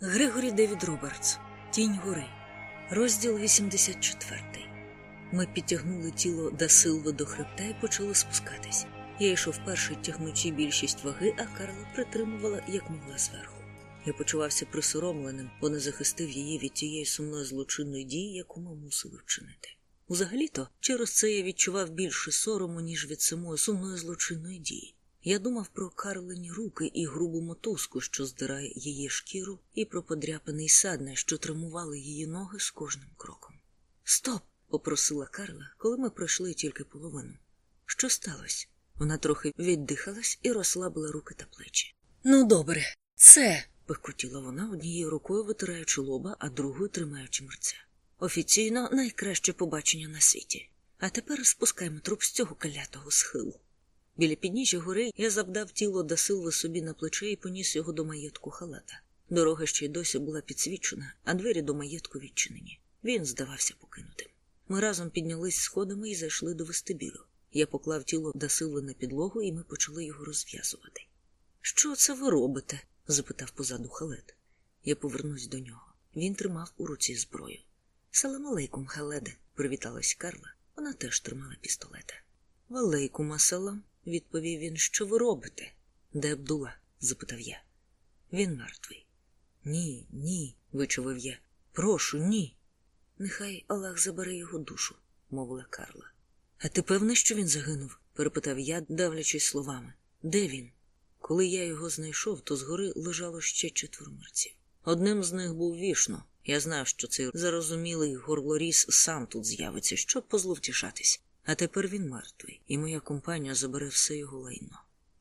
Григорі Девід Робертс Тінь гори. Розділ 84. Ми підтягнули тіло Дасилви до хребта і почали спускатись. Я йшов перший, тягнучи більшість ваги, а Карла притримувала як могла зверху. Я почувався присоромленим, бо не захистив її від тієї сумної злочинної дії, яку ми мусили вчинити. Узагалі-то, через це я відчував більше сорому, ніж від самої сумної злочинної дії. Я думав про карлені руки і грубу мотузку, що здирає її шкіру, і про подряпаний садне, що тримували її ноги з кожним кроком. Стоп! попросила Карла, коли ми пройшли тільки половину. Що сталося? Вона трохи віддихалась і розслабила руки та плечі. Ну, добре, це. пихкотіла вона однією рукою витираючи лоба, а другою тримаючи мерця. Офіційно найкраще побачення на світі. А тепер спускаємо труп з цього калятого схилу. Біля підніжжя гори я завдав тіло Дасилви собі на плече і поніс його до маєтку халата. Дорога ще й досі була підсвічена, а двері до маєтку відчинені. Він здавався покинутим. Ми разом піднялись сходами і зайшли до вестибюлю. Я поклав тіло Дасилви на підлогу, і ми почали його розв'язувати. Що це ви робите? запитав позаду халет. Я повернусь до нього. Він тримав у руці зброю. Салам алейкум, халеде, привіталась Карла. Вона теж тримала пістолета. Валейкум асалам, відповів він. Що ви робите? Де Абдула? запитав я. Він мертвий. Ні, ні, вичував я. Прошу, ні. Нехай Аллах забере його душу, мовила Карла. А ти певна, що він загинув? перепитав я, давлячись словами. Де він? Коли я його знайшов, то згори лежало ще четверо мерців. Одним з них був вішно. Я знав, що цей зарозумілий горлоріз сам тут з'явиться, щоб позловтішатись. А тепер він мертвий, і моя компанія забере все його лайно.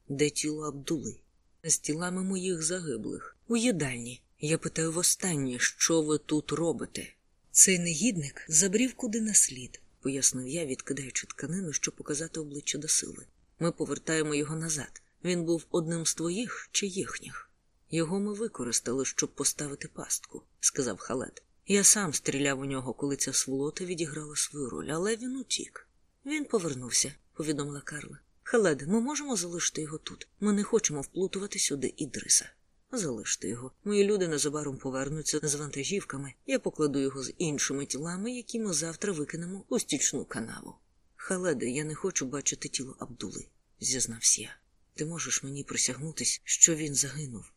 Де тіло Абдули? З тілами моїх загиблих. У їдальні. Я питаю востаннє, що ви тут робите? Цей негідник забрів куди на слід, пояснив я, відкидаючи тканину, щоб показати обличчя до сили. Ми повертаємо його назад. Він був одним з твоїх чи їхніх. Його ми використали, щоб поставити пастку, сказав халет. Я сам стріляв у нього, коли ця сволота відіграла свою роль, але він утік. Він повернувся, повідомила Карла. Халеде, ми можемо залишити його тут. Ми не хочемо вплутувати сюди Ідриса. Залиште його. Мої люди незабаром повернуться з вантажівками. Я покладу його з іншими тілами, які ми завтра викинемо у стічну канаву. Халеде, я не хочу бачити тіло Абдули, зізнався я. Ти можеш мені присягнутись, що він загинув.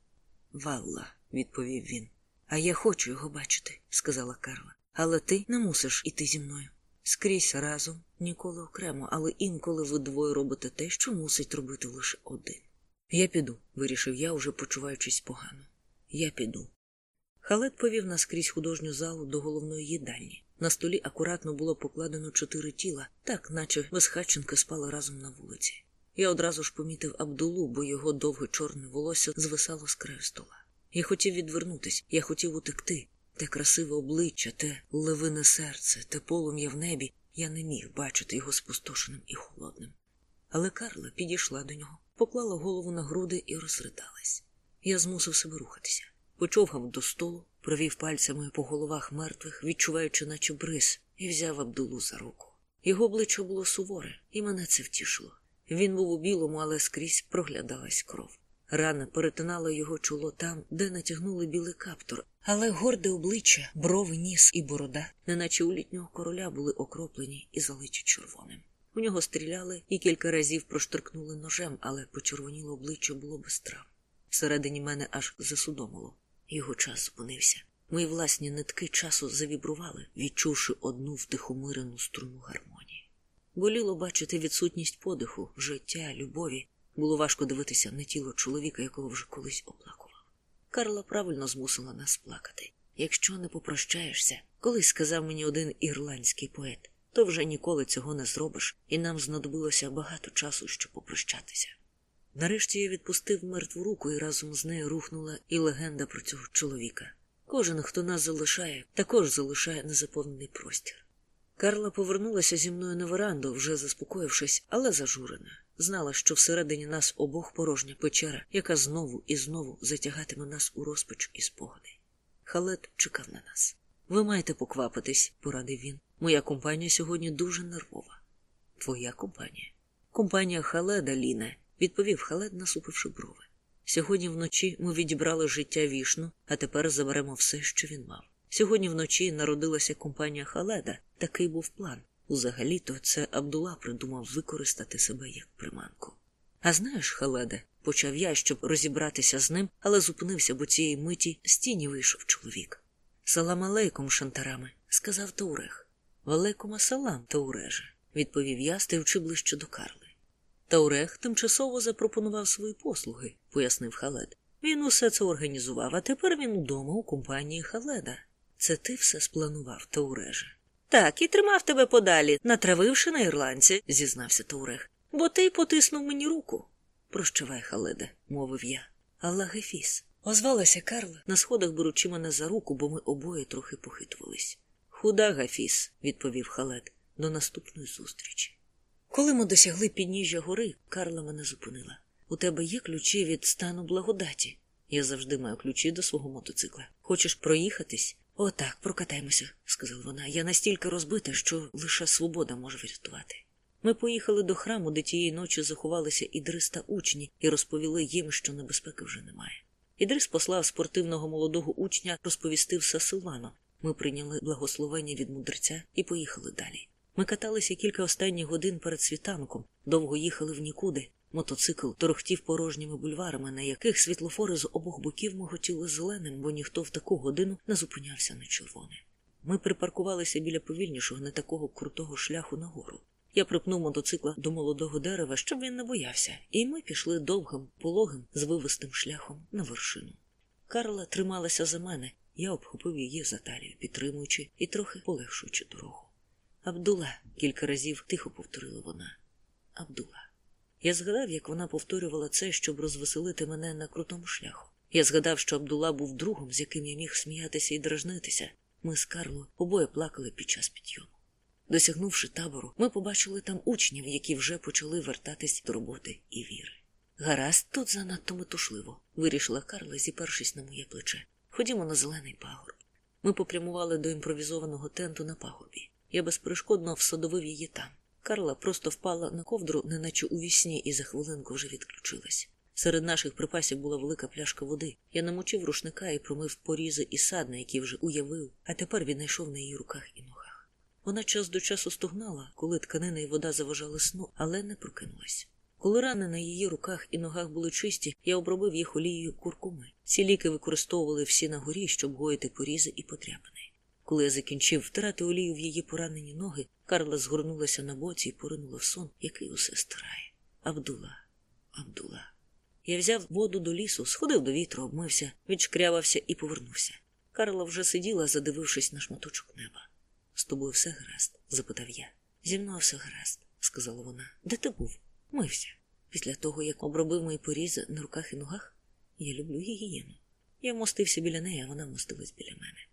Валла, відповів він. А я хочу його бачити, сказала Карла. Але ти не мусиш іти зі мною. Скрізь разом, ніколи окремо, але інколи ви двоє робите те, що мусить робити лише один. Я піду, вирішив я, уже почуваючись погано. Я піду. Халет повів нас крізь художню залу до головної їдальні. На столі акуратно було покладено чотири тіла, так наче безхатченка спала разом на вулиці. Я одразу ж помітив Абдулу, бо його довге чорне волосся звисало з краю стола. Я хотів відвернутись, я хотів утекти. Те красиве обличчя, те левине серце, те полум'я в небі, я не міг бачити його спустошеним і холодним. Але Карла підійшла до нього, поклала голову на груди і розридалась. Я змусив себе рухатися, почовгав до столу, провів пальцями по головах мертвих, відчуваючи, наче бриз, і взяв Абдулу за руку. Його обличчя було суворе, і мене це втішило. Він був у білому, але скрізь проглядалась кров. Рана перетинала його чоло там, де натягнули білий каптур, але горде обличчя, брови, ніс і борода, неначе у літнього короля, були окроплені і залиті червоним. У нього стріляли і кілька разів проштрикнули ножем, але почервоніло обличчя було без травм. Всередині мене аж засудомило. Його час зупинився. Мої власні нитки часу завібрували, відчувши одну втихомирену струну гармонії. Боліло бачити відсутність подиху, життя, любові. Було важко дивитися на тіло чоловіка, якого вже колись оплакував. Карла правильно змусила нас плакати. Якщо не попрощаєшся, колись сказав мені один ірландський поет, то вже ніколи цього не зробиш, і нам знадобилося багато часу, щоб попрощатися. Нарешті я відпустив мертву руку, і разом з нею рухнула і легенда про цього чоловіка. Кожен, хто нас залишає, також залишає незаповнений простір. Карла повернулася зі мною на веранду, вже заспокоївшись, але зажурена. Знала, що всередині нас обох порожня печера, яка знову і знову затягатиме нас у розпач і спогади. Халет чекав на нас. Ви маєте поквапитись, порадив він. Моя компанія сьогодні дуже нервова. Твоя компанія. Компанія Халеда, Ліне, відповів Халед, насупивши брови. Сьогодні вночі ми відібрали життя вішну, а тепер заберемо все, що він мав. Сьогодні вночі народилася компанія Халеда. Такий був план. Узагалі-то це Абдула придумав використати себе як приманку. А знаєш, Халеде, почав я, щоб розібратися з ним, але зупинився, бо цієї миті з тіні вийшов чоловік. Салам алейкум, шантарами, сказав Таурех. Валейкум асалам, Тауреже, відповів я, стаючи ближче до Карли. Таурех тимчасово запропонував свої послуги, пояснив Халед. Він усе це організував, а тепер він удома у компанії Халеда. Це ти все спланував, Тауреже. Так, і тримав тебе подалі, натравивши на ірландці, зізнався Таурех, бо ти потиснув мені руку. Прощавай, Халеде, мовив я. Аллах Гефіс. Озвалася Карла, на сходах беручи мене за руку, бо ми обоє трохи похитувались. Худа, Гафіс, відповів Халед, до наступної зустрічі. Коли ми досягли підніжжя гори, Карла мене зупинила. У тебе є ключі від стану благодаті. Я завжди маю ключі до свого мотоцикла. Хочеш проїхатись? Отак, прокатаймося, сказала вона. Я настільки розбита, що лише свобода може врятувати. Ми поїхали до храму, де тієї ночі заховалися Ідрис та учні, і розповіли їм, що небезпеки вже немає. Ідрис послав спортивного молодого учня розповісти все Силвано. Ми прийняли благословення від мудреця і поїхали далі. Ми каталися кілька останніх годин перед світанком, довго їхали в нікуди. Мотоцикл торохтів порожніми бульварами, на яких світлофори з обох боків миготіли зеленим, бо ніхто в таку годину не зупинявся на червоне. Ми припаркувалися біля повільнішого, не такого крутого шляху нагору. Я припнув мотоцикла до молодого дерева, щоб він не боявся, і ми пішли довгим, пологим, звивистим шляхом на вершину. Карла трималася за мене, я обхопив її за талію, підтримуючи і трохи полегшуючи дорогу. Абдула, кілька разів тихо повторила вона. Абдула. Я згадав, як вона повторювала це, щоб розвеселити мене на крутому шляху. Я згадав, що Абдула був другом, з яким я міг сміятися і дражнитися. Ми з Карло обоє плакали під час підйому. Досягнувши табору, ми побачили там учнів, які вже почали вертатись до роботи і віри. Гаразд, тут занадто метушливо, вирішила Карла, зіпершись на моє плече. Ходімо на зелений пагорб. Ми попрямували до імпровізованого тенту на пагорбі. Я безперешкодно всадовив її там. Карла просто впала на ковдру, неначе у вісні, і за хвилинку вже відключилась. Серед наших припасів була велика пляшка води. Я намочив рушника і промив порізи і садна, які вже уявив, а тепер віднайшов на її руках і ногах. Вона час до часу стогнала, коли тканина і вода заважали сну, але не прокинулась. Коли рани на її руках і ногах були чисті, я обробив їх олією куркуми. Ці ліки використовували всі на горі, щоб гоїти порізи і потряпини. Коли я закінчив втирати олію в її поранені ноги, Карла згорнулася на боці і поринула в сон, який усе стирає. Абдула, Абдула. Я взяв воду до лісу, сходив до вітру, обмився, відшкрявався і повернувся. Карла вже сиділа, задивившись на шматочок неба. З тобою все гаразд? запитав я. Зі мною все гаразд, сказала вона. Де ти був? Мився. Після того, як обробив мої порізи на руках і ногах, я люблю гігієну. Я вмостився біля неї, а вона вмостилась біля мене.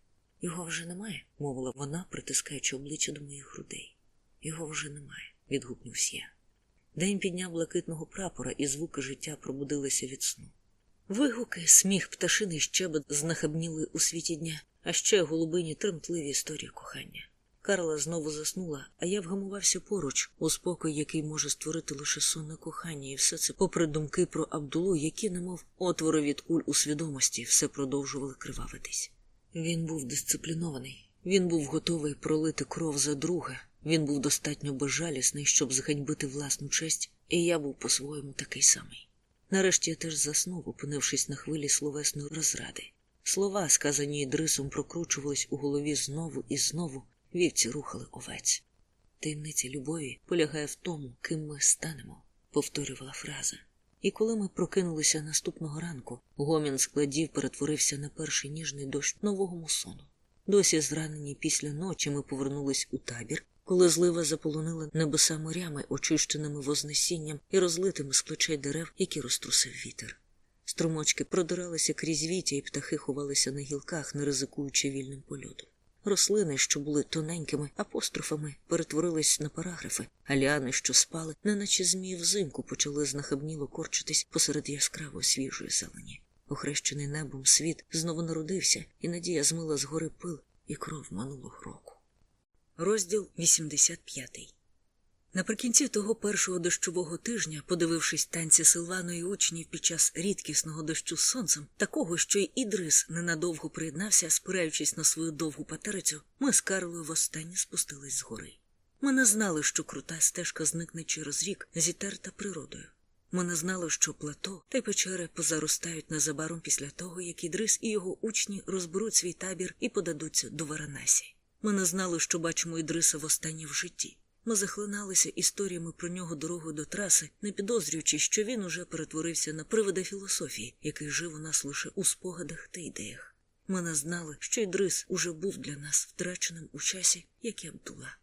Його вже немає, мовила вона, притискаючи обличчя до моїх грудей. Його вже немає, відгукнувся я. День підняв блакитного прапора, і звуки життя пробудилися від сну. Вигуки, сміх, пташиний щебет знахабніли у світі дня, а ще голубині тремтливі історії кохання. Карла знову заснула, а я вгамувався поруч, у спокій, який може створити лише сонне кохання, і все це, попри думки про Абдулу, які, немов отвори від куль у свідомості, все продовжували кривавитись. Він був дисциплінований, він був готовий пролити кров за друга, він був достатньо безжалісний, щоб зганьбити власну честь, і я був по-своєму такий самий. Нарешті я теж заснув, опинившись на хвилі словесної розради. Слова, сказані Ідрисом, прокручувались у голові знову і знову, вівці рухали овець. Таємниця любові полягає в тому, ким ми станемо, повторювала фраза. І коли ми прокинулися наступного ранку, гомін складів перетворився на перший ніжний дощ нового мусону. Досі зранені після ночі ми повернулись у табір, коли злива заполонила небеса морями, очищеними вознесінням і розлитими з плечей дерев, які розтрусив вітер. Струмочки продиралися крізь віття, і птахи ховалися на гілках, не ризикуючи вільним польотом. Рослини, що були тоненькими апострофами, перетворились на параграфи, а ліани, що спали, неначе змії взимку, почали знахабніло корчитись посеред яскраво свіжої зелені. Охрещений небом світ знову народився, і надія змила з гори пил і кров минулого року. Розділ 85 Наприкінці того першого дощового тижня, подивившись танці Силвану і учнів під час рідкісного дощу з сонцем, такого, що й Ідрис ненадовго приєднався, спираючись на свою довгу патерицю, ми з Карлою востаннє спустились з гори. Ми не знали, що крута стежка зникне через рік, зітерта природою. Ми не знали, що плато та й печери позаростають незабаром після того, як Ідрис і його учні розберуть свій табір і подадуться до Варанасі. Ми не знали, що бачимо Ідриса востаннє в житті. Ми захлиналися історіями про нього дорогою до траси, не підозрюючи, що він уже перетворився на привида філософії, який жив у нас лише у спогадах та ідеях. Ми не знали, що Ідрис уже був для нас втраченим у часі, як і Абдула.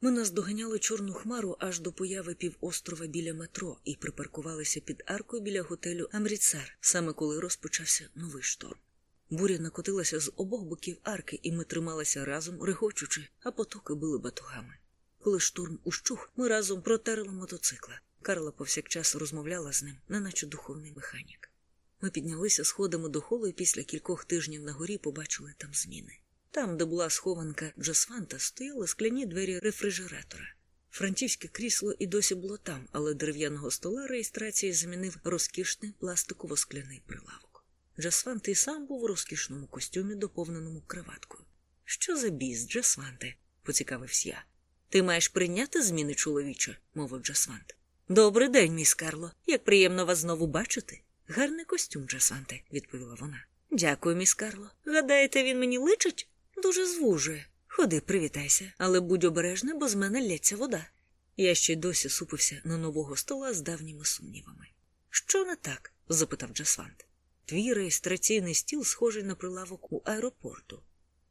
Ми наздоганяли чорну хмару аж до появи півострова біля метро і припаркувалися під аркою біля готелю Амріцар, саме коли розпочався новий шторм. Буря накотилася з обох боків арки, і ми трималися разом, регочучи, а потоки били батугами. Коли штурм ущух, ми разом протерли мотоцикла. Карла повсякчас розмовляла з ним, неначе духовний механік. Ми піднялися сходами до холу і після кількох тижнів на горі побачили там зміни. Там, де була схованка Джасфанта, стояли скляні двері рефрижератора. Французьке крісло і досі було там, але дерев'яного стола реєстрації замінив розкішний пластиково-скляний прилавок. Джасфант і сам був у розкішному костюмі, доповненому краваткою. Що за біс, Джасфанте? поцікавився я. Ти маєш прийняти зміни, чоловіче, мовив Джасвант. Добрий день, міс Карло. Як приємно вас знову бачити. Гарний костюм, Джасванте, відповіла вона. Дякую, міс Карло. Гадаєте, він мені личить? Дуже звужує. Ходи, привітайся, але будь обережна, бо з мене лється вода. Я ще й досі супився на нового стола з давніми сумнівами. Що не так? запитав Джасвант. Твій реєстраційний стіл схожий на прилавок у аеропорту.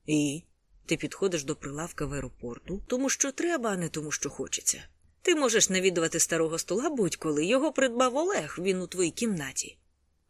І ти підходиш до прилавка в аеропорту, тому що треба, а не тому, що хочеться. Ти можеш навідувати старого стола будь-коли. Його придбав Олег, він у твоїй кімнаті.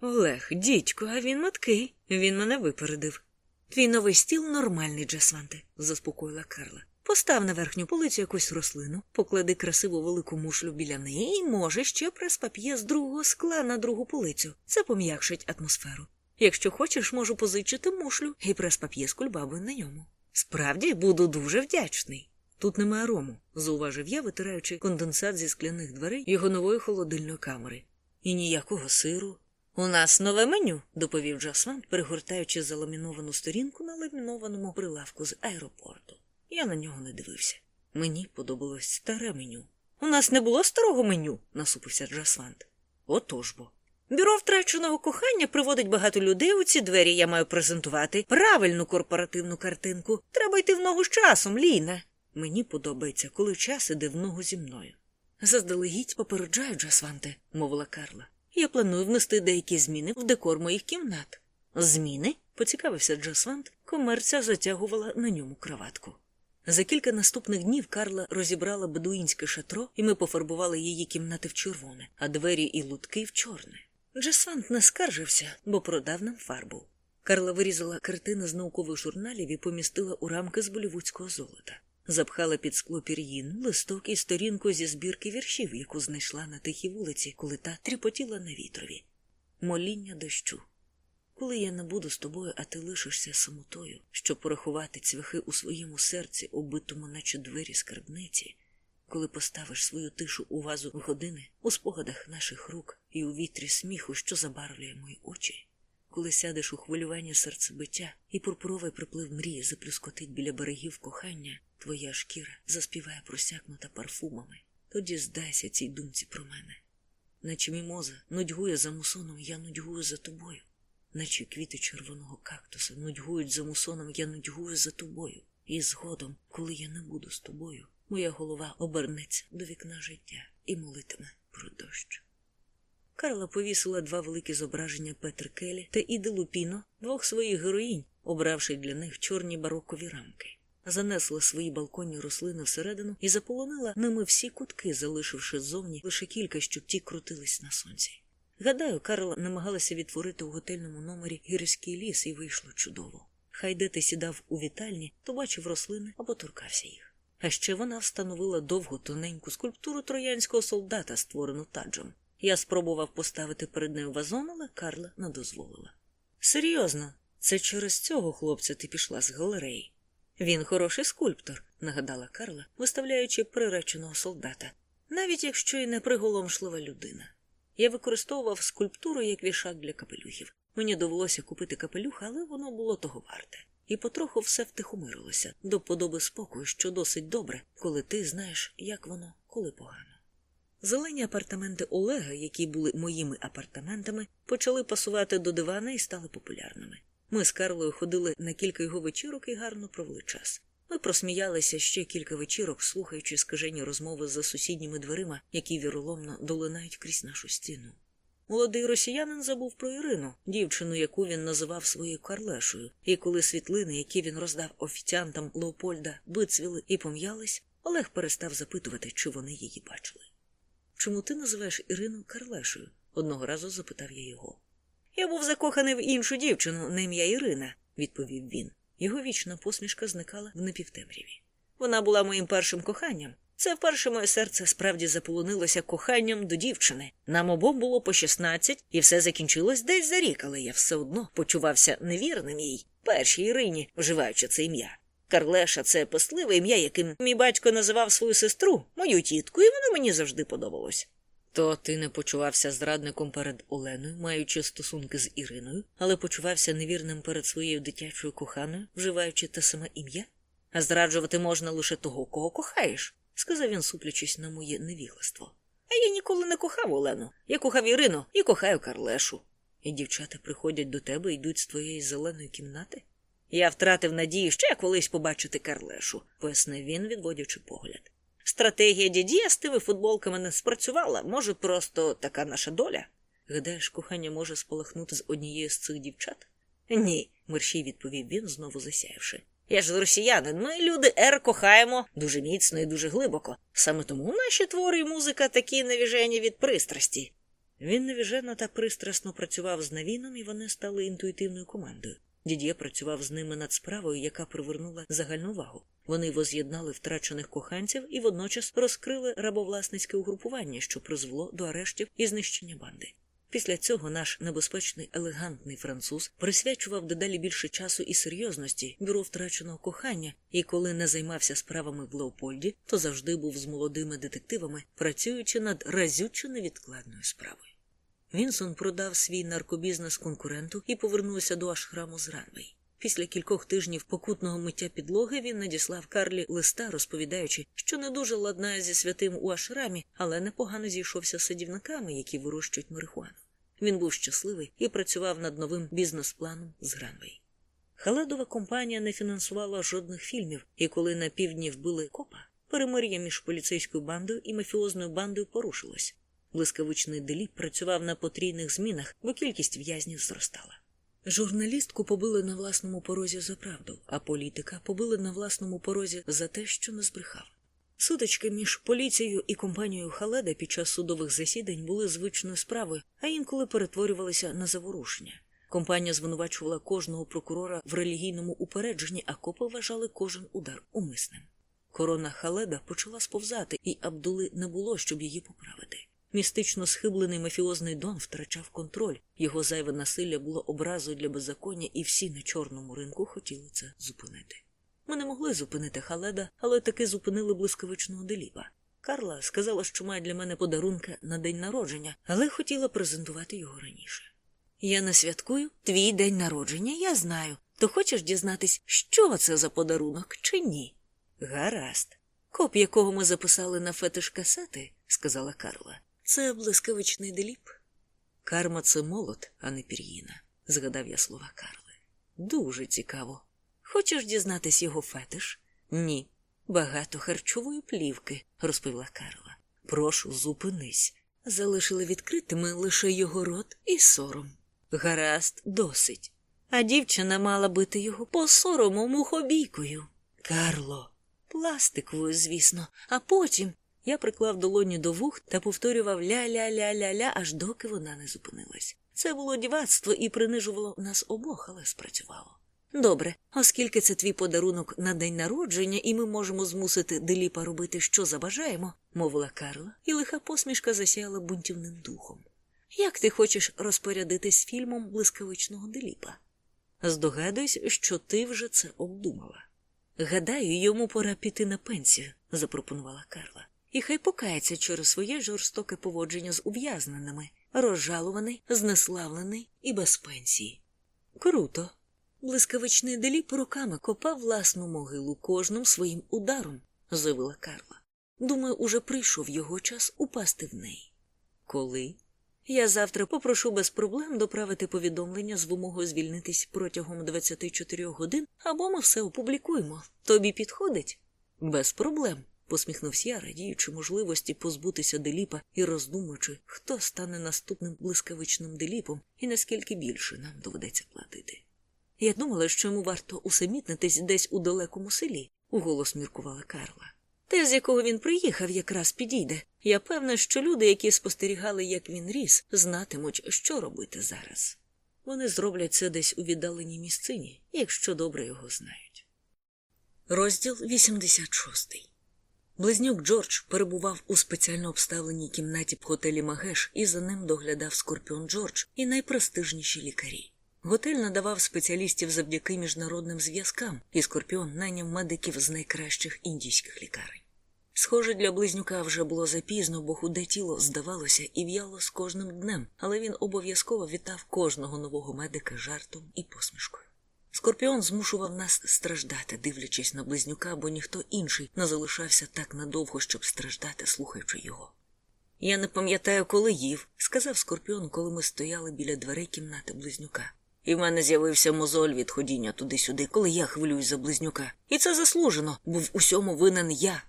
Олег, дідько, а він маткий. Він мене випередив. Твій новий стіл нормальний, Джасванте, заспокоїла Карла. Постав на верхню полицю якусь рослину, поклади красиву велику мушлю біля неї і може ще прес-пап'є з другого скла на другу полицю. Це пом'якшить атмосферу. Якщо хочеш, можу позичити мушлю і прес-пап'є з кульбабою на ньому. Справді буду дуже вдячний. Тут немає рому, зауважив я, витираючи конденсат зі скляних дверей його нової холодильної камери. І ніякого сиру. У нас нове меню, доповів Джасвант, перегортаючи заламіновану сторінку на ламінованому прилавку з аеропорту. Я на нього не дивився. Мені подобалось старе меню. У нас не було старого меню, насупився Джасвант. Отож бо. Бюро втраченого кохання приводить багато людей у ці двері. Я маю презентувати правильну корпоративну картинку. Треба йти в ногу з часом, Ліна. Мені подобається, коли час іде в ногу зі мною. Заздалегідь попереджаю, Джасванте, мовила Карла. Я планую внести деякі зміни в декор моїх кімнат. Зміни? поцікавився Джасвант, комерця затягувала на ньому краватку. За кілька наступних днів Карла розібрала бедуїнське шатро, і ми пофарбували її кімнати в червоне, а двері і лутки в чорне. Джасвант не скаржився, бо продав нам фарбу. Карла вирізала картини з наукових журналів і помістила у рамки з болівудського золота. Запхала під скло пір'їн, листок і сторінку зі збірки віршів, яку знайшла на тихій вулиці, коли та тріпотіла на вітрові. Моління дощу. Коли я не буду з тобою, а ти лишишся самотою, щоб порахувати цвяхи у своєму серці, оббитому, наче двері скарбниці, коли поставиш свою тишу у вазу години у спогадах наших рук і у вітрі сміху, що забарвлює мої очі, коли сядеш у хвилювання серцебиття і пурпуровий приплив мрії заплюскотить біля берегів кохання, твоя шкіра заспіває просякнута парфумами, тоді здайся цій думці про мене. Наче мімоза нудьгує за мусоном, я нудьгую за тобою, наче квіти червоного кактуса нудьгують за мусоном, я нудьгую за тобою, і згодом, коли я не буду з тобою, моя голова обернеться до вікна життя і молитиме про дощ. Карла повісила два великі зображення Петр Келі та Іди Лупіно, двох своїх героїнь, обравши для них чорні барокові рамки. Занесла свої балконні рослини всередину і заполонила ними всі кутки, залишивши ззовні лише кілька, щоб ті крутились на сонці. Гадаю, Карла намагалася відтворити у готельному номері гірський ліс і вийшло чудово. Хай де ти сідав у вітальні, то бачив рослини або торкався їх. А ще вона встановила довгу тоненьку скульптуру троянського солдата, створену таджем. Я спробував поставити перед нею вазон, але Карла не дозволила. Серйозно, це через цього хлопця ти пішла з галереї. Він хороший скульптор, нагадала Карла, виставляючи приреченого солдата, навіть якщо й не приголомшлива людина. Я використовував скульптуру як вішак для капелюхів. Мені довелося купити капелюх, але воно було того варте. І потроху все втихомирилося до подоби спокою, що досить добре, коли ти знаєш, як воно, коли погано. Зелені апартаменти Олега, які були моїми апартаментами, почали пасувати до дивана і стали популярними. Ми з Карлою ходили на кілька його вечірок і гарно провели час. Ми просміялися ще кілька вечірок, слухаючи скажені розмови за сусідніми дверима, які віроломно долинають крізь нашу стіну. Молодий росіянин забув про Ірину, дівчину, яку він називав своєю Карлешою, і коли світлини, які він роздав офіціантам Леопольда, вицвіли і пом'ялись, Олег перестав запитувати, чи вони її бачили. Чому ти називаєш Ірину Карлешою? одного разу запитав я його. Я був закоханий в іншу дівчину, на ім'я Ірина, відповів він. Його вічна посмішка зникала в напівтемряві. Вона була моїм першим коханням. Це вперше моє серце справді заполонилося коханням до дівчини. Нам обом було по 16, і все закінчилось десь за рік, але я все одно почувався невірним їй, першій Ірині, вживаючи це ім'я. Карлеша це писливе ім'я, яким мій батько називав свою сестру, мою тітку, і воно мені завжди подобалось. То ти не почувався зрадником перед Оленою, маючи стосунки з Іриною, але почувався невірним перед своєю дитячою коханою, вживаючи те саме ім'я? А зраджувати можна лише того, кого кохаєш, сказав він, суплячись на моє невігластво. А я ніколи не кохав Олену. Я кохав Ірину і кохаю Карлешу. І дівчата приходять до тебе і йдуть з твоєї зеленої кімнати? Я втратив надію ще колись побачити Карлешу, пояснив він, відводячи погляд. Стратегія дідія з тими футболками не спрацювала, може, просто така наша доля. Гадаєш, кохання може спалахнути з однією з цих дівчат? Ні, мерщій відповів він, знову засяявши. Я ж росіянин, ми люди ер кохаємо дуже міцно і дуже глибоко. Саме тому наші твори і музика такі навіжені від пристрасті. Він навіжено та пристрасно працював з Навіном, і вони стали інтуїтивною командою. Дід'є працював з ними над справою, яка привернула загальну увагу. Вони воз'єднали втрачених коханців і водночас розкрили рабовласницьке угрупування, що призвело до арештів і знищення банди. Після цього наш небезпечний елегантний француз присвячував дедалі більше часу і серйозності бюро втраченого кохання, і коли не займався справами в Леопольді, то завжди був з молодими детективами, працюючи над разючо невідкладною справою. Вінсон продав свій наркобізнес конкуренту і повернувся до ашхраму з Ранвей. Після кількох тижнів покутного миття підлоги він надіслав Карлі листа, розповідаючи, що не дуже ладнає зі святим у ашрамі, але непогано зійшовся з садівниками, які вирощують марихуану. Він був щасливий і працював над новим бізнес-планом з Гранвей. Халедова компанія не фінансувала жодних фільмів, і коли на півдні вбили копа, перемир'я між поліцейською бандою і мафіозною бандою порушилось. Блискавичний деліп працював на потрійних змінах, бо кількість в'язнів зростала. Журналістку побили на власному порозі за правду, а політика побили на власному порозі за те, що не збрехав. Сутички між поліцією і компанією Халеда під час судових засідань були звичною справою, а інколи перетворювалися на заворушення. Компанія звинувачувала кожного прокурора в релігійному упередженні, а копи вважали кожен удар умисним. Корона Халеда почала сповзати, і Абдули не було, щоб її поправити. Містично схиблений мафіозний Дон втрачав контроль, його зайве насилля було образою для беззаконня, і всі на чорному ринку хотіли це зупинити. Ми не могли зупинити Халеда, але таки зупинили блискавичного деліпа. Карла сказала, що має для мене подарунка на день народження, але хотіла презентувати його раніше. Я не святкую твій день народження, я знаю. То хочеш дізнатись, що це за подарунок чи ні? Гаразд. Коп, якого ми записали на фетиш касети, сказала Карла. Це блискавичний деліп. Карма це молот, а не пір'їна, згадав я слова Карли. Дуже цікаво. Хочеш дізнатись його фетиш? Ні. Багато харчової плівки, розповіла Карла. Прошу, зупинись. Залишили відкритими лише його рот і сором. Гаразд, досить. А дівчина мала бити його по сорому мухобійкою. Карло, пластиковою, звісно, а потім я приклав долоні до вух та повторював ля-ля-ля-ля-ля, аж доки вона не зупинилась. Це було дівацтво і принижувало нас обох, але спрацювало. Добре, оскільки це твій подарунок на день народження, і ми можемо змусити Деліпа робити, що забажаємо, мовила Карла, і лиха посмішка засяяла бунтівним духом. Як ти хочеш розпорядитись фільмом блискавичного Деліпа? Здогадуюсь, що ти вже це обдумала. Гадаю, йому пора піти на пенсію, запропонувала Карла. І хай покається через своє жорстоке поводження з ув'язненими, розжалуваний, знеславлений і без пенсії. Круто. Блискавичний деліп руками копав власну могилу кожним своїм ударом, заявила Карла. Думаю, уже прийшов його час упасти в неї. Коли? Я завтра попрошу без проблем доправити повідомлення з вимогою звільнитись протягом 24 годин, або ми все опублікуємо. Тобі підходить? Без проблем, посміхнувся я, радіючи можливості позбутися деліпа і роздумуючи, хто стане наступним блискавичним деліпом і наскільки більше нам доведеться платити. Я думала, що йому варто усамітнитись десь у далекому селі, уголос міркувала Карла. Те, з якого він приїхав, якраз підійде. Я певна, що люди, які спостерігали, як він ріс, знатимуть, що робити зараз. Вони зроблять це десь у віддаленій місцині, якщо добре його знають. Розділ 86 Близнюк Джордж перебував у спеціально обставленій кімнаті в готелі Магеш, і за ним доглядав Скорпіон Джордж і найпрестижніші лікарі. Готель надавав спеціалістів завдяки міжнародним зв'язкам, і Скорпіон найняв медиків з найкращих індійських лікарень. Схоже, для близнюка вже було запізно, бо худе тіло здавалося і в'яло з кожним днем, але він обов'язково вітав кожного нового медика жартом і посмішкою. Скорпіон змушував нас страждати, дивлячись на близнюка, бо ніхто інший не залишався так надовго, щоб страждати, слухаючи його. Я не пам'ятаю, коли їв, сказав Скорпіон, коли ми стояли біля дверей кімнати близнюка. І в мене з'явився мозоль від ходіння туди-сюди, коли я хвилююсь за близнюка. І це заслужено, бо в усьому винен я.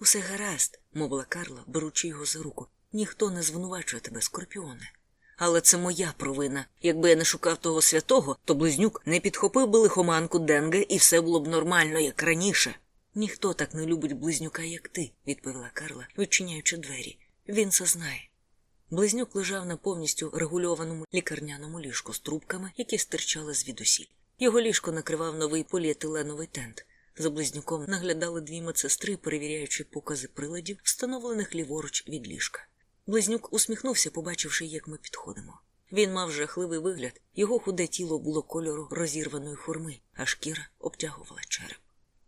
Усе гаразд, мовила Карла, беручи його за руку. Ніхто не звинувачує тебе, скорпіоне. Але це моя провина. Якби я не шукав того святого, то близнюк не підхопив би лихоманку Денге, і все було б нормально, як раніше. Ніхто так не любить близнюка, як ти, відповіла Карла, відчиняючи двері. Він це знає. Близнюк лежав на повністю регульованому лікарняному ліжку з трубками, які стирчали звідусіль. Його ліжко накривав новий поліетиленовий тент. За близнюком наглядали дві медсестри, перевіряючи покази приладів, встановлених ліворуч від ліжка. Близнюк усміхнувся, побачивши, як ми підходимо. Він мав жахливий вигляд, його худе тіло було кольору розірваної хурми, а шкіра обтягувала череп.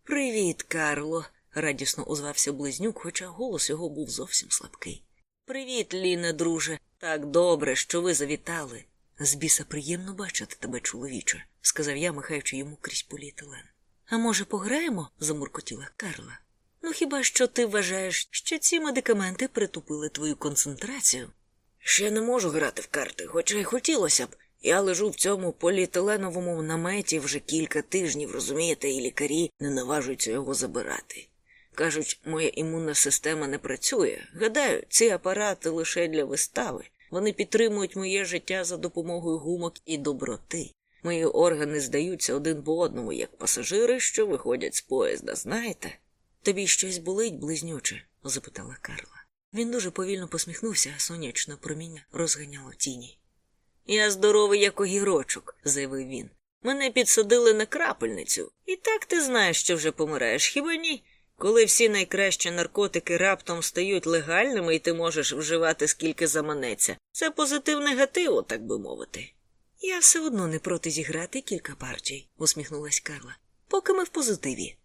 Привіт, Карло, радісно озвався близнюк, хоча голос його був зовсім слабкий. Привіт, Ліне, друже. Так добре, що ви завітали. З біса приємно бачити тебе, чоловіче, сказав я, махаючи йому крізь поліетилен. А може, пограємо? замуркотіла Карла. Ну хіба що ти вважаєш, що ці медикаменти притупили твою концентрацію? Ще не можу грати в карти, хоча й хотілося б. Я лежу в цьому поліетиленовому наметі вже кілька тижнів, розумієте, і лікарі не наважуються його забирати. Кажуть, моя імунна система не працює. Гадаю, ці апарати лише для вистави. Вони підтримують моє життя за допомогою гумок і доброти. Мої органи здаються один по одному, як пасажири, що виходять з поїзда, знаєте? Тобі щось болить, близнюче? запитала Карла. Він дуже повільно посміхнувся, а сонячне проміння розганяло тіні. Я здоровий, як огірочок, заявив він. Мене підсадили на крапельницю. І так ти знаєш, що вже помираєш, хіба ні? Коли всі найкращі наркотики раптом стають легальними, і ти можеш вживати скільки заманеться, це позитив негативу, так би мовити. Я все одно не проти зіграти кілька партій, усміхнулась Карла, поки ми в позитиві.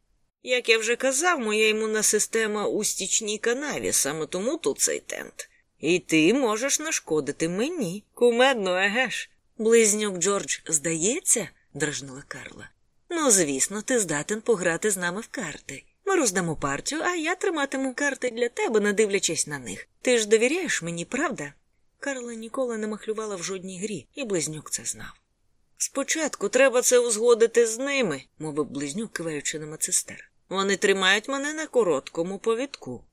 Як я вже казав, моя імунна система у стічній канаві, саме тому тут цей тент. І ти можеш нашкодити мені. Кумедно, еге ж. Близнюк Джордж, здається, дражнула Карла. Ну, звісно, ти здатен пограти з нами в карти. Ми роздамо партію, а я триматиму карти для тебе, не дивлячись на них. Ти ж довіряєш мені, правда? Карла ніколи не махлювала в жодній грі, і близнюк це знав. Спочатку треба це узгодити з ними, мовив близнюк, киваючи на медсестер. Вони тримають мене на короткому повідку.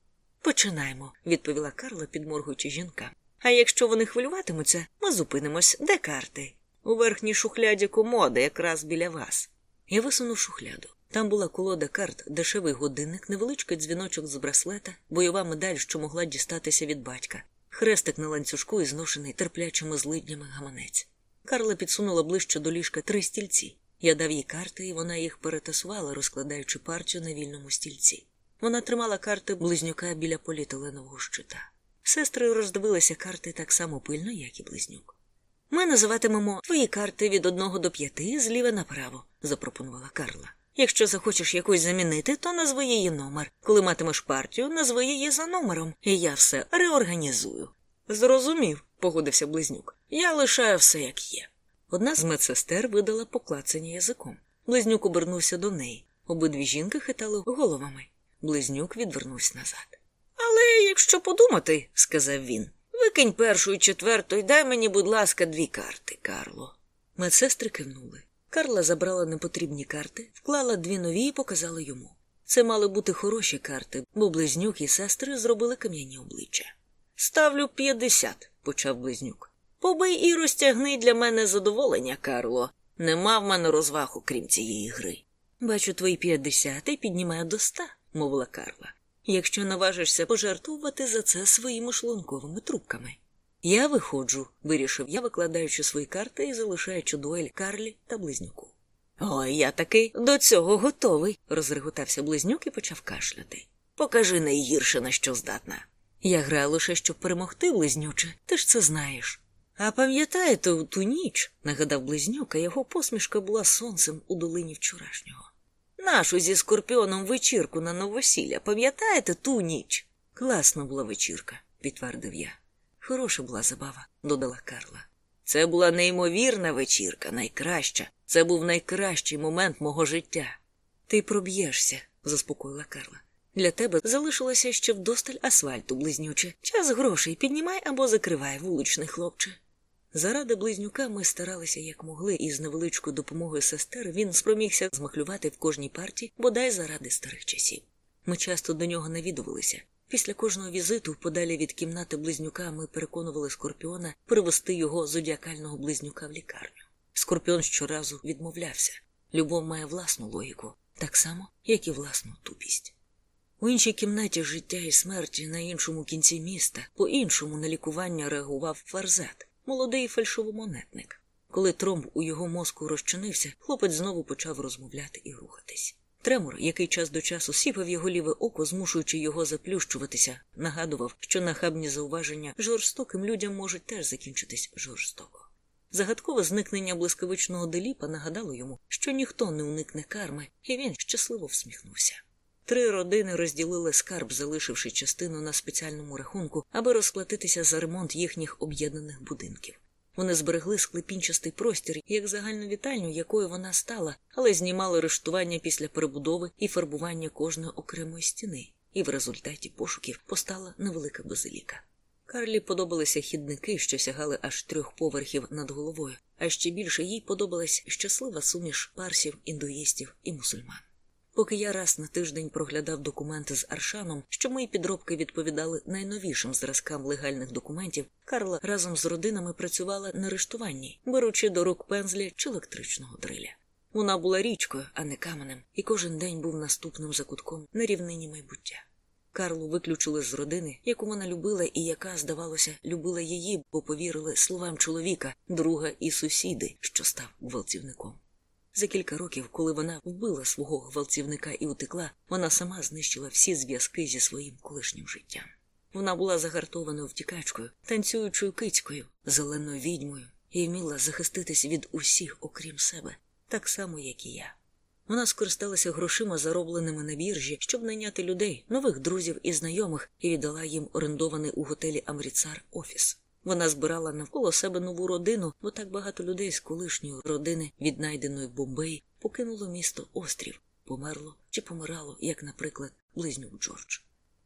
Починаємо, відповіла Карла, підморгуючи жінкам. А якщо вони хвилюватимуться, ми зупинимось, де карти? У верхній шухляді комоди, якраз біля вас. Я висунув шухляду. Там була колода карт, дешевий годинник, невеличкий дзвіночок з браслета, бойова медаль, що могла дістатися від батька, хрестик на ланцюжку і зношений терплячими злиднями гаманець. Карла підсунула ближче до ліжка три стільці. Я дав їй карти, і вона їх перетасувала, розкладаючи партію на вільному стільці. Вона тримала карти близнюка біля поліетиленового щита. Сестри роздивилися карти так само пильно, як і близнюк. Ми називатимемо твої карти від одного до п'яти зліва направо, запропонувала Карла. Якщо захочеш якусь замінити, то назви її номер. Коли матимеш партію, назви її за номером, і я все реорганізую. Зрозумів, погодився близнюк. Я лишаю все як є. Одна з медсестер видала поклацання язиком. Близнюк обернувся до неї. Обидві жінки хитали головами. Близнюк відвернувся назад. Але якщо подумати, сказав він, викинь першу і четверту і дай мені, будь ласка, дві карти, Карло. Медсестри кивнули. Карла забрала непотрібні карти, вклала дві нові і показала йому. Це мали бути хороші карти, бо близнюк і сестри зробили кам'яні обличчя. Ставлю п'ятдесят, почав близнюк. Побий і розтягни для мене задоволення, Карло. Нема в мене розваг, окрім цієї гри. Бачу, твої п'ятдесят і піднімаю до ста, мовила Карла. Якщо наважишся пожартувати за це своїми шлунковими трубками. Я виходжу, вирішив я, викладаючи свої карти і залишаючи дуель Карлі та близнюку. Ой, я таки до цього готовий, розреготався близнюк і почав кашляти. Покажи найгірше, на що здатна. Я граю лише, щоб перемогти, близнюче, ти ж це знаєш. А пам'ятаєте ту ніч, нагадав близнюк, а його посмішка була сонцем у долині вчорашнього. Нашу зі скорпіоном вечірку на новосілля, пам'ятаєте ту ніч? Класна була вечірка, підтвердив я. Хороша була забава, додала Карла. Це була неймовірна вечірка, найкраща. Це був найкращий момент мого життя. Ти проб'єшся, заспокоїла Карла. Для тебе залишилося ще вдосталь асфальту, близнюче. Час грошей піднімай або закривай, вуличний хлопче. Заради близнюка ми старалися як могли, і з невеличкою допомогою сестер він спромігся змахлювати в кожній парті, бодай заради старих часів. Ми часто до нього навідувалися. Після кожного візиту, подалі від кімнати близнюка, ми переконували скорпіона привести його зодіакального близнюка в лікарню. Скорпіон щоразу відмовлявся. Любов має власну логіку, так само, як і власну тупість. У іншій кімнаті життя і смерті на іншому кінці міста, по іншому на лікування реагував фарзет, молодий фальшовомонетник. Коли тромб у його мозку розчинився, хлопець знову почав розмовляти і рухатись. Тремор, який час до часу сіпав його ліве око, змушуючи його заплющуватися, нагадував, що нахабні зауваження жорстоким людям можуть теж закінчитись жорстоко. Загадкове зникнення блискавичного деліпа нагадало йому, що ніхто не уникне карми, і він щасливо всміхнувся. Три родини розділили скарб, залишивши частину на спеціальному рахунку, аби розплатитися за ремонт їхніх об'єднаних будинків. Вони зберегли склепінчастий простір, як загальну вітальню, якою вона стала, але знімали рештування після перебудови і фарбування кожної окремої стіни, і в результаті пошуків постала невелика базиліка. Карлі подобалися хідники, що сягали аж трьох поверхів над головою, а ще більше їй подобалась щаслива суміш парсів, індуїстів і мусульман. Поки я раз на тиждень проглядав документи з Аршаном, що мої підробки відповідали найновішим зразкам легальних документів, Карла разом з родинами працювала на рештуванні, беручи до рук пензлі чи електричного дриля. Вона була річкою, а не каменем, і кожен день був наступним закутком на рівнині майбуття. Карлу виключили з родини, яку вона любила і яка, здавалося, любила її, бо повірили словам чоловіка, друга і сусіди, що став гвалтівником. За кілька років, коли вона вбила свого гвалтівника і утекла, вона сама знищила всі зв'язки зі своїм колишнім життям. Вона була загартованою втікачкою, танцюючою кицькою, зеленою відьмою і вміла захиститись від усіх, окрім себе, так само, як і я. Вона скористалася грошима, заробленими на біржі, щоб найняти людей, нових друзів і знайомих, і віддала їм орендований у готелі Амріцар офіс. Вона збирала навколо себе нову родину, бо так багато людей з колишньої родини, віднайденої в Бомбеї, покинуло місто острів, померло чи помирало, як, наприклад, близнюк Джордж.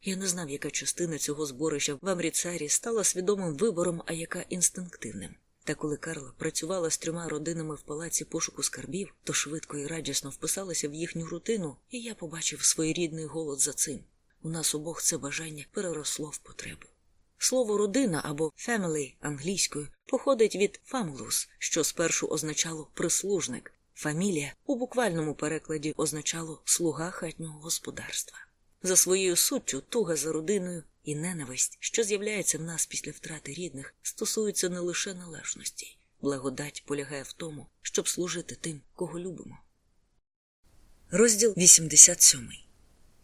Я не знав, яка частина цього зборища в Амріцарі стала свідомим вибором, а яка інстинктивним. Та коли Карла працювала з трьома родинами в палаці пошуку скарбів, то швидко і радісно вписалася в їхню рутину, і я побачив своєрідний голод за цим. У нас обох це бажання переросло в потребу. Слово родина або family англійською походить від famulus, що спершу означало прислужник. Фамілія у буквальному перекладі означало слуга хатнього господарства. За своєю суттю туга за родиною і ненависть, що з'являється в нас після втрати рідних, стосуються не лише належності. Благодать полягає в тому, щоб служити тим, кого любимо. Розділ 87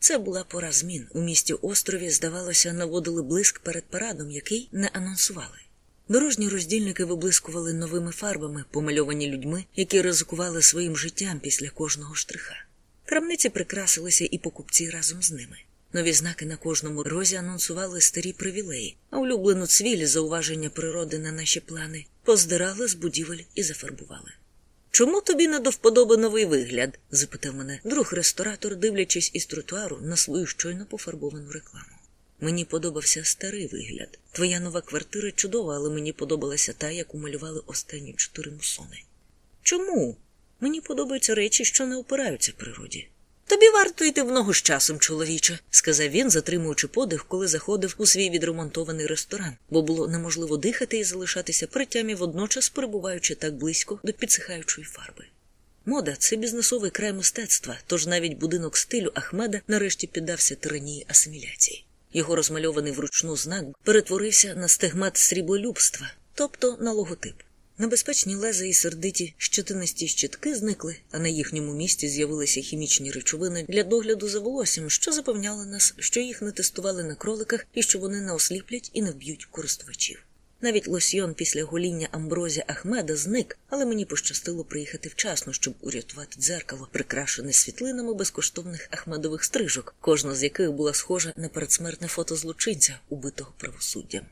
це була пора змін. У місті острові, здавалося, наводили блиск перед парадом, який не анонсували. Дорожні роздільники виблискували новими фарбами, помальовані людьми, які ризикували своїм життям після кожного штриха. Крамниці прикрасилися і покупці разом з ними. Нові знаки на кожному розі анонсували старі привілеї, а улюблену цвіль зауваження природи на наші плани поздирали з будівель і зафарбували. Чому тобі не до вподоби новий вигляд? запитав мене друг ресторатор, дивлячись із тротуару на свою щойно пофарбовану рекламу. Мені подобався старий вигляд. Твоя нова квартира чудова, але мені подобалася та, яку малювали останні чотири мусони. Чому? Мені подобаються речі, що не опираються природі. Тобі варто йти в ногу з часом, чоловіче, сказав він, затримуючи подих, коли заходив у свій відремонтований ресторан, бо було неможливо дихати і залишатися при тямі водночас перебуваючи так близько до підсихаючої фарби. Мода це бізнесовий край мистецтва, тож навіть будинок стилю Ахмеда нарешті піддався тиранії асиміляції. Його розмальований вручну знак перетворився на стигмат сріблолюбства, тобто на логотип. Небезпечні леза і сердиті щетинисті щітки зникли, а на їхньому місці з'явилися хімічні речовини для догляду за волоссям, що запевняли нас, що їх не тестували на кроликах і що вони не осліплять і не вб'ють користувачів. Навіть лосьйон після гоління амброзі Ахмеда зник, але мені пощастило приїхати вчасно, щоб урятувати дзеркало, прикрашене світлинами безкоштовних ахмедових стрижок, кожна з яких була схожа на передсмертне фото злочинця, убитого правосуддям.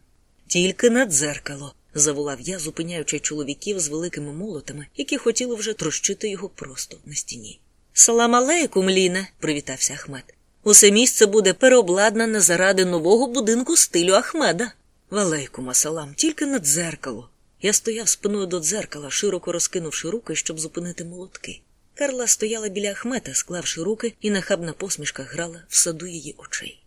Тільки на дзеркало. Заволав я, зупиняючи чоловіків з великими молотами, які хотіли вже трощити його просто на стіні. Салам алейкум, Ліне, привітався Ахмед. Усе місце буде переобладнане заради нового будинку стилю Ахмеда. Валейкум асалам, тільки на дзеркало. Я стояв спиною до дзеркала, широко розкинувши руки, щоб зупинити молотки. Карла стояла біля Ахмета, склавши руки, і нахабна посмішка грала в саду її очей.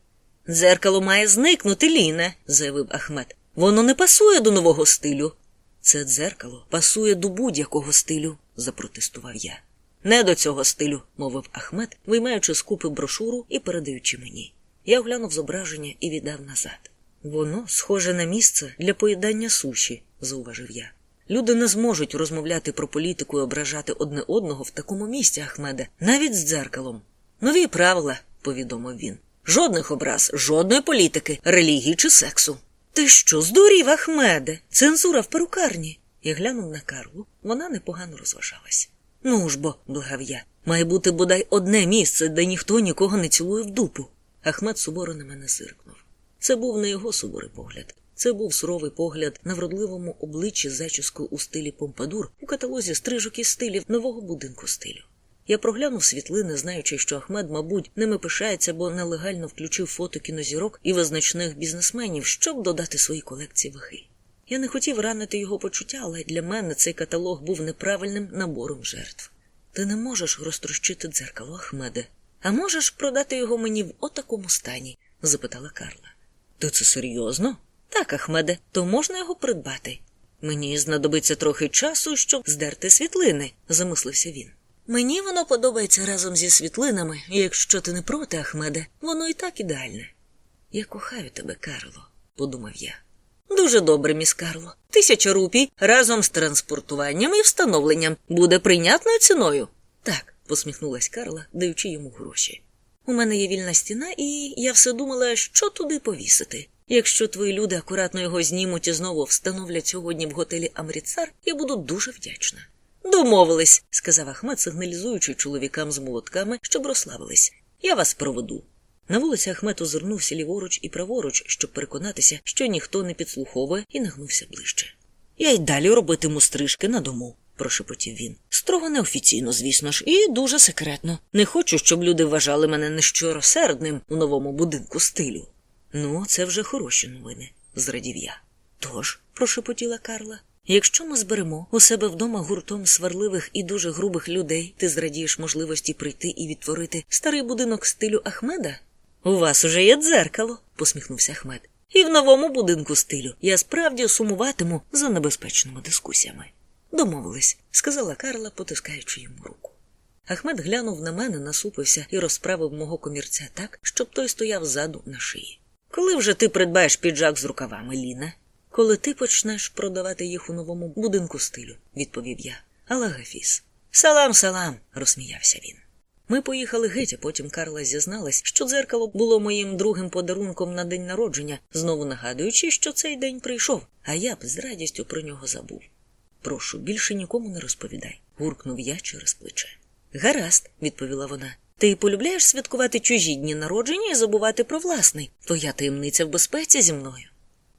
Дзеркало має зникнути, Ліне, заявив Ахмед. Воно не пасує до нового стилю. Це дзеркало пасує до будь-якого стилю, запротестував я. Не до цього стилю, мовив Ахмед, виймаючи з купи брошуру і передаючи мені. Я оглянув зображення і віддав назад. Воно схоже на місце для поїдання суші, зауважив я. Люди не зможуть розмовляти про політику і ображати одне одного в такому місці, Ахмеде, навіть з дзеркалом. Нові правила, повідомив він. Жодних образ, жодної політики, релігії чи сексу. Ти що, здурів, Ахмеде? Цензура в перукарні. Я глянув на Карлу, вона непогано розважалась. Ну ж бо, благав я, має бути бодай одне місце, де ніхто нікого не цілує в дупу. Ахмед суворо на мене зиркнув. Це був не його суворий погляд. Це був суровий погляд на вродливому обличчі зачіскою у стилі Помпадур у каталозі стрижок і стилів нового будинку стилю. Я проглянув світлини, знаючи, що Ахмед, мабуть, ними пишається, бо нелегально включив фото кінозірок і визначних бізнесменів, щоб додати свої колекції ваги. Я не хотів ранити його почуття, але для мене цей каталог був неправильним набором жертв. Ти не можеш розтрощити дзеркало, Ахмеде, а можеш продати його мені в отакому стані? запитала Карла. Ти це серйозно? Так, Ахмеде, то можна його придбати. Мені знадобиться трохи часу, щоб здерти світлини, замислився він. Мені воно подобається разом зі світлинами, і якщо ти не проти, Ахмеде, воно і так ідеальне. Я кохаю тебе, Карло, подумав я. Дуже добре, міс Карло. Тисяча рупій разом з транспортуванням і встановленням буде прийнятною ціною. Так, посміхнулась Карла, даючи йому гроші. У мене є вільна стіна, і я все думала, що туди повісити. Якщо твої люди акуратно його знімуть і знову встановлять сьогодні в готелі Амріцар, я буду дуже вдячна. Домовились, сказав Ахмед, сигналізуючи чоловікам з молотками, щоб розслабились. Я вас проведу. На вулиці Ахмед озирнувся ліворуч і праворуч, щоб переконатися, що ніхто не підслуховує, і нагнувся ближче. Я й далі робитиму стрижки на дому, прошепотів він. Строго неофіційно, звісно ж, і дуже секретно. Не хочу, щоб люди вважали мене нещоросердним у новому будинку стилю. Ну, це вже хороші новини, зрадів я. Тож, прошепотіла Карла. Якщо ми зберемо у себе вдома гуртом сварливих і дуже грубих людей, ти зрадієш можливості прийти і відтворити старий будинок стилю Ахмеда? У вас уже є дзеркало, посміхнувся Ахмед. І в новому будинку стилю я справді сумуватиму за небезпечними дискусіями. Домовились, сказала Карла, потискаючи йому руку. Ахмед глянув на мене, насупився і розправив мого комірця так, щоб той стояв ззаду на шиї. Коли вже ти придбаєш піджак з рукавами, Ліна? Коли ти почнеш продавати їх у новому будинку стилю, відповів я. Але. Салам, салам, розсміявся він. Ми поїхали геть, а потім Карла зізналась, що дзеркало було моїм другим подарунком на день народження, знову нагадуючи, що цей день прийшов, а я б з радістю про нього забув. Прошу, більше нікому не розповідай, гуркнув я через плече. Гаразд, відповіла вона. Ти полюбляєш святкувати чужі дні народження і забувати про власний. Твоя таємниця в безпеці зі мною.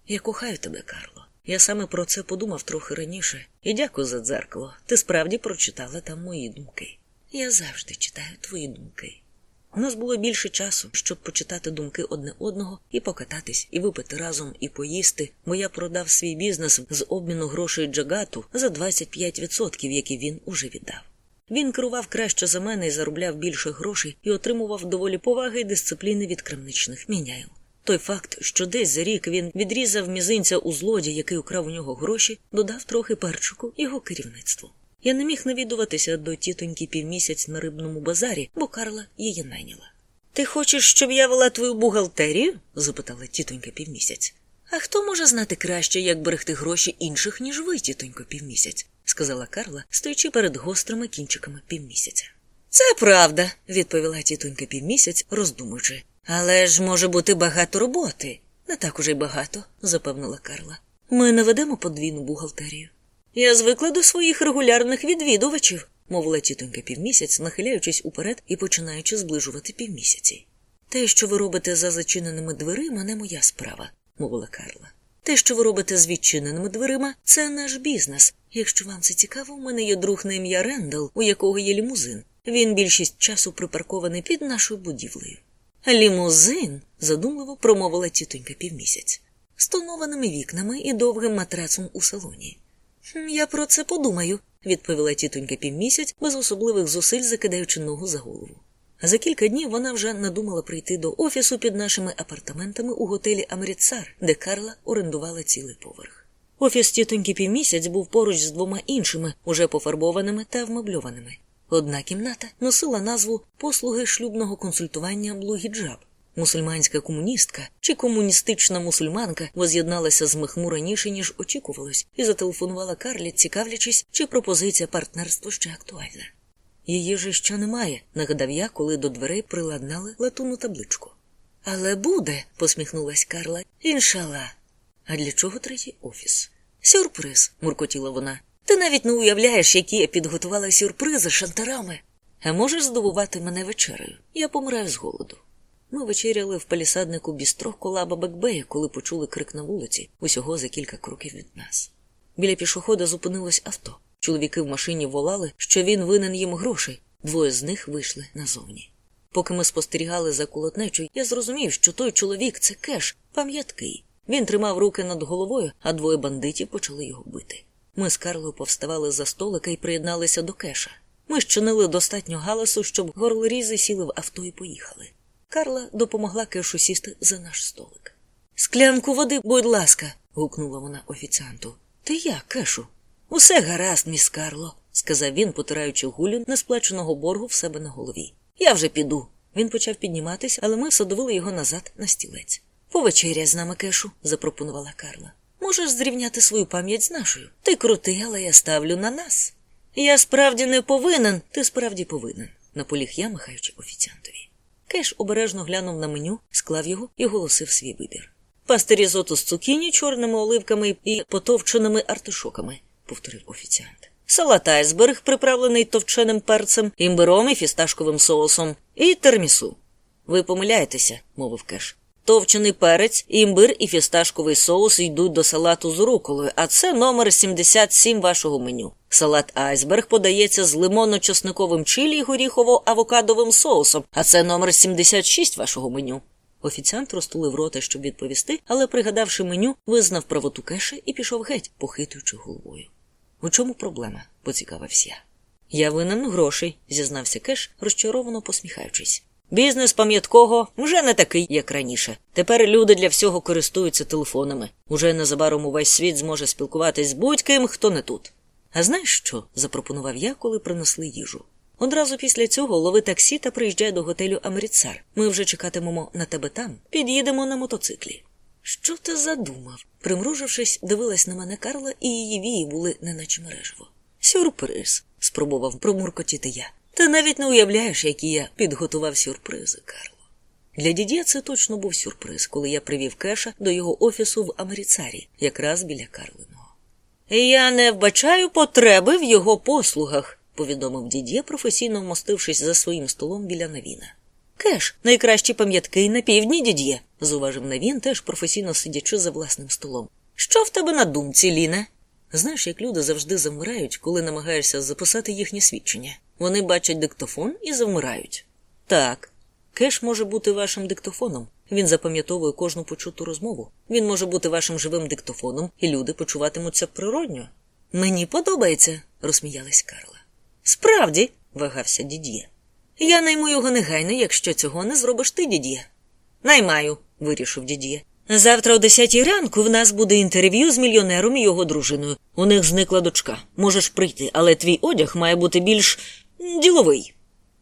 Я кохаю тебе, Карло. Я саме про це подумав трохи раніше. І дякую за дзеркало. Ти справді прочитала там мої думки. Я завжди читаю твої думки. У нас було більше часу, щоб почитати думки одне одного і покататись, і випити разом, і поїсти, бо я продав свій бізнес з обміну грошей Джагату за 25%, які він уже віддав. Він керував краще за мене і заробляв більше грошей і отримував доволі поваги і дисципліни від крамничних міняїв. Той факт, що десь за рік він відрізав мізинця у злодія, який украв у нього гроші, додав трохи перчику його керівництву. Я не міг навідуватися до тітоньки півмісяць на рибному базарі, бо Карла її найняла. Ти хочеш, щоб я вела твою бухгалтерію? запитала тітонька півмісяць. А хто може знати краще, як берегти гроші інших, ніж ви, тітонько півмісяць? сказала Карла, стоячи перед гострими кінчиками півмісяця. Це правда, відповіла тітонька півмісяць, роздумуючи. Але ж може бути багато роботи. Не так уже й багато, запевнила Карла. Ми не ведемо подвійну бухгалтерію. Я звикла до своїх регулярних відвідувачів, мовила тітонька півмісяць, нахиляючись уперед і починаючи зближувати півмісяці. Те, що ви робите за зачиненими дверима, не моя справа, мовила Карла. Те, що ви робите з відчиненими дверима, це наш бізнес. Якщо вам це цікаво, у мене є друг на ім'я Рендал, у якого є лімузин. Він більшість часу припаркований під нашою будівлею. Лімузин, задумливо промовила тітонька півмісяць, з тонованими вікнами і довгим матрацом у салоні. Я про це подумаю, відповіла тітонька півмісяць, без особливих зусиль закидаючи ногу за голову. За кілька днів вона вже надумала прийти до офісу під нашими апартаментами у готелі Амріцар, де Карла орендувала цілий поверх. Офіс тітоньки півмісяць був поруч з двома іншими, уже пофарбованими та вмебльованими. Одна кімната носила назву послуги шлюбного консультування Блугіджаб. Мусульманська комуністка чи комуністична мусульманка воз'єдналася з Мехму раніше, ніж очікувалось, і зателефонувала Карлі, цікавлячись, чи пропозиція партнерства ще актуальна. Її же ще немає, нагадав я, коли до дверей приладнали латунну табличку. Але буде, посміхнулась Карла, іншала. А для чого третій офіс? Сюрприз, муркотіла вона. Ти навіть не уявляєш, які я підготувала сюрпризи шантарами. Можеш здивувати мене вечерею? Я помираю з голоду. Ми вечеряли в палісаднику бістро колаба Бекбея, коли почули крик на вулиці, усього за кілька кроків від нас. Біля пішохода зупинилось авто. Чоловіки в машині волали, що він винен їм грошей. Двоє з них вийшли назовні. Поки ми спостерігали за колотнечою, я зрозумів, що той чоловік це кеш, пам'яткий. Він тримав руки над головою, а двоє бандитів почали його бити. Ми з Карлою повставали за столика і приєдналися до кеша. Ми щинили достатньо галасу, щоб горлорізи сіли в авто і поїхали. Карла допомогла кешу сісти за наш столик. Склянку води, будь ласка, гукнула вона офіціанту. Ти як, кешу? Усе гаразд, міс Карло, сказав він, потираючи гулю несплаченого боргу в себе на голові. Я вже піду. Він почав підніматися, але ми садовили його назад на стілець. Повечеря з нами, кешу, запропонувала Карла. Можеш зрівняти свою пам'ять з нашою. Ти крутий, але я ставлю на нас. Я справді не повинен, ти справді повинен, наполіг я, махаючи офіціантові. Кеш обережно глянув на меню, склав його і оголосив свій вибір. Пастерізоту з цукіні, чорними оливками і потовченими артишоками, повторив офіціант. Салат айсберг, приправлений товченим перцем, імбиром і фісташковим соусом, і термісу. Ви помиляєтеся, мовив кеш. Товчений перець, імбир і фісташковий соус йдуть до салату з руколою, а це номер 77 вашого меню. Салат айсберг подається з лимонно-чесниковим чилі і горіхово-авокадовим соусом, а це номер 76 вашого меню. Офіціант розтулив рота, щоб відповісти, але, пригадавши меню, визнав правоту кеша і пішов геть, похитуючи головою. У чому проблема? поцікавився я. Я винен грошей, зізнався кеш, розчаровано посміхаючись. Бізнес пам'яткого вже не такий, як раніше. Тепер люди для всього користуються телефонами. Уже незабаром увесь світ зможе спілкуватись з будь-ким, хто не тут. А знаєш що? запропонував я, коли принесли їжу. Одразу після цього лови таксі та приїжджай до готелю Амріцар. Ми вже чекатимемо на тебе там, під'їдемо на мотоциклі. Що ти задумав? Примружившись, дивилась на мене Карла, і її вії були неначе мережево. Сюрприз, спробував промуркотіти я. Ти навіть не уявляєш, які я підготував сюрпризи, Карло. Для дідя це точно був сюрприз, коли я привів кеша до його офісу в Америцарі, якраз біля Карлиного. Я не вбачаю потреби в його послугах, повідомив дід'є, професійно вмостившись за своїм столом біля навіна. Кеш, найкращі пам'ятки на півдні, дід'є, зуважив навін, теж професійно сидячи за власним столом. Що в тебе на думці, Ліне? Знаєш, як люди завжди завмирають, коли намагаєшся записати їхнє свідчення. Вони бачать диктофон і завмирають. Так, кеш може бути вашим диктофоном. Він запам'ятовує кожну почуту розмову. Він може бути вашим живим диктофоном, і люди почуватимуться природньо. Мені подобається, розсміялась Карла. Справді, вагався дід'є. Я найму його негайно, якщо цього не зробиш ти, дід'є. Наймаю, вирішив дід'є. Завтра о 10 ранку в нас буде інтерв'ю з мільйонером і його дружиною. У них зникла дочка. Можеш прийти, але твій одяг має бути більш діловий.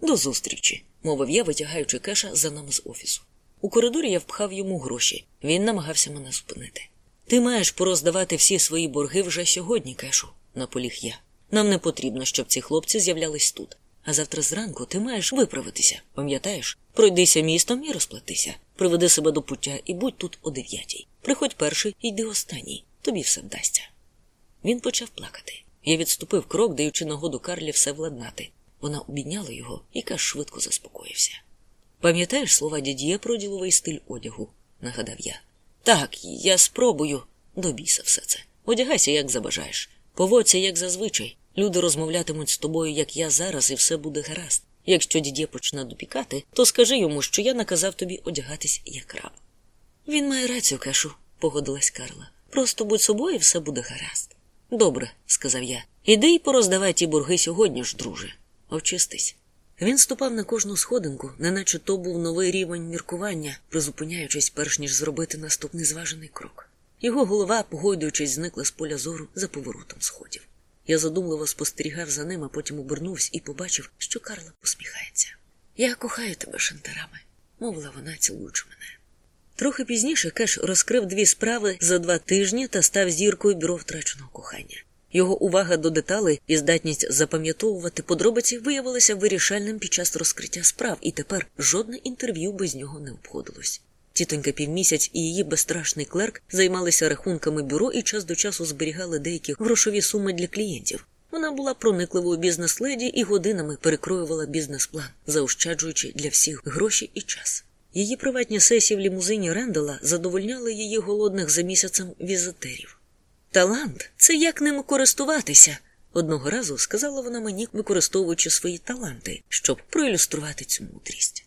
До зустрічі, мовив я, витягаючи кеша за нами з офісу. У коридорі я впхав йому гроші. Він намагався мене зупинити. Ти маєш пороздавати всі свої борги вже сьогодні, кешу, наполіг я. Нам не потрібно, щоб ці хлопці з'являлись тут. А завтра зранку ти маєш виправитися, пам'ятаєш? Пройдися містом і розплатися. Приведи себе до пуття і будь тут о дев'ятій. Приходь перший йди останній. Тобі все вдасться. Він почав плакати. Я відступив крок, даючи нагоду Карлі все владнати. Вона обідняла його і Каш швидко заспокоївся. Пам'ятаєш слова дід'є про діловий стиль одягу? нагадав я. Так, я спробую. До біса все це. Одягайся, як забажаєш. Поводься, як зазвичай. Люди розмовлятимуть з тобою, як я зараз, і все буде гаразд. Якщо дідє почне допікати, то скажи йому, що я наказав тобі одягатись як раб. Він має рацію, кешу, погодилась Карла. Просто будь собою, і все буде гаразд. Добре, сказав я. Іди й пороздавай ті борги сьогодні ж, друже. Очистись. Він ступав на кожну сходинку, неначе то був новий рівень міркування, призупиняючись, перш ніж зробити наступний зважений крок. Його голова, погойдуючись, зникла з поля зору за поворотом сходів. Я задумливо спостерігав за ним, а потім обернувся і побачив, що Карла посміхається. Я кохаю тебе шантарами, мовила вона, цілуючи мене. Трохи пізніше Кеш розкрив дві справи за два тижні та став зіркою бюро втраченого кохання. Його увага до деталей і здатність запам'ятовувати подробиці виявилися вирішальним під час розкриття справ, і тепер жодне інтерв'ю без нього не обходилось. Тітонька півмісяць і її безстрашний клерк займалися рахунками бюро і час до часу зберігали деякі грошові суми для клієнтів. Вона була проникливою бізнес-леді і годинами перекроювала бізнес-план, заощаджуючи для всіх гроші і час. Її приватні сесії в лімузині Рендела задовольняли її голодних за місяцем візитерів. Талант це як ним користуватися. Одного разу сказала вона мені, використовуючи свої таланти, щоб проілюструвати цю мудрість.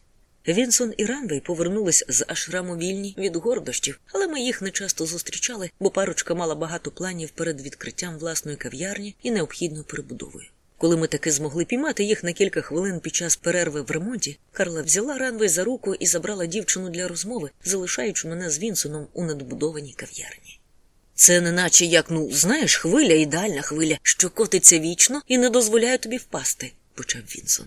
Вінсон і Ранвей повернулись з ашраму вільні від гордощів, але ми їх не часто зустрічали, бо парочка мала багато планів перед відкриттям власної кав'ярні і необхідною перебудовою. Коли ми таки змогли піймати їх на кілька хвилин під час перерви в ремонті, Карла взяла Ранвей за руку і забрала дівчину для розмови, залишаючи мене з Вінсоном у недобудованій кав'ярні. Це неначе як, ну, знаєш, хвиля, ідеальна хвиля, що котиться вічно і не дозволяє тобі впасти, почав Вінсон.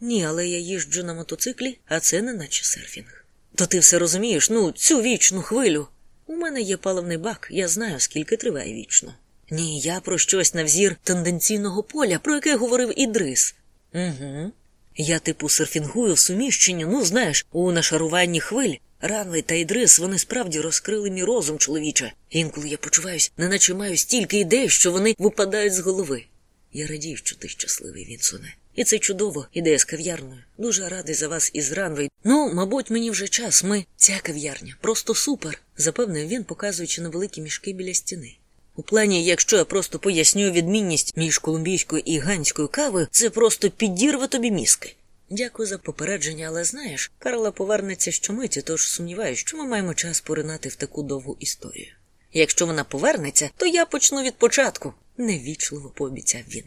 Ні, але я їжджу на мотоциклі, а це не наче серфінг. То ти все розумієш, ну, цю вічну хвилю. У мене є паливний бак, я знаю, скільки триває вічно. Ні, я про щось на взір тенденційного поля, про яке говорив Ідрис. Угу. Я, типу, серфінгую в суміщенні, ну, знаєш, у нашаруванні хвиль. Ранвей та Ідрис вони справді розкрили мій розум, чоловіче. Інколи я почуваюсь, неначе маю стільки ідей, що вони випадають з голови. Я радію, що ти щасливий, Вінсоне. І це чудово, ідея з кав'ярною. Дуже радий за вас із Ранвей. Ну, мабуть, мені вже час. Ми ця кав'ярня. Просто супер, запевнив він, показуючи на великі мішки біля стіни. У плані, якщо я просто поясню відмінність між колумбійською і ганською кавою, це просто підірве тобі мізки. Дякую за попередження, але знаєш, Карла повернеться щомиті, тож сумніваюся, що ми маємо час поринати в таку довгу історію. Якщо вона повернеться, то я почну від початку, невічливо пообіцяв він.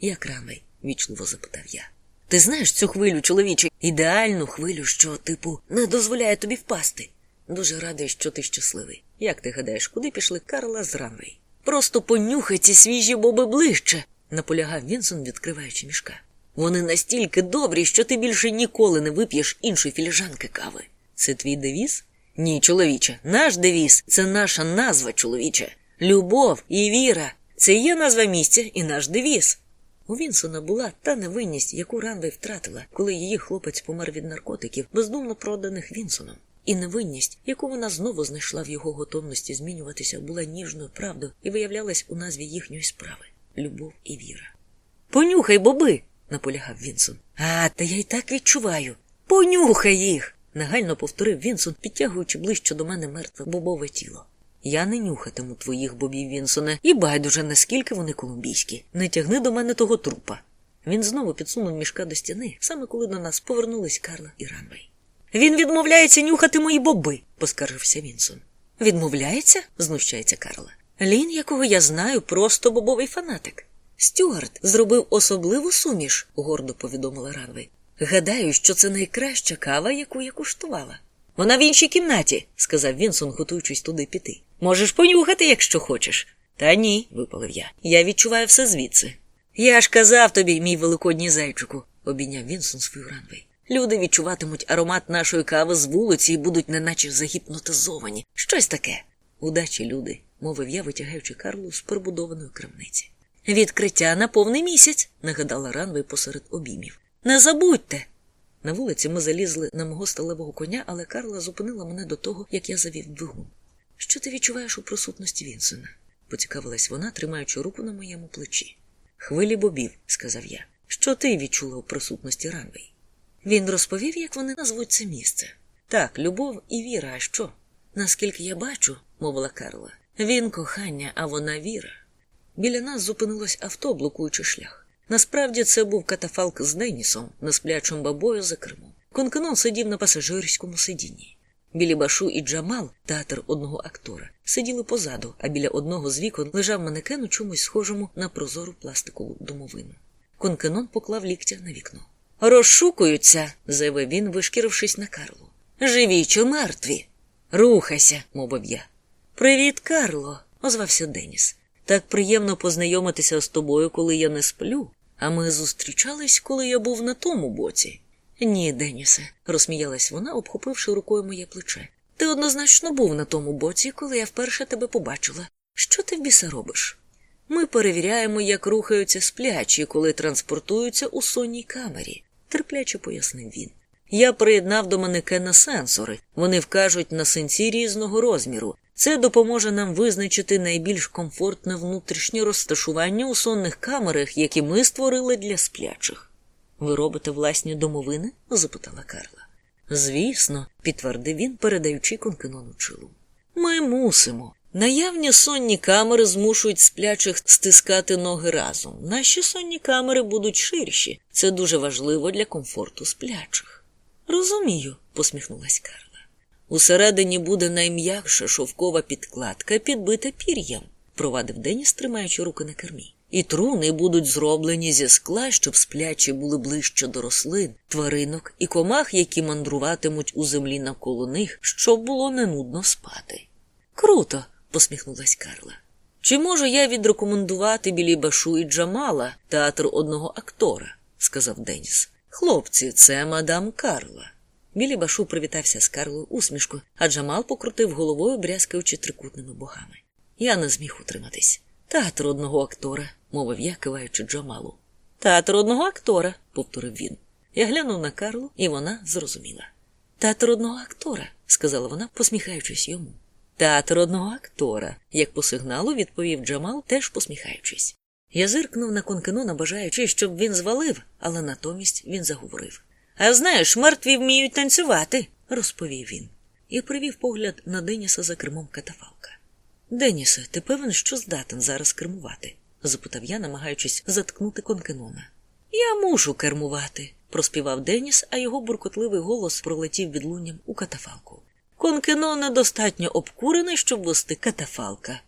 Як Ранвей? вічливо запитав я. Ти знаєш цю хвилю, чоловіче, ідеальну хвилю, що, типу, не дозволяє тобі впасти. Дуже радий, що ти щасливий. Як ти гадаєш, куди пішли Карла з Ранвей? Просто понюхай ці свіжі боби ближче, наполягав Вінсон, відкриваючи мішка. Вони настільки добрі, що ти більше ніколи не вип'єш іншої філіжанки кави. Це твій девіз? Ні, чоловіче, наш девіз це наша назва, чоловіче. Любов і віра. Це є назва місця і наш девіз. У Вінсона була та невинність, яку Ранвей втратила, коли її хлопець помер від наркотиків, бездумно проданих Вінсоном. І невинність, яку вона знову знайшла в його готовності змінюватися, була ніжною правдою і виявлялась у назві їхньої справи любов і віра. Понюхай, боби, наполягав Вінсон. А, та я й так відчуваю. Понюхай їх. негально повторив Вінсон, підтягуючи ближче до мене мертве бобове тіло. Я не нюхатиму твоїх бобів, Вінсоне, і байдуже, наскільки вони колумбійські. Не тягни до мене того трупа. Він знову підсунув мішка до стіни, саме коли до нас повернулись Карла і Ранвей. Він відмовляється нюхати мої боби, поскаржився Вінсон. Відмовляється? знущається Карла. Лін, якого я знаю, просто бобовий фанатик. Стюарт зробив особливу суміш, гордо повідомила Ранвей. Гадаю, що це найкраща кава, яку я куштувала. Вона в іншій кімнаті, сказав Вінсон, готуючись туди піти. Можеш понюхати, якщо хочеш. Та ні, випалив я. Я відчуваю все звідси. Я ж казав тобі, мій великодній зайчику, обійняв Вінсон свою ранвей. Люди відчуватимуть аромат нашої кави з вулиці і будуть неначе загіпнотизовані. Щось таке. Удачі, люди, мовив я, витягаючи Карлу з перебудованої крамниці. Відкриття на повний місяць, нагадала Ранвей посеред обіймів. Не забудьте. На вулиці ми залізли на мого сталевого коня, але Карла зупинила мене до того, як я завів двигун. Що ти відчуваєш у присутності Вінсона? поцікавилась вона, тримаючи руку на моєму плечі. Хвилі бобів, сказав я. Що ти відчула у присутності Ранвей? Він розповів, як вони назвуть це місце. Так, любов і віра, а що? Наскільки я бачу, мовила Карла, він кохання, а вона віра. Біля нас зупинилось авто, блокуючи шлях. Насправді це був катафалк з Денісом, несплячим бабою за кермом. Конканон сидів на пасажирському сидінні. Білі Башу і Джамал, театр одного актора, сиділи позаду, а біля одного з вікон лежав манекен у чомусь схожому на прозору пластикову домовину. Конканон поклав ліктя на вікно. Розшукуються, заявив він, вишкірившись на Карлу. Живі чи мертві? Рухайся, мовив я. Привіт, Карло, озвався Деніс. Так приємно познайомитися з тобою, коли я не сплю. А ми зустрічались, коли я був на тому боці. Ні, Денісе, розсміялась вона, обхопивши рукою моє плече. Ти однозначно був на тому боці, коли я вперше тебе побачила. Що ти в біса робиш? Ми перевіряємо, як рухаються сплячі, коли транспортуються у сонній камері, терпляче пояснив він. Я приєднав до манекена сенсори. Вони вкажуть на синці різного розміру. Це допоможе нам визначити найбільш комфортне внутрішнє розташування у сонних камерах, які ми створили для сплячих. Ви робите власні домовини? запитала Карла. Звісно, підтвердив він, передаючи конкинону чилу. Ми мусимо. Наявні сонні камери змушують сплячих стискати ноги разом. Наші сонні камери будуть ширші. Це дуже важливо для комфорту сплячих. Розумію, посміхнулась Карла. Усередині буде найм'якша шовкова підкладка, підбита пір'ям, провадив Деніс, тримаючи руки на кермі. І труни будуть зроблені зі скла, щоб сплячі були ближче до рослин, тваринок і комах, які мандруватимуть у землі навколо них, щоб було не нудно спати. Круто, посміхнулась Карла. Чи можу я відрекомендувати білі Башу і Джамала, театр одного актора? сказав Деніс. Хлопці, це мадам Карла. Білі Башу привітався з Карлою усмішкою, а Джамал покрутив головою, брязкаючи трикутними богами. Я не зміг утриматись. Театр одного актора, мовив я, киваючи Джамалу. Театр одного актора, повторив він. Я глянув на Карлу, і вона зрозуміла. Театр одного актора, сказала вона, посміхаючись йому. Театр одного актора, як по сигналу відповів Джамал, теж посміхаючись. Я зиркнув на конкенона, бажаючи, щоб він звалив, але натомість він заговорив. А знаєш, мертві вміють танцювати, розповів він, і привів погляд на Деніса за кермом катафалка. Денісе, ти певен, що здатен зараз кермувати? запитав я, намагаючись заткнути конкенона. Я мушу кермувати, проспівав Деніс, а його буркотливий голос пролетів відлунням у катафалку. Конкено недостатньо обкурений, щоб вести катафалка.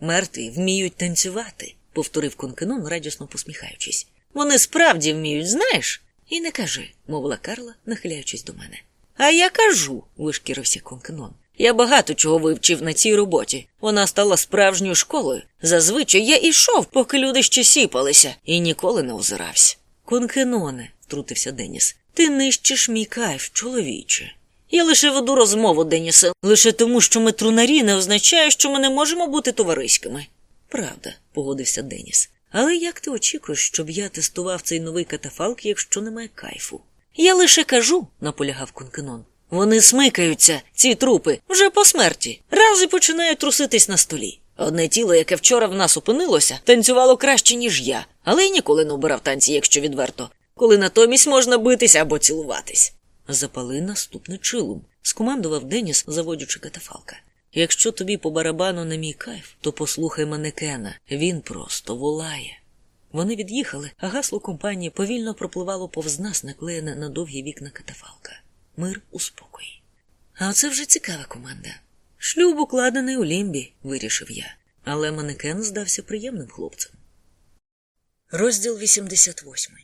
Мертві вміють танцювати, повторив конкенон, радісно посміхаючись. Вони справді вміють, знаєш? І не кажи, мовила Карла, нахиляючись до мене. А я кажу, вишкірився конкенон. Я багато чого вивчив на цій роботі. Вона стала справжньою школою. Зазвичай я ішов, поки люди ще сіпалися, і ніколи не озирався. Конкеноне, втрутився Деніс, ти нищиш мій кайф, чоловіче. Я лише веду розмову, Денісе, лише тому, що ми трунарі не означає, що ми не можемо бути товариськими. Правда, погодився Деніс. Але як ти очікуєш, щоб я тестував цей новий катафалк, якщо немає кайфу? Я лише кажу, наполягав Конкенон. Вони смикаються, ці трупи, вже по смерті, раз і починають труситись на столі. Одне тіло, яке вчора в нас опинилося, танцювало краще, ніж я, але й ніколи не обирав танці, якщо відверто, коли натомість можна битися або цілуватись. Запали наступний чилум, скомандував Деніс, заводячи катафалка. Якщо тобі по барабану на мій кайф, то послухай манекена, він просто волає. Вони від'їхали, а гасло компанії повільно пропливало повз нас, наклеєне на довгі вікна катафалка. Мир у спокої. А оце вже цікава команда. Шлюб укладений у лімбі, вирішив я, але манекен здався приємним хлопцем. Розділ 88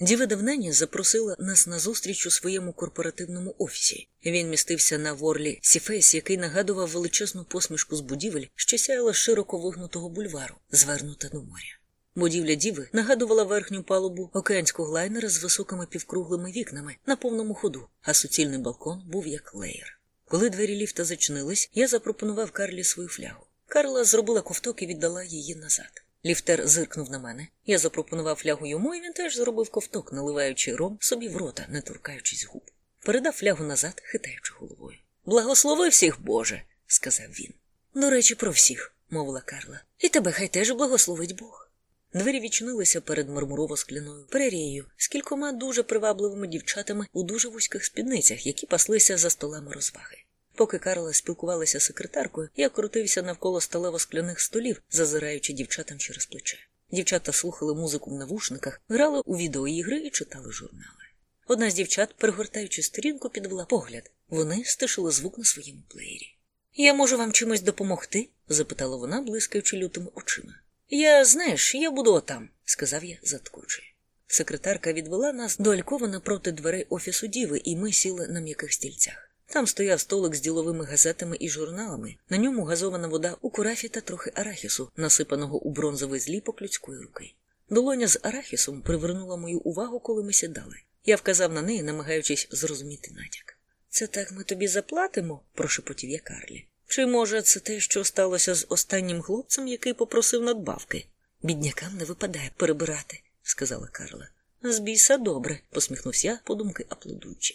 Діва Девнані запросила нас на зустріч у своєму корпоративному офісі. Він містився на Ворлі Сіфейс, який нагадував величезну посмішку з будівель, що сяяла широко вигнутого бульвару, звернута до моря. Будівля Діви нагадувала верхню палубу океанського лайнера з високими півкруглими вікнами на повному ходу, а суцільний балкон був як леєр. Коли двері ліфта зачинились, я запропонував Карлі свою флягу. Карла зробила ковток і віддала її назад. Ліфтер зиркнув на мене. Я запропонував флягу йому, і він теж зробив ковток, наливаючи ром собі в рота, не торкаючись губ. Передав флягу назад, хитаючи головою. Благослови всіх, Боже, сказав він. До речі, про всіх, мовила Карла. І тебе хай теж благословить Бог. Двері відчинилися перед мармурово-скляною прерією з кількома дуже привабливими дівчатами у дуже вузьких спідницях, які паслися за столами розваги. Поки Карла спілкувалася з секретаркою, я крутився навколо сталево-скляних столів, зазираючи дівчатам через плече. Дівчата слухали музику в навушниках, грали у відеоігри і читали журнали. Одна з дівчат, перегортаючи сторінку, підвела погляд. Вони стишили звук на своєму плеєрі. Я можу вам чимось допомогти? запитала вона, блискаючи лютими очима. Я, знаєш, я буду отам, сказав я, заткучи. Секретарка відвела нас до напроти дверей офісу Діви, і ми сіли на м'яких стільцях. Там стояв столик з діловими газетами і журналами, на ньому газована вода у курафі та трохи арахісу, насипаного у бронзовий зліпок людської руки. Долоня з арахісом привернула мою увагу, коли ми сідали. Я вказав на неї, намагаючись зрозуміти натяк. Це так ми тобі заплатимо? прошепотів я Карлі. Чи, може, це те, що сталося з останнім хлопцем, який попросив надбавки? Біднякам не випадає перебирати, сказала Карла. З біса добре, посміхнувся я, подумки аплодуючи.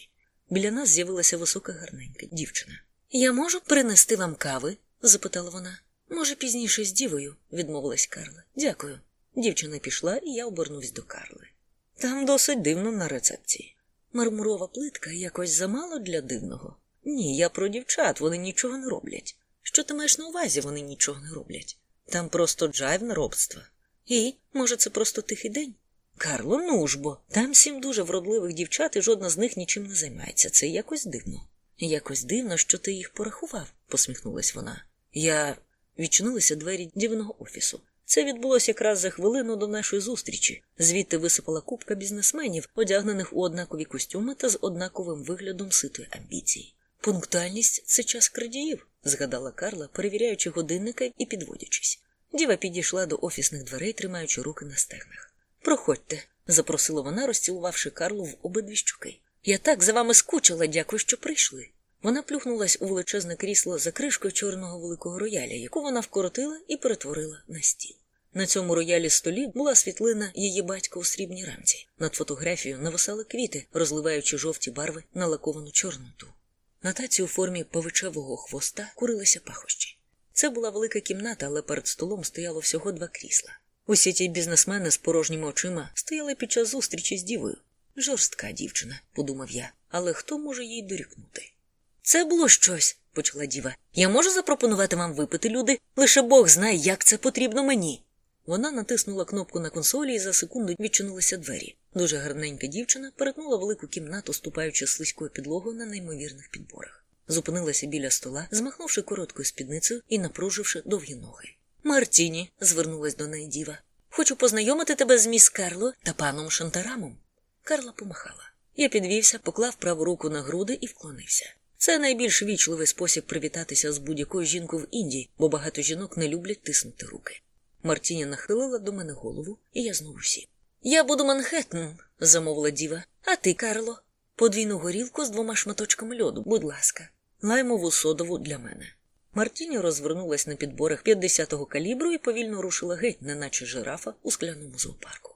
Біля нас з'явилася висока гарненька дівчина. Я можу принести вам кави? запитала вона. Може, пізніше з Дівою, відмовилась Карла. Дякую. Дівчина пішла, і я обернувся до Карли. Там досить дивно на рецепції. Мармурова плитка якось замало для дивного. Ні, я про дівчат, вони нічого не роблять. Що ти маєш на увазі, вони нічого не роблять. Там просто джайв неробства. І, може, це просто тихий день? Карло, ну ж бо, там сім дуже вродливих дівчат, і жодна з них нічим не займається. Це якось дивно. Якось дивно, що ти їх порахував, посміхнулась вона. Я відчинилися двері дівного офісу. Це відбулося якраз за хвилину до нашої зустрічі. Звідти висипала купка бізнесменів, одягнених у однакові костюми та з однаковим виглядом ситої амбіції. Пунктуальність це час крадіїв, згадала Карла, перевіряючи годинника і підводячись. Діва підійшла до офісних дверей, тримаючи руки на стегнах. Проходьте, запросила вона, розцілувавши Карлу в обидві щуки. Я так за вами скучила, дякую, що прийшли. Вона плюхнулась у величезне крісло за кришкою чорного великого рояля, яку вона вкоротила і перетворила на стіл. На цьому роялі столі була світлина її батька у срібній рамці. Над фотографією нависали квіти, розливаючи жовті барви на лаковану чорноту. На таці у формі павичевого хвоста курилися пахощі. Це була велика кімната, але перед столом стояло всього два крісла. Усі ті бізнесмени з порожніми очима стояли під час зустрічі з дівою. Жорстка дівчина, подумав я, але хто може їй дорікнути? Це було щось, почала діва. Я можу запропонувати вам випити, люди, лише Бог знає, як це потрібно мені. Вона натиснула кнопку на консолі і за секунду відчинилися двері. Дуже гарненька дівчина перетнула велику кімнату, ступаючи слизькою підлогою на неймовірних підборах. Зупинилася біля стола, змахнувши короткою спідницею і напруживши довгі ноги. Мартіні, звернулась до неї діва, хочу познайомити тебе з міс Карло та паном Шантарамом. Карла помахала. Я підвівся, поклав праву руку на груди і вклонився. Це найбільш вічливий спосіб привітатися з будь-якою жінкою в Індії, бо багато жінок не люблять тиснути руки. Мартіні нахилила до мене голову, і я знову сів. Я буду Манхеттен, замовила діва. А ти, Карло, подвійну горілку з двома шматочками льоду, будь ласка, лаймову содову для мене. Мартіні розвернулась на підборах 50-го калібру і повільно рушила геть, неначе жирафа у скляному зоопарку.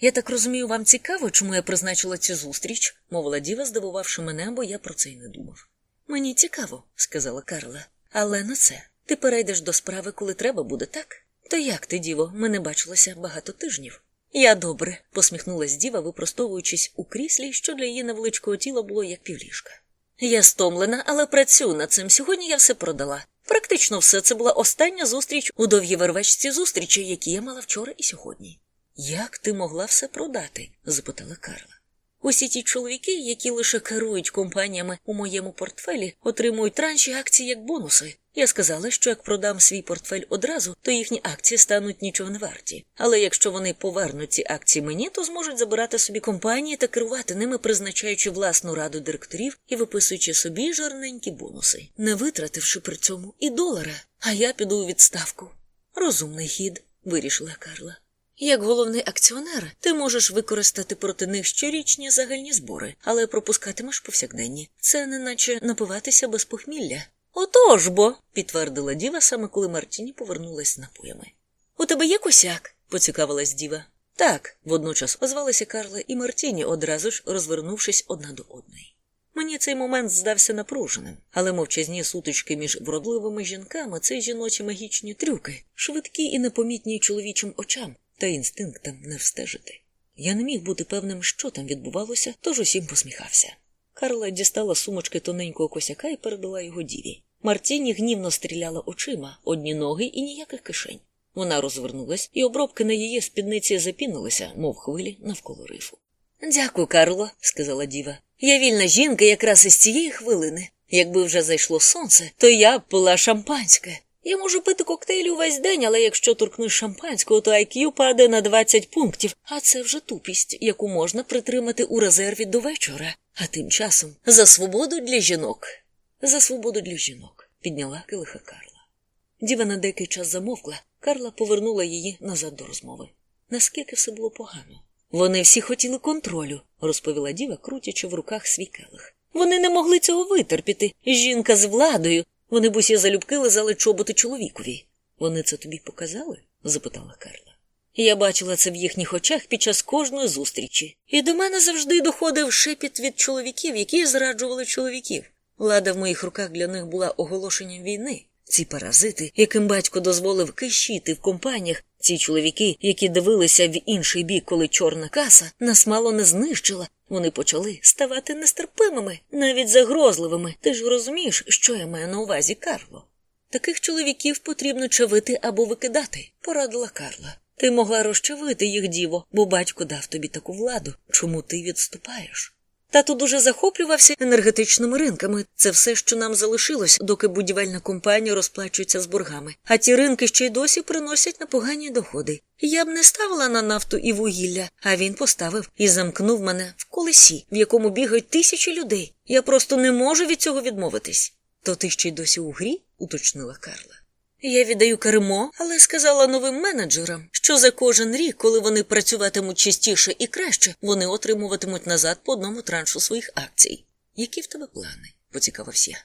Я так розумію, вам цікаво, чому я призначила цю зустріч, мовила діва, здивувавши мене, бо я про це й не думав. Мені цікаво, сказала Карла, але не це. Ти перейдеш до справи, коли треба буде, так? То як ти, діво, ми не бачилися багато тижнів. Я добре, посміхнулась діва, випростовуючись у кріслі, що для її невеличкого тіла було як півліжка. Я стомлена, але працюю над цим. Сьогодні я все продала. Практично все це була остання зустріч у довгій вервечці зустрічей, які я мала вчора і сьогодні. Як ти могла все продати? запитала Карла. Усі ті чоловіки, які лише керують компаніями у моєму портфелі, отримують транші акцій як бонуси. Я сказала, що як продам свій портфель одразу, то їхні акції стануть нічого не варті. Але якщо вони повернуть ці акції мені, то зможуть забирати собі компанії та керувати ними, призначаючи власну раду директорів і виписуючи собі жирненькі бонуси, не витративши при цьому і долара. А я піду у відставку. Розумний хід, вирішила Карла. Як головний акціонер, ти можеш використати проти них щорічні загальні збори, але пропускатимеш повсякденні. Це не наче напиватися без похмілля. Отож бо, підтвердила діва, саме коли Мартіні повернулась напоями. У тебе є косяк? поцікавилась діва. Так, водночас озвалися Карла і Мартіні, одразу ж розвернувшись одна до одної. Мені цей момент здався напруженим, але мовчазні сутички між вродливими жінками це жіночі магічні трюки, швидкі і непомітні чоловічим очам та інстинктам не встежити. Я не міг бути певним, що там відбувалося, тож усім посміхався. Карла дістала сумочки тоненького косяка і передала його діві. Мартіні гнівно стріляла очима, одні ноги і ніяких кишень. Вона розвернулась, і обробки на її спідниці запінилися, мов хвилі навколо рифу. Дякую, Карло, сказала діва. Я вільна жінка якраз із цієї хвилини. Якби вже зайшло сонце, то я б пила шампанське. Я можу пити коктейлі увесь день, але якщо торкнусь шампанського, то IQ падає на 20 пунктів, а це вже тупість, яку можна притримати у резерві до вечора. А тим часом за свободу для жінок. За свободу для жінок, підняла килиха Карла. Діва на деякий час замовкла, Карла повернула її назад до розмови. Наскільки все було погано? Вони всі хотіли контролю, розповіла діва, крутячи в руках свій келих. Вони не могли цього витерпіти. Жінка з владою. Вони б усі залюбки лизали чоботи чоловікові. Вони це тобі показали? запитала Карла. Я бачила це в їхніх очах під час кожної зустрічі, і до мене завжди доходив шепіт від чоловіків, які зраджували чоловіків. Лада в моїх руках для них була оголошенням війни. Ці паразити, яким батько дозволив кишіти в компаніях, ці чоловіки, які дивилися в інший бік, коли чорна каса, нас мало не знищила. Вони почали ставати нестерпимими, навіть загрозливими. Ти ж розумієш, що я маю на увазі, Карло? Таких чоловіків потрібно чавити або викидати, порадила Карла. Ти могла розчавити їх діво, бо батько дав тобі таку владу. Чому ти відступаєш? Тато дуже захоплювався енергетичними ринками. Це все, що нам залишилось, доки будівельна компанія розплачується з боргами. А ті ринки ще й досі приносять непогані доходи. Я б не ставила на нафту і вугілля, а він поставив і замкнув мене в колесі, в якому бігають тисячі людей. Я просто не можу від цього відмовитись. То ти ще й досі у грі? уточнила Карла. Я віддаю кермо, але сказала новим менеджерам, що за кожен рік, коли вони працюватимуть частіше і краще, вони отримуватимуть назад по одному траншу своїх акцій. Які в тебе плани? поцікавився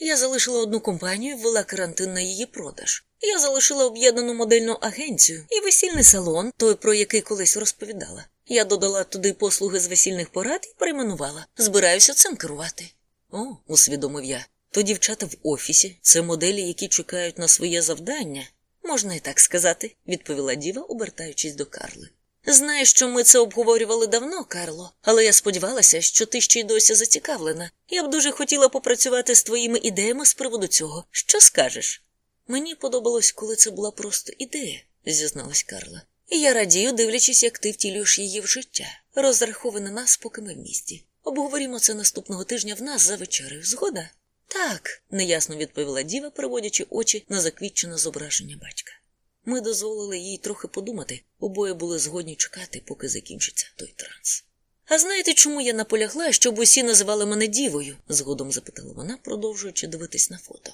я. Залишила одну компанію, ввела карантин на її продаж. Я залишила об'єднану модельну агенцію і весільний салон, той, про який колись розповідала. Я додала туди послуги з весільних порад і перейменувала. Збираюся цим керувати. О, усвідомив я. То дівчата в офісі це моделі, які чекають на своє завдання. Можна і так сказати, відповіла діва, обертаючись до Карли. Знаю, що ми це обговорювали давно, Карло, але я сподівалася, що ти ще й досі зацікавлена. Я б дуже хотіла попрацювати з твоїми ідеями з приводу цього. Що скажеш? Мені подобалось, коли це була просто ідея, зізналась Карла. І я радію, дивлячись, як ти втілюєш її в життя. Розраховуй на нас, поки ми в місті. Обговорімо це наступного тижня в нас за вечерею. Згода? Так, неясно відповіла діва, переводячи очі на заквітчене зображення батька. Ми дозволили їй трохи подумати, обоє були згодні чекати, поки закінчиться той транс. А знаєте, чому я наполягла, щоб усі називали мене дівою? згодом запитала вона, продовжуючи дивитись на фото.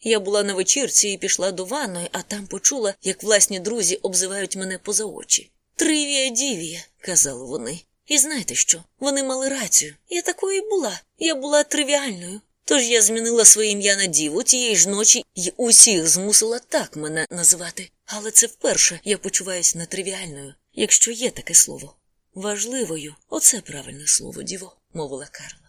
Я була на вечірці і пішла до ванної, а там почула, як власні друзі обзивають мене поза очі. Тривія дівія, казали вони. І знаєте що? Вони мали рацію. Я такою і була. Я була тривіальною. Тож я змінила своє ім'я на діву тієї ж ночі і усіх змусила так мене називати. Але це вперше я почуваюся нетривіальною, якщо є таке слово. Важливою, оце правильне слово, діво, мовила Карла.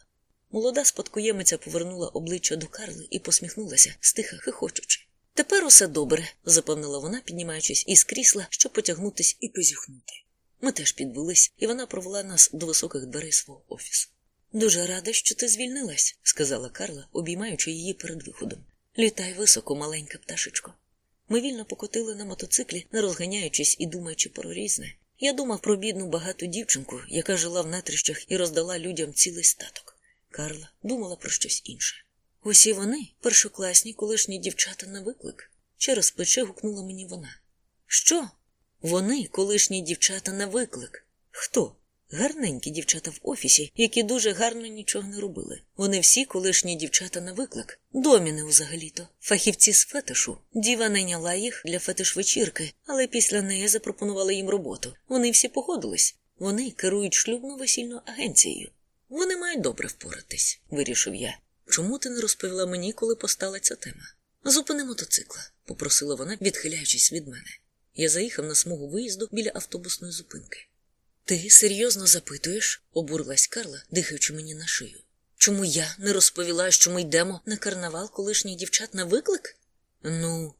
Молода спадкоємиця повернула обличчя до Карли і посміхнулася, стиха хихочучи. Тепер усе добре, запевнила вона, піднімаючись із крісла, щоб потягнутись і позіхнути. Ми теж підвелись, і вона провела нас до високих дверей свого офісу. Дуже рада, що ти звільнилась, сказала Карла, обіймаючи її перед виходом. Літай високо, маленька пташечко. Ми вільно покотили на мотоциклі, не розганяючись і думаючи про різне. Я думав про бідну багату дівчинку, яка жила в натрищах і роздала людям цілий статок. Карла думала про щось інше. Усі вони першокласні колишні дівчата на виклик. Через плече гукнула мені вона. Що? Вони колишні дівчата на виклик. Хто? Гарненькі дівчата в офісі, які дуже гарно нічого не робили. Вони всі колишні дівчата на виклик, доміни взагалі-то, фахівці з фетишу. Діва найняла їх для фетиш-вечірки, але після неї запропонувала їм роботу. Вони всі погодились. Вони керують шлюбно-весільною агенцією. Вони мають добре впоратись, вирішив я. Чому ти не розповіла мені, коли постала ця тема? Зупини мотоцикла, попросила вона, відхиляючись від мене. Я заїхав на смугу виїзду біля автобусної зупинки. Ти серйозно запитуєш? обурилась Карла, дихаючи мені на шию. Чому я не розповіла, що ми йдемо на карнавал колишніх дівчат на виклик? Ну,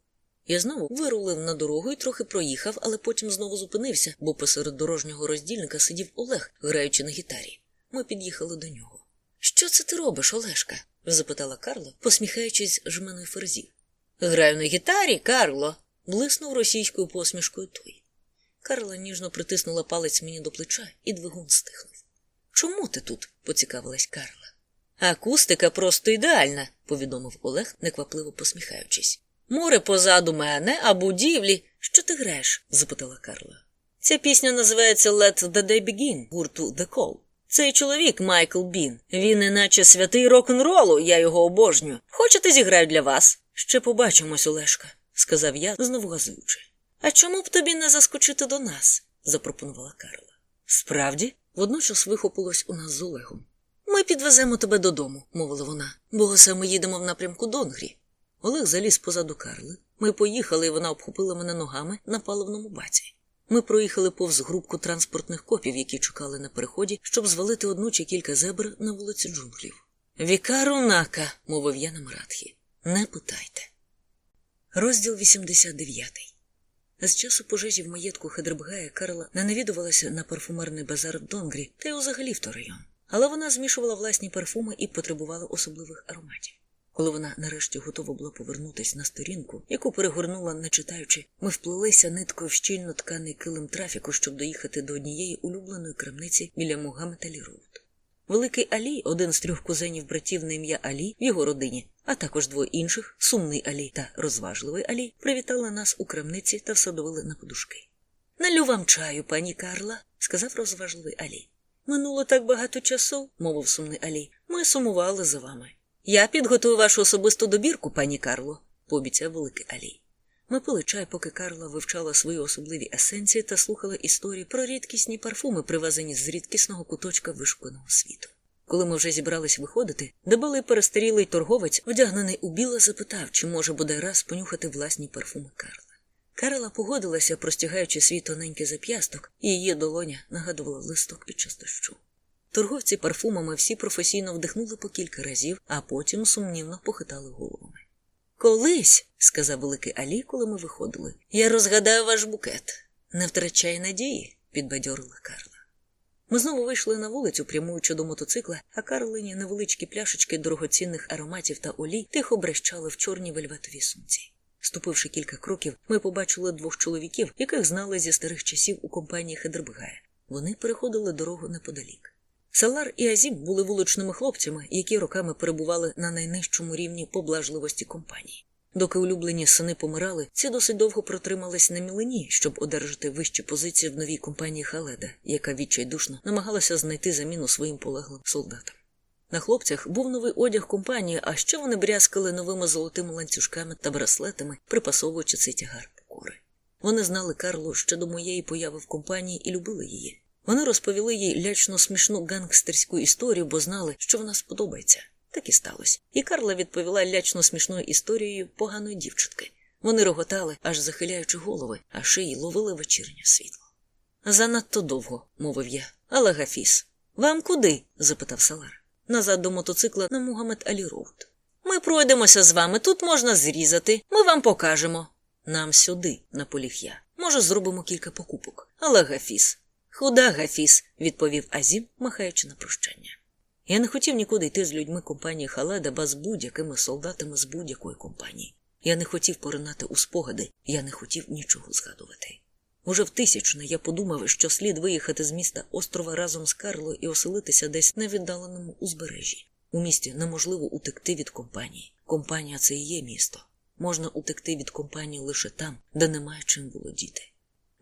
я знову вирулив на дорогу і трохи проїхав, але потім знову зупинився, бо посеред дорожнього роздільника сидів Олег, граючи на гітарі. Ми під'їхали до нього. Що це ти робиш, Олешка? запитала Карла, посміхаючись жменою ферзів. Граю на гітарі, Карло, блиснув російською посмішкою той. Карла ніжно притиснула палець мені до плеча, і двигун стихнув. Чому ти тут? поцікавилась Карла. Акустика просто ідеальна, повідомив Олег, неквапливо посміхаючись. Море позаду мене, а будівлі. Що ти граєш? запитала Карла. Ця пісня називається Let the Day Begin гурту The Call. Цей чоловік Майкл Бін. Він іначе святий рок-н-ролу, я його обожнюю. Хочете зіграю для вас? Ще побачимось, Олешка, сказав я, знову газуючи. А чому б тобі не заскочити до нас? запропонувала Карла. Справді, водночас вихопилось у нас з Олегом. Ми підвеземо тебе додому, мовила вона, бо саме їдемо в напрямку Донгрі. Олег заліз позаду Карли. Ми поїхали, і вона обхопила мене ногами на паливному баці. Ми проїхали повз групку транспортних копів, які чекали на переході, щоб звалити одну чи кілька зебр на вулиці джунглів. Вікару нака, мовив я на Маратхі. Не питайте. Розділ 89 З часу пожежі в маєтку Хедрбгая Карла не навідувалася на парфумерний базар в Донгрі та й взагалі в той район. Але вона змішувала власні парфуми і потребувала особливих ароматів. Коли вона нарешті готова була повернутися на сторінку, яку перегорнула, не читаючи, ми вплилися ниткою в щільно тканий килим трафіку, щоб доїхати до однієї улюбленої крамниці біля Мугаммед Алі Роуд. Великий Алі, один з трьох кузенів братів на ім'я Алі в його родині, а також двоє інших сумний Алі та розважливий Алі, привітали нас у крамниці та всадовили на подушки. Налю вам чаю, пані Карла, сказав розважливий Алі. Минуло так багато часу, мовив сумний Алі. Ми сумували за вами. Я підготую вашу особисту добірку, пані Карло, пообіцяв великий Алі. Ми пили чай, поки Карла вивчала свої особливі есенції та слухала історії про рідкісні парфуми, привезені з рідкісного куточка вишуканого світу. Коли ми вже зібрались виходити, дебалий перестарілий торговець, вдягнений у біле, запитав, чи може буде раз понюхати власні парфуми Карла. Карла погодилася, простягаючи свій тоненький зап'ясток, і її долоня нагадувала листок під час дощу. Торговці парфумами всі професійно вдихнули по кілька разів, а потім сумнівно похитали головами. Колись, сказав великий Алі, коли ми виходили, я розгадаю ваш букет. Не втрачай надії, підбадьорила Карла. Ми знову вийшли на вулицю, прямуючи до мотоцикла, а Карлині невеличкі пляшечки дорогоцінних ароматів та олій тихо брещали в чорній вельветовій сумці. Ступивши кілька кроків, ми побачили двох чоловіків, яких знали зі старих часів у компанії Хедербгая. Вони переходили дорогу неподалік. Салар і Азім були вуличними хлопцями, які роками перебували на найнижчому рівні поблажливості компанії. Доки улюблені сини помирали, ці досить довго протримались на мілині, щоб одержати вищі позиції в новій компанії Халеда, яка відчайдушно намагалася знайти заміну своїм полеглим солдатам. На хлопцях був новий одяг компанії, а ще вони брязкали новими золотими ланцюжками та браслетами, припасовуючи цей тягар покори. Вони знали Карлу ще до моєї появи в компанії і любили її. Вони розповіли їй лячно смішну гангстерську історію, бо знали, що вона сподобається. Так і сталося. І Карла відповіла лячно смішною історією поганої дівчинки. Вони роготали, аж захиляючи голови, а шиї ловили вечірнє світло. Занадто довго, мовив я. Але Гафіс. Вам куди? запитав Салар. Назад до мотоцикла на Мугамед Алі Роуд. Ми пройдемося з вами, тут можна зрізати, ми вам покажемо. Нам сюди, наполіг я. Може, зробимо кілька покупок. Алла Гафіс. Худа Гафіс, відповів Азім, махаючи на прощання. Я не хотів нікуди йти з людьми компанії Халеда, ба з будь-якими солдатами з будь-якої компанії. Я не хотів поринати у спогади, я не хотів нічого згадувати. Уже в тисячне я подумав, що слід виїхати з міста острова разом з Карло і оселитися десь на віддаленому узбережжі. У місті неможливо утекти від компанії. Компанія це і є місто. Можна утекти від компанії лише там, де немає чим володіти.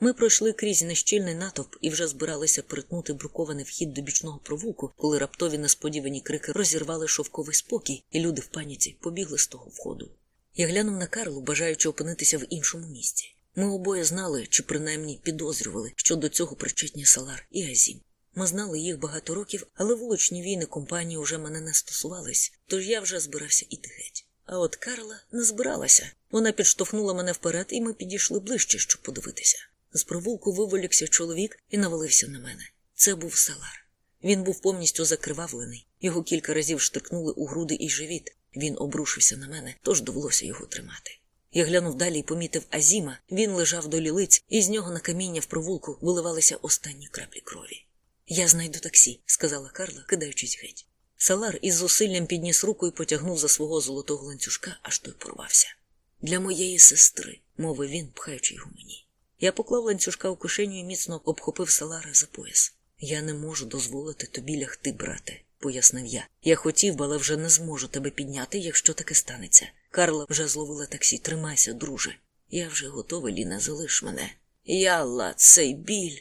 Ми пройшли крізь нещільний натовп і вже збиралися перетнути брукований вхід до бічного провулку, коли раптові несподівані крики розірвали шовковий спокій, і люди в паніці побігли з того входу. Я глянув на Карлу, бажаючи опинитися в іншому місці. Ми обоє знали чи принаймні підозрювали, що до цього причетні Салар і Азім. Ми знали їх багато років, але вуличні війни компанії вже мене не стосувались, тож я вже збирався іти геть. А от Карла не збиралася. Вона підштовхнула мене вперед, і ми підійшли ближче, щоб подивитися. З провулку виволікся чоловік і навалився на мене. Це був Салар. Він був повністю закривавлений. Його кілька разів штрикнули у груди і живіт. Він обрушився на мене, тож довелося його тримати. Я глянув далі і помітив Азіма. Він лежав до лілиць, і з нього на каміння в провулку виливалися останні краплі крові. Я знайду таксі, сказала Карла, кидаючись геть. Салар із зусиллям підніс руку і потягнув за свого золотого ланцюжка, аж той порвався. Для моєї сестри, мовив він, пхаючи його мені. Я поклав ланцюжка у кишеню і міцно обхопив Салара за пояс. Я не можу дозволити тобі лягти, брате, пояснив я. Я хотів, але вже не зможу тебе підняти, якщо таке станеться. Карла вже зловила таксі. Тримайся, друже. Я вже готовий, Ліна, залиш мене. Ялла, цей біль.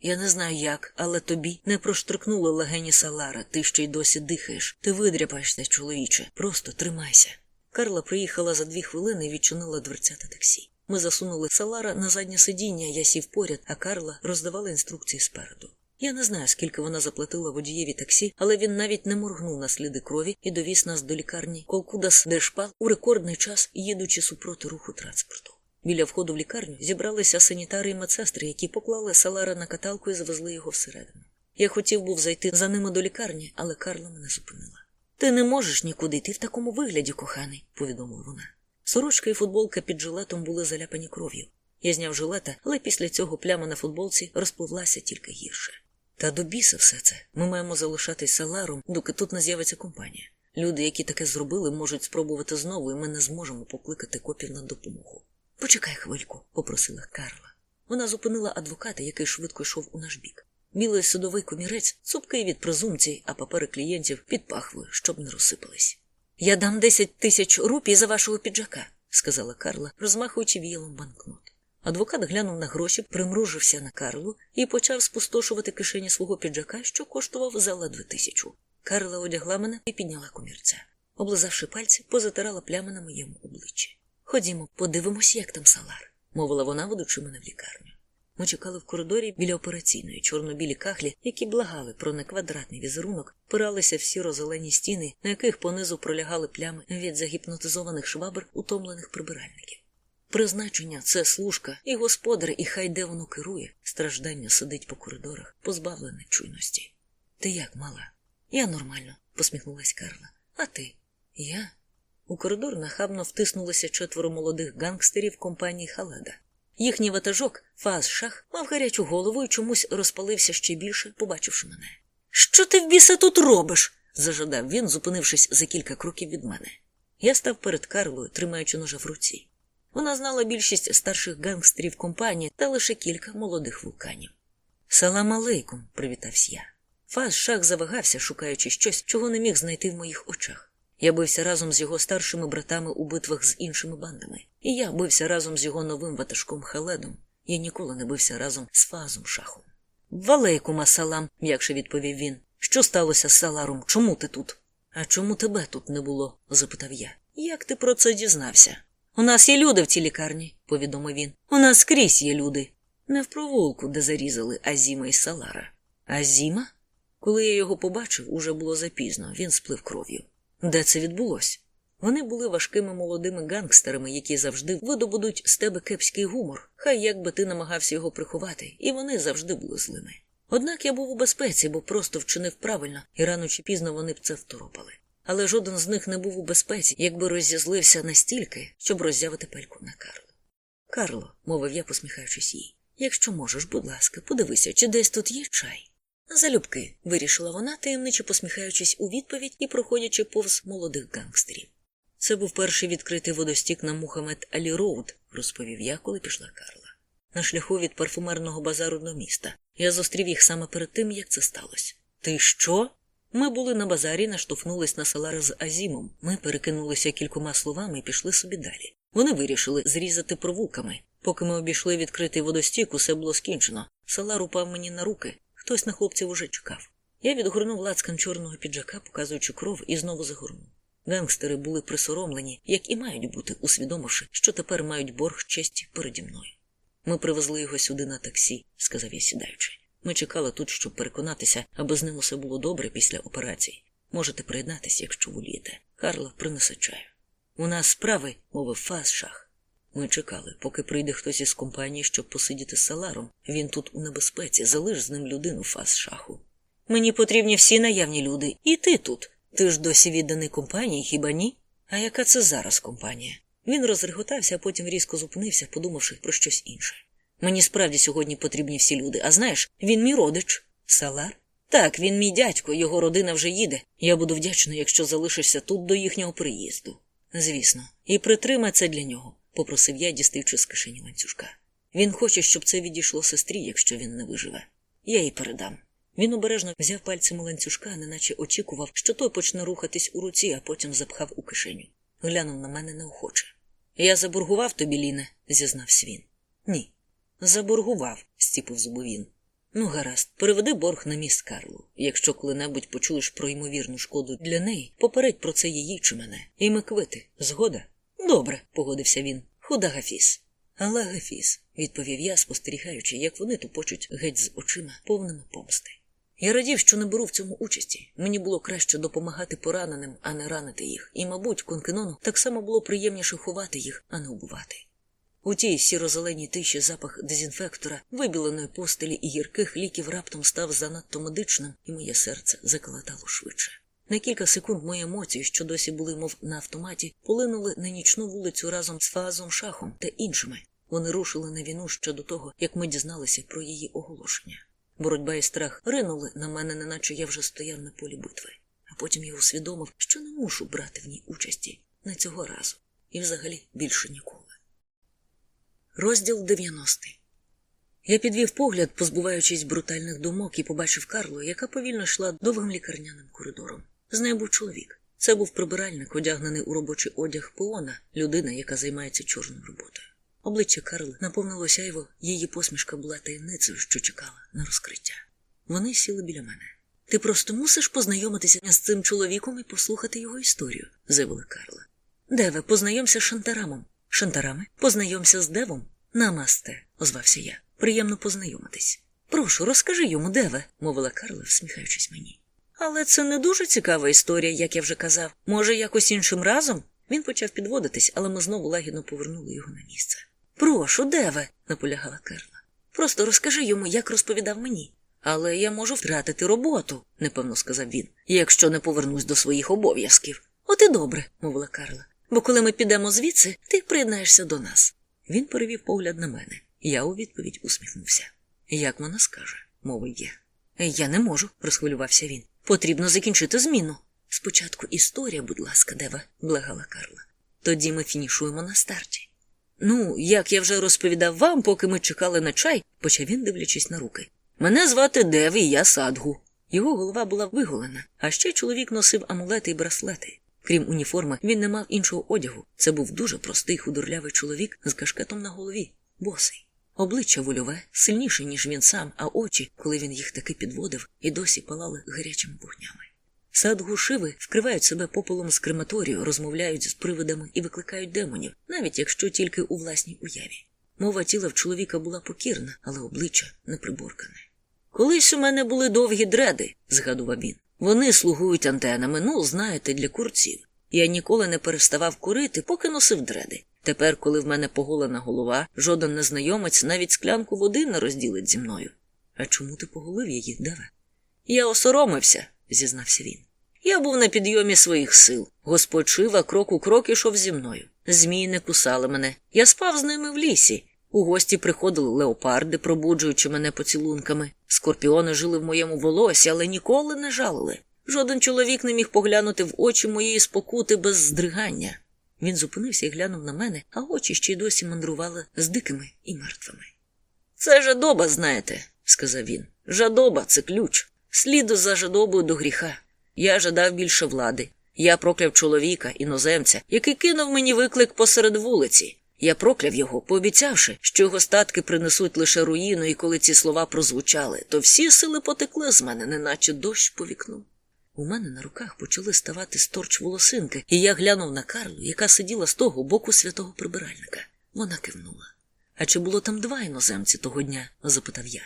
Я не знаю як, але тобі не проштрикнули легені Салара, ти ще й досі дихаєш. Ти видряпаєшся, чоловіче. Просто тримайся. Карла приїхала за дві хвилини і відчинила дверцята таксі. Ми засунули Салара на заднє сидіння, я сів поряд, а Карла роздавала інструкції спереду. Я не знаю, скільки вона заплатила водієві таксі, але він навіть не моргнув на сліди крові і довіз нас до лікарні Колкудас Дешпал у рекордний час, їдучи супроти руху транспорту. Біля входу в лікарню зібралися санітари і медсестри, які поклали Салара на каталку і завезли його всередину. Я хотів був зайти за ними до лікарні, але Карла мене зупинила. Ти не можеш нікуди йти в такому вигляді, коханий, повідомила вона. Сорочка і футболка під жилетом були заляпані кров'ю. Я зняв жилета, але після цього пляма на футболці розпливлася тільки гірше. Та до біса все це. Ми маємо залишатись саларом, доки тут не з'явиться компанія. Люди, які таке зробили, можуть спробувати знову, і ми не зможемо покликати копів на допомогу. Почекай хвильку, попросила Карла. Вона зупинила адвоката, який швидко йшов у наш бік. Білий судовий комірець, цупкий від презумпцій, а папери клієнтів під пахвою, щоб не розсипались. Я дам десять тисяч рупій за вашого піджака, сказала Карла, розмахуючи віялом банкнот. Адвокат глянув на гроші, примружився на Карлу і почав спустошувати кишені свого піджака, що коштував за ледве тисячу. Карла одягла мене і підняла комірця. Облизавши пальці, позатирала плями на моєму обличчі. Ходімо, подивимось, як там салар, мовила вона, ведучи мене в лікарню. Ми чекали в коридорі біля операційної чорно-білі кахлі, які благали про неквадратний візерунок, пиралися в сіро-зелені стіни, на яких понизу пролягали плями від загіпнотизованих швабр, утомлених прибиральників. Призначення це служка, і господар, і хай де воно керує, страждання сидить по коридорах, позбавлене чуйності. Ти як, мала? Я нормально, посміхнулась Карла. А ти? Я? У коридор нахабно втиснулися четверо молодих гангстерів компанії Халеда. Їхній ватажок, Фаз Шах, мав гарячу голову і чомусь розпалився ще більше, побачивши мене. Що ти в біса тут робиш? зажадав він, зупинившись за кілька кроків від мене. Я став перед Карлою, тримаючи ножа в руці. Вона знала більшість старших гангстерів компанії та лише кілька молодих вулканів. Салам алейкум, привітався я. Фаз шах завагався, шукаючи щось, чого не міг знайти в моїх очах. Я бився разом з його старшими братами у битвах з іншими бандами, і я бився разом з його новим ватажком Халедом. Я ніколи не бився разом з Фазом шахом. Валейкум асалам, м'якше відповів він. Що сталося з Саларом? Чому ти тут? А чому тебе тут не було? запитав я. Як ти про це дізнався? У нас є люди в цій лікарні, повідомив він. У нас скрізь є люди. Не в провулку, де зарізали Азіма і Салара. Азіма? Коли я його побачив, уже було запізно, він сплив кров'ю. Де це відбулося? Вони були важкими молодими гангстерами, які завжди видобудуть з тебе кепський гумор, хай як би ти намагався його приховати, і вони завжди були злими. Однак я був у безпеці, бо просто вчинив правильно, і рано чи пізно вони б це второпали. але жоден з них не був у безпеці, якби розізлився настільки, щоб роззявити пельку на Карло. Карло, мовив я, посміхаючись їй, якщо можеш, будь ласка, подивися, чи десь тут є чай. Залюбки, вирішила вона, таємниче посміхаючись у відповідь і проходячи повз молодих гангстерів. Це був перший відкритий водостік на Мухаммед Алі Роуд, розповів я, коли пішла Карла. На шляху від парфумерного базару до міста. Я зустрів їх саме перед тим, як це сталося. Ти що? Ми були на базарі, наштовхнулись на Салара з Азімом. Ми перекинулися кількома словами і пішли собі далі. Вони вирішили зрізати провулками. Поки ми обійшли відкритий водостік, усе було скінчено. Салар упав мені на руки. Хтось на хлопців уже чекав. Я відгорнув лацкан чорного піджака, показуючи кров, і знову загорнув. Гангстери були присоромлені, як і мають бути, усвідомивши, що тепер мають борг честі переді мною. Ми привезли його сюди на таксі, сказав я сідаючи. Ми чекали тут, щоб переконатися, аби з ним усе було добре після операції. Можете приєднатися, якщо волієте. Карла принесе чаю. У нас справи, мовив Фас-шах. Ми чекали, поки прийде хтось із компанії, щоб посидіти з Саларом. Він тут у небезпеці, залиш з ним людину Фас-шаху. Мені потрібні всі наявні люди, і ти тут. Ти ж досі відданий компанії, хіба ні? А яка це зараз компанія? Він розреготався, а потім різко зупинився, подумавши про щось інше. Мені справді сьогодні потрібні всі люди, а знаєш, він мій родич. Салар? Так, він мій дядько, його родина вже їде. Я буду вдячний, якщо залишишся тут до їхнього приїзду. Звісно, і притримай це для нього, попросив я, дістаючи з кишені ланцюжка. Він хоче, щоб це відійшло сестрі, якщо він не виживе. Я їй передам. Він обережно взяв пальцями ланцюжка, неначе очікував, що той почне рухатись у руці, а потім запхав у кишеню. Глянув на мене неохоче. Я заборгував тобі, Ліне, зізнався він. Ні. Заборгував, стіпив зуби він. Ну, гаразд, переведи борг на міст Карлу. Якщо коли-небудь почуєш про ймовірну шкоду для неї, попередь про це її чи мене. І ми квити. Згода? Добре, погодився він. Худа Гафіс. Але Гафіс, відповів я, спостерігаючи, як вони тупочуть геть з очима, повними помсти. Я радів, що не беру в цьому участі. Мені було краще допомагати пораненим, а не ранити їх. І, мабуть, конкенону так само було приємніше ховати їх, а не убивати. У тій сіро-зеленій тиші запах дезінфектора, вибіленої постелі і гірких ліків раптом став занадто медичним, і моє серце заколотало швидше. На кілька секунд мої емоції, що досі були, мов на автоматі, полинули на нічну вулицю разом з Фаазом Шахом та іншими. Вони рушили на війну ще до того, як ми дізналися про її оголошення. Боротьба і страх ринули на мене, неначе я вже стояв на полі битви. А потім я усвідомив, що не мушу брати в ній участі не цього разу і взагалі більше ніколи. Розділ 90 Я підвів погляд, позбуваючись брутальних думок, і побачив Карлу, яка повільно йшла довгим лікарняним коридором. З нею був чоловік. Це був прибиральник, одягнений у робочий одяг пеона, людина, яка займається чорною роботою. Обличчя Карли наповнилося його, її посмішка була таємницею, що чекала на розкриття. Вони сіли біля мене. Ти просто мусиш познайомитися з цим чоловіком і послухати його історію, заявила Карла. Деве, познайомся з шантарамом. Шантарами, познайомся з девом. Намасте, озвався я. Приємно познайомитись. Прошу, розкажи йому, деве, мовила Карла, всміхаючись мені. Але це не дуже цікава історія, як я вже казав. Може, якось іншим разом? Він почав підводитись, але ми знову лагідно повернули його на місце. Прошу, деве, наполягала Карла. Просто розкажи йому, як розповідав мені. Але я можу втратити роботу, непевно сказав він, якщо не повернусь до своїх обов'язків. От і добре, мовила Карла. Бо коли ми підемо звідси, ти приєднаєшся до нас. Він перевів погляд на мене. Я у відповідь усміхнувся. Як вона скаже, мовив я. Я не можу, розхвилювався він. Потрібно закінчити зміну. Спочатку історія, будь ласка, Дева, благала Карла. Тоді ми фінішуємо на старті. Ну, як я вже розповідав вам, поки ми чекали на чай, почав він, дивлячись на руки. Мене звати Дев, і я садгу. Його голова була виголена, а ще чоловік носив амулети і браслети. Крім уніформи, він не мав іншого одягу. Це був дуже простий худорлявий чоловік з кашкетом на голові, босий. Обличчя вольове, сильніше, ніж він сам, а очі, коли він їх таки підводив, і досі палали гарячими вогнями. Садгу шиви вкривають себе попелом з крематорію, розмовляють з привидами і викликають демонів, навіть якщо тільки у власній уяві. Мова тіла в чоловіка була покірна, але обличчя неприборкане. Колись у мене були довгі дреди, згадував він. Вони слугують антенами, ну, знаєте, для курців. Я ніколи не переставав курити, поки носив дреди. Тепер, коли в мене поголена голова, жоден незнайомець навіть склянку води не розділить зі мною. А чому ти поголив її, Деве? Я осоромився, зізнався він. Я був на підйомі своїх сил. Господь Шива крок у крок ішов зі мною. Змії не кусали мене. Я спав з ними в лісі. У гості приходили леопарди, пробуджуючи мене поцілунками. Скорпіони жили в моєму волосі, але ніколи не жалили. Жоден чоловік не міг поглянути в очі моєї спокути без здригання. Він зупинився і глянув на мене, а очі ще й досі мандрували з дикими і мертвими. Це жадоба, знаєте, сказав він. Жадоба це ключ. Сліду за жадобою до гріха. Я жадав більше влади. Я прокляв чоловіка, іноземця, який кинув мені виклик посеред вулиці. Я прокляв його, пообіцявши, що його статки принесуть лише руїну, і коли ці слова прозвучали, то всі сили потекли з мене, неначе дощ по вікну. У мене на руках почали ставати сторч волосинки, і я глянув на Карлу, яка сиділа з того боку святого прибиральника. Вона кивнула. А чи було там два іноземці того дня? запитав я.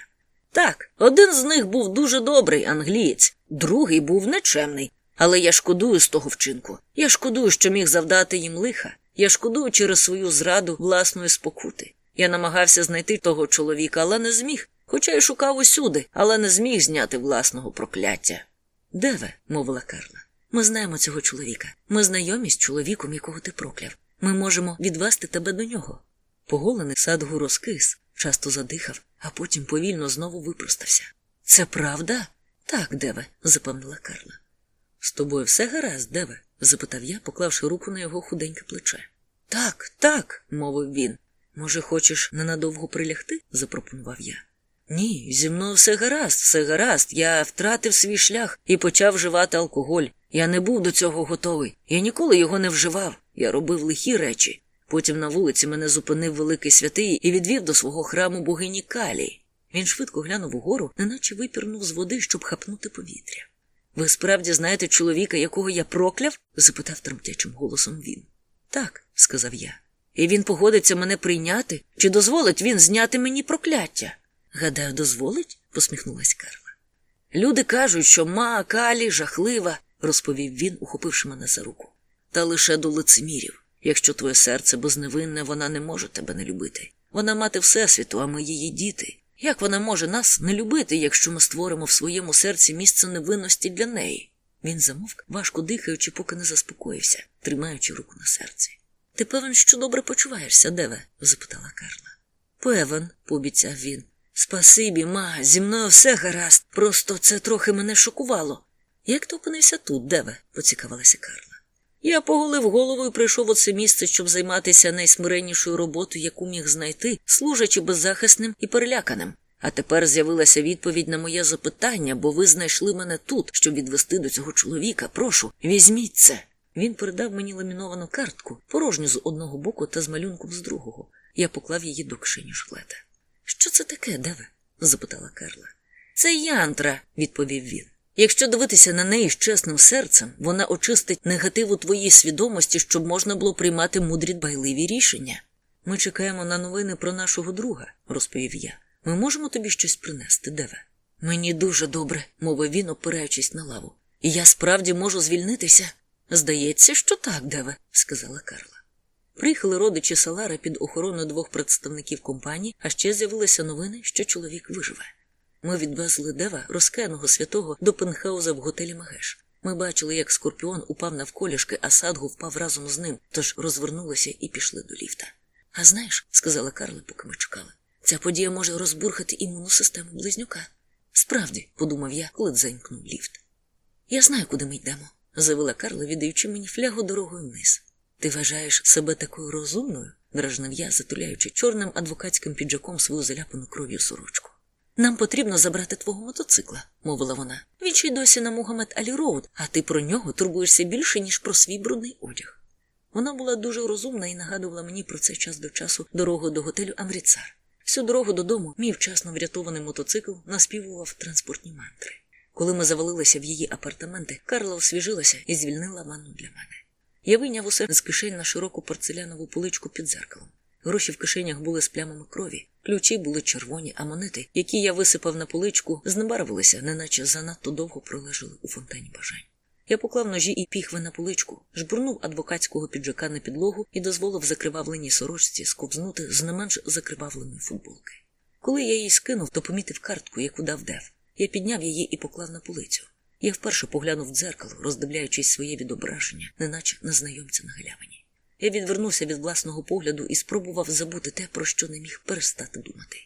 Так, один з них був дуже добрий англієць, другий був нечемний. Але я шкодую з того вчинку. Я шкодую, що міг завдати їм лиха. Я шкодую через свою зраду власної спокути. Я намагався знайти того чоловіка, але не зміг, хоча й шукав усюди, але не зміг зняти власного прокляття. Де ви? мовила Карла. Ми знаємо цього чоловіка. Ми знайомі з чоловіком, якого ти прокляв. Ми можемо відвести тебе до нього. Поголений садгу розкис, часто задихав, а потім повільно знову випростався. Це правда? Так, Деве, запевнила Карла. З тобою все гаразд, Деве? запитав я, поклавши руку на його худеньке плече. Так, так, мовив він. Може, хочеш ненадовго прилягти? запропонував я. Ні, зі мною все гаразд, все гаразд. Я втратив свій шлях і почав вживати алкоголь. Я не був до цього готовий. Я ніколи його не вживав. Я робив лихі речі. Потім на вулиці мене зупинив великий святий і відвів до свого храму богині Калі. Він швидко глянув угору, неначе випірнув з води, щоб хапнути повітря. Ви справді знаєте чоловіка, якого я прокляв? запитав тремтячим голосом він. Так, сказав я. І він погодиться мене прийняти, чи дозволить він зняти мені прокляття? Гадаю, дозволить? посміхнулась Карла. Люди кажуть, що ма Калі жахлива, розповів він, ухопивши мене за руку. Та лише до лицемірів. Якщо твоє серце безневинне, вона не може тебе не любити. Вона мати Всесвіту, а ми її діти. Як вона може нас не любити, якщо ми створимо в своєму серці місце невинності для неї? Він замовк, важко дихаючи, поки не заспокоївся, тримаючи руку на серці. Ти певен, що добре почуваєшся, Деве? запитала Карла. Певен, пообіцяв він. Спасибі, ма, зі мною все гаразд, просто це трохи мене шокувало. Як ти опинився тут, Деве? поцікавилася Карла. Я поголив голову і прийшов у це місце, щоб займатися найсмиреннішою роботою, яку міг знайти, служачи беззахисним і переляканим. А тепер з'явилася відповідь на моє запитання, бо ви знайшли мене тут, щоб відвести до цього чоловіка. Прошу, візьміть це. Він передав мені ламіновану картку, порожню з одного боку та з малюнком з другого. Я поклав її до кишені жилета. Що це таке, Деве? запитала Карла. Це янтра, відповів він. Якщо дивитися на неї з чесним серцем, вона очистить негатив у твоїй свідомості, щоб можна було приймати мудрі дбайливі рішення. Ми чекаємо на новини про нашого друга, розповів я. Ми можемо тобі щось принести, Деве? Мені дуже добре, мовив він, опираючись на лаву. І я справді можу звільнитися. Здається, що так, Деве, сказала Карла. Приїхали родичі Салара під охороною двох представників компанії, а ще з'явилися новини, що чоловік виживе. Ми відвезли Дева, розкаяного святого, до пентхауза в готелі Магеш. Ми бачили, як скорпіон упав навколішки, а садгу впав разом з ним, тож розвернулися і пішли до ліфта. А знаєш, сказала Карла, поки ми чекали, ця подія може розбурхати імунну систему близнюка. Справді, подумав я, коли дзенькнув ліфт. Я знаю, куди ми йдемо, заявила Карла, віддаючи мені флягу дорогою вниз. Ти вважаєш себе такою розумною? дражнив я, затуляючи чорним адвокатським піджаком свою заляпану кров'ю сорочку. Нам потрібно забрати твого мотоцикла, мовила вона. Він ще й досі на Мухаммед Алі Роуд, а ти про нього турбуєшся більше, ніж про свій брудний одяг. Вона була дуже розумна і нагадувала мені про це час до часу дорогою до готелю Амріцар. Всю дорогу додому мій вчасно врятований мотоцикл наспівував транспортні мантри. Коли ми завалилися в її апартаменти, Карла освіжилася і звільнила ванну для мене. Я вийняв усе з кишень на широку порцелянову поличку під зеркалом. Гроші в кишенях були з плямами крові, ключі були червоні, а монети, які я висипав на поличку, знебарвилися, неначе занадто довго пролежали у фонтані бажань. Я поклав ножі і піхви на поличку, жбурнув адвокатського піджака на підлогу і дозволив закривавленій сорочці сковзнути з не менш закривавленої футболки. Коли я її скинув, то помітив картку, яку дав Дев. Я підняв її і поклав на полицю. Я вперше поглянув в дзеркало, роздивляючись своє відображення, неначе на знайомця на галявині. Я відвернувся від власного погляду і спробував забути те, про що не міг перестати думати.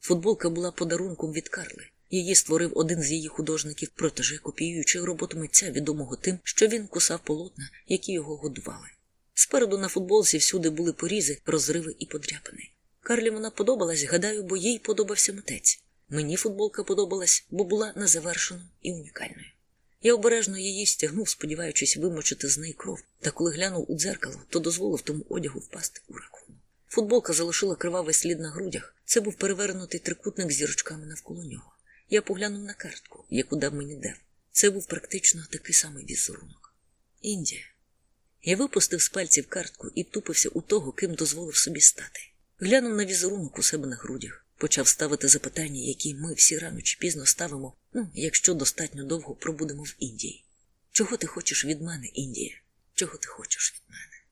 Футболка була подарунком від Карли. Її створив один з її художників, протеже копіюючи роботу митця, відомого тим, що він кусав полотна, які його годували. Спереду на футболці всюди були порізи, розриви і подряпини. Карлі вона подобалась, гадаю, бо їй подобався митець. Мені футболка подобалась, бо була незавершеною і унікальною. Я обережно її стягнув, сподіваючись вимочити з неї кров, та коли глянув у дзеркало, то дозволив тому одягу впасти у раковину. Футболка залишила кривавий слід на грудях. Це був перевернутий трикутник з зірочками навколо нього. Я поглянув на картку, яку дав мені Дев. Це був практично такий самий візерунок. Індія. Я випустив з пальців картку і втупився у того, ким дозволив собі стати. Глянув на візерунок у себе на грудях, почав ставити запитання, які ми всі рано чи пізно ставимо, ну, якщо достатньо довго пробудемо в Індії. Чого ти хочеш від мене, Індія? Чого ти хочеш від мене?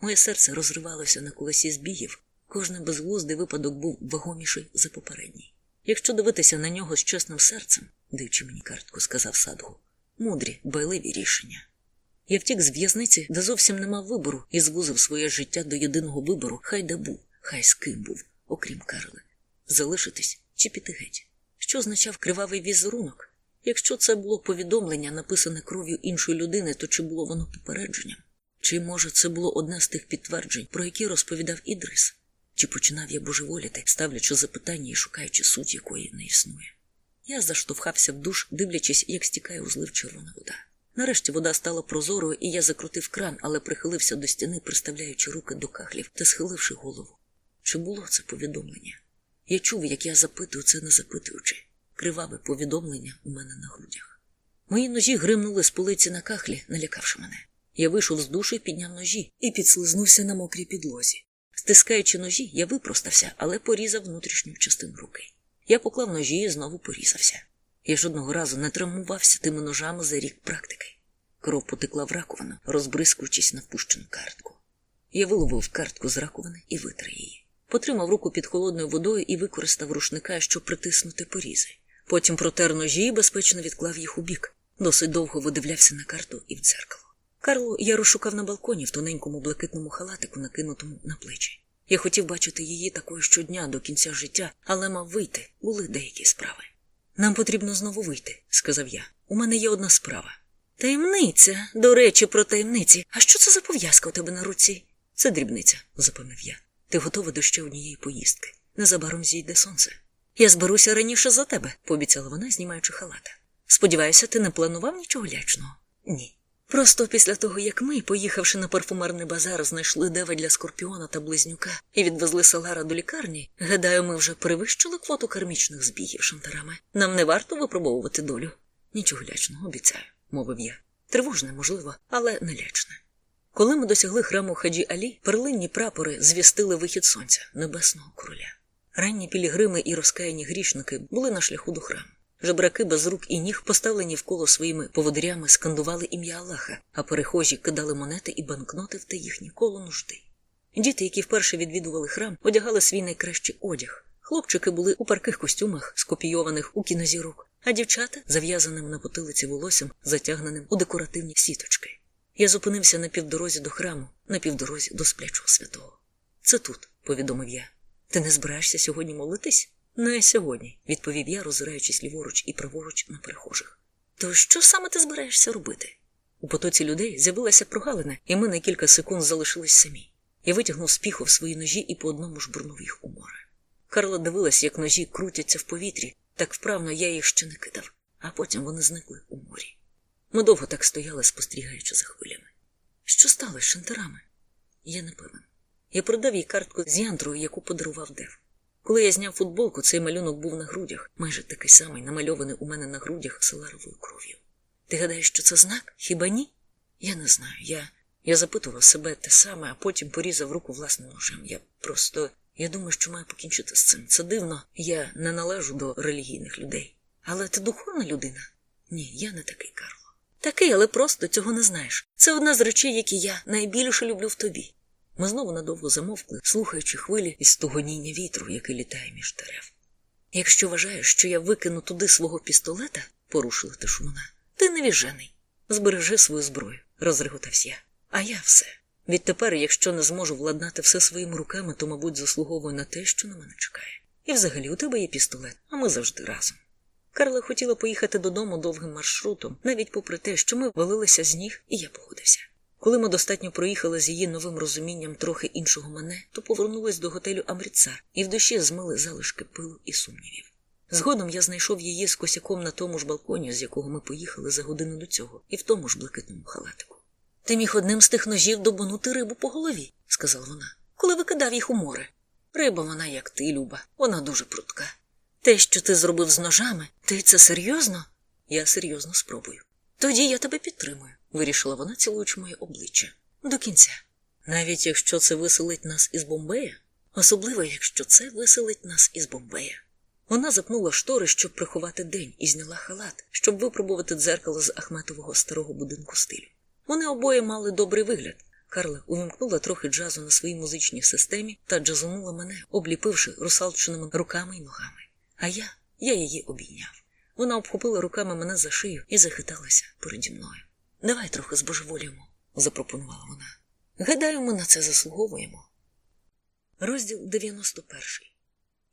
Моє серце розривалося на колесі збігів, кожний безглуздий випадок був вагоміший за попередній. Якщо дивитися на нього з чесним серцем, даючи мені картку, сказав Садгу, мудрі, байливі рішення. Я втік з в'язниці, де зовсім не мав вибору, і звузив своє життя до єдиного вибору, хай де був, хай з ким був, окрім Карли. Залишитись чи піти геть. Що означав кривавий візерунок? Якщо це було повідомлення, написане кров'ю іншої людини, то чи було воно попередженням? Чи, може, це було одне з тих підтверджень, про які розповідав Ідрис? Чи починав я божеволіти, ставлячи запитання і шукаючи суть якої не існує? Я заштовхався в душ, дивлячись, як стікає у злив червона вода. Нарешті вода стала прозорою, і я закрутив кран, але прихилився до стіни, приставляючи руки до кахлів та схиливши голову. Чи було це повідомлення? Я чув, як я запитую це не запитуючи. Криваве повідомлення у мене на грудях. Мої ножі гримнули з полиці на кахлі, налякавши мене. Я вийшов з душу і підняв ножі і підслизнувся на мокрій підлозі. Стискаючи ножі, я випростався, але порізав внутрішню частину руки. Я поклав ножі і знову порізався. Я жодного разу не травмувався тими ножами за рік практики. Кров потекла в раковину, розбризкуючись на впущену картку. Я виловив картку з раковини і витер її. Потримав руку під холодною водою і використав рушника, щоб притиснути порізи. Потім протер ножі і безпечно відклав їх у бік. Досить довго видивлявся на карту і в дзеркало. Карло я розшукав на балконі в тоненькому блакитному халатику, накинутому на плечі. Я хотів бачити її такою щодня до кінця життя, але мав вийти, були деякі справи. Нам потрібно знову вийти, сказав я. У мене є одна справа. Таємниця, до речі, про таємниці. А що це за пов'язка у тебе на руці? Це дрібниця, запевнив я. Ти готова до ще однієї поїздки. Незабаром зійде сонце. Я зберуся раніше за тебе, пообіцяла вона, знімаючи халата. Сподіваюся, ти не планував нічого лячного? Ні. Просто після того, як ми, поїхавши на парфумерний базар, знайшли дева для скорпіона та близнюка і відвезли Салара до лікарні, гадаю, ми вже перевищили квоту кармічних збігів шантарами. Нам не варто випробовувати долю. Нічого лячного, обіцяю, мовив я. Тривожне, можливо, але не лячне. Коли ми досягли храму Хаджі Алі, перлинні прапори звістили вихід сонця, небесного короля. Ранні пілігрими і розкаяні грішники були на шляху до храму. Жебраки без рук і ніг, поставлені вколо своїми поводирями, скандували ім'я Аллаха, а перехожі кидали монети і банкноти в те їхнє коло нужди. Діти, які вперше відвідували храм, одягали свій найкращий одяг. Хлопчики були у парких костюмах, скопійованих у кінозірок, а дівчата зав'язаним на потилиці волоссям, затягненим у декоративні сіточки. Я зупинився на півдорозі до храму, на півдорозі до сплячого святого. Це тут, повідомив я. Ти не збираєшся сьогодні молитись? Не сьогодні, відповів я, роззираючись ліворуч і праворуч на перехожих. То що саме ти збираєшся робити? У потоці людей з'явилася прогалина, і ми на кілька секунд залишились самі. Я витягнув з піхов свої ножі і по одному жбурнув їх у море. Карла дивилась, як ножі крутяться в повітрі, так вправно я їх ще не кидав, а потім вони зникли у морі. Ми довго так стояли, спостерігаючи за хвилями. Що сталося з шантарами? Я не певен. Я продав їй картку з янтрою, яку подарував Дев. Коли я зняв футболку, цей малюнок був на грудях, майже такий самий, намальований у мене на грудях селаровою кров'ю. Ти гадаєш, що це знак? Хіба ні? Я не знаю. Я я запитував себе те саме, а потім порізав руку власним ножем. Я просто я думаю, що маю покінчити з цим. Це дивно, я не належу до релігійних людей. Але ти духовна людина? Ні, я не такий Карло. Такий, але просто цього не знаєш. Це одна з речей, які я найбільше люблю в тобі. Ми знову надовго замовкли, слухаючи хвилі із стогоніння вітру, який літає між дерев. Якщо вважаєш, що я викину туди свого пістолета, порушила тишу вона, Ти невіжений. Збережи свою зброю, розреготався я. А я все. Відтепер, якщо не зможу владнати все своїми руками, то, мабуть, заслуговую на те, що на мене чекає. І взагалі у тебе є пістолет, а ми завжди разом. Карла хотіла поїхати додому довгим маршрутом, навіть попри те, що ми валилися з ніг, і я погодився. Коли ми достатньо проїхали з її новим розумінням трохи іншого мене, то повернулись до готелю Амріцар і в душі змили залишки пилу і сумнівів. Згодом я знайшов її з косяком на тому ж балконі, з якого ми поїхали за годину до цього, і в тому ж блакитному халатику. Ти міг одним з тих ножів добанути рибу по голові, сказала вона, коли викидав їх у море. Риба вона, як ти, Люба, вона дуже прутка. Те, що ти зробив з ножами, ти це серйозно? Я серйозно спробую. Тоді я тебе підтримую, вирішила вона, цілуючи моє обличчя. До кінця. Навіть якщо це виселить нас із Бомбея, особливо якщо це виселить нас із Бомбея. Вона запнула штори, щоб приховати день, і зняла халат, щоб випробувати дзеркало з Ахметового старого будинку стилю. Вони обоє мали добрий вигляд. Карла увімкнула трохи джазу на своїй музичній системі та джазонула мене, обліпивши русалченими руками й ногами. А я, я її обійняв. Вона обхопила руками мене за шию і захиталася переді мною. Давай трохи збожеволіємо, запропонувала вона. Гадаю, ми на це заслуговуємо. Розділ 91.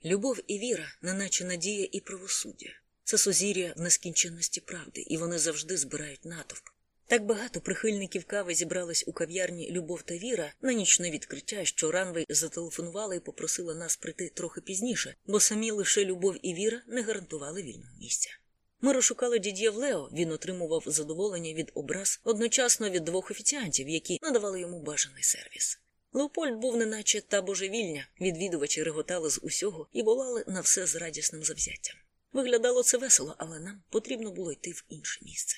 Любов і віра, неначе надія і правосуддя. Це сузір'я в нескінченності правди, і вони завжди збирають натовп. Так багато прихильників кави зібрались у кав'ярні Любов та Віра на нічне відкриття, що Ранвей зателефонувала і попросила нас прийти трохи пізніше, бо самі лише Любов і Віра не гарантували вільного місця. Ми розшукали дід'є Лео, він отримував задоволення від образ одночасно від двох офіціантів, які надавали йому бажаний сервіс. Леопольд був неначе та божевільня, відвідувачі реготали з усього і волали на все з радісним завзяттям. Виглядало це весело, але нам потрібно було йти в інше місце.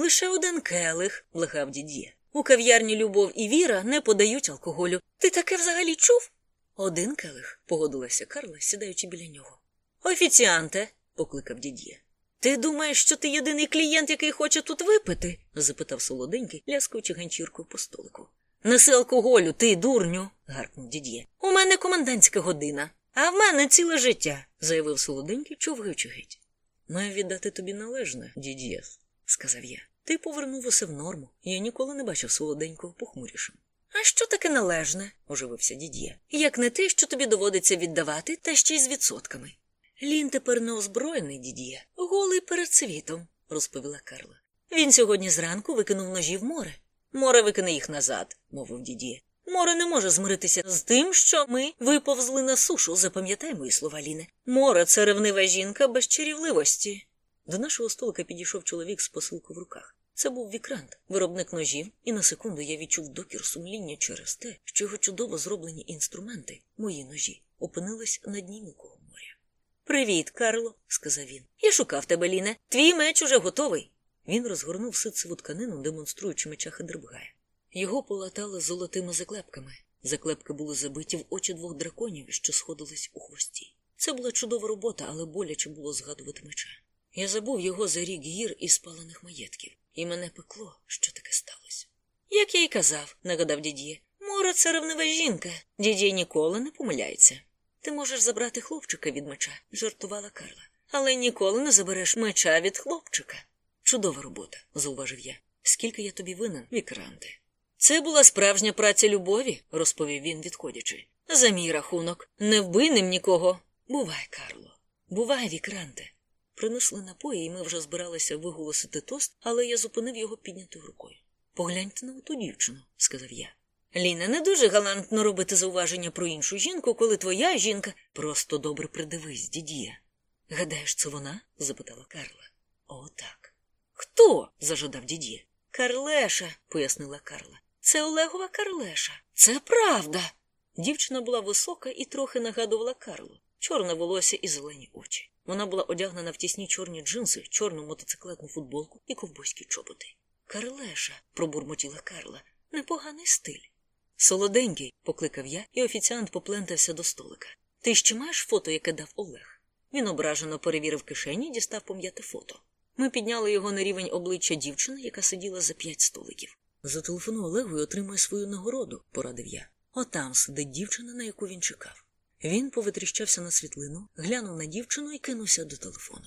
Лише один келих, благав дід'є. У кав'ярні Любов і Віра не подають алкоголю. Ти таке взагалі чув? Один келих, погодилася Карла, сідаючи біля нього. Офіціанте, покликав дід'є. Ти думаєш, що ти єдиний клієнт, який хоче тут випити? запитав солоденький, ляскаючи ганчіркою по столику. Неси алкоголю, ти, дурню, гаркнув дід'є. У мене комендантська година, а в мене ціле життя, заявив солоденький, човгаючи геть. Маю віддати тобі належне, дід'є, сказав я. Ти повернув в норму. Я ніколи не бачив солоденького похмурішим. А що таке належне? оживився дід'є. Як не те, що тобі доводиться віддавати, та ще й з відсотками. Лін тепер не озброєний, дід'є, голий перед світом, розповіла Карла. Він сьогодні зранку викинув ножі в море. Море викине їх назад, мовив дід'є. Море не може змиритися з тим, що ми виповзли на сушу, запам'ятай мої слова, Ліне. Море це ревнива жінка без чарівливості. До нашого столика підійшов чоловік з посилкою в руках. Це був вікрант, виробник ножів, і на секунду я відчув докір сумління через те, що його чудово зроблені інструменти, мої ножі, опинились на дні мілкого моря. Привіт, Карло, сказав він. Я шукав тебе, Ліне. Твій меч уже готовий. Він розгорнув ситцеву тканину, демонструючи меча Хедербгая. Його полатали золотими заклепками. Заклепки були забиті в очі двох драконів, що сходились у хвості. Це була чудова робота, але боляче було згадувати меча. Я забув його за рік гір і спалених маєтків, і мене пекло, що таке сталося. Як я й казав, нагадав дід'є, Мора це ревнива жінка. Дід'є ніколи не помиляється. Ти можеш забрати хлопчика від меча, жартувала Карла, але ніколи не забереш меча від хлопчика. Чудова робота, зауважив я. Скільки я тобі винен, вікранте. Це була справжня праця любові, розповів він, відходячи. За мій рахунок, не вбий ним нікого. Бувай, Карло, бувай, вікранте. Принесли напої, і ми вже збиралися виголосити тост, але я зупинив його піднятою рукою. Погляньте на ту дівчину, сказав я. Ліна, не дуже галантно робити зауваження про іншу жінку, коли твоя жінка просто добре придивись, дід'є. Гадаєш, це вона? запитала Карла. О, так. Хто? зажадав дід'є. Карлеша, пояснила Карла. Це Олегова Карлеша. Це правда. Дівчина була висока і трохи нагадувала Карлу. Чорне волосся і зелені очі. Вона була одягнена в тісні чорні джинси, чорну мотоциклетну футболку і ковбойські чоботи. Карлеша, пробурмотіла Карла, непоганий стиль. Солоденький, покликав я, і офіціант поплентався до столика. Ти ще маєш фото, яке дав Олег? Він ображено перевірив кишені і дістав пом'яте фото. Ми підняли його на рівень обличчя дівчини, яка сиділа за п'ять столиків. Зателефонуй Олегу і отримай свою нагороду, порадив я. Отам сидить дівчина, на яку він чекав. Він повитріщався на світлину, глянув на дівчину і кинувся до телефону.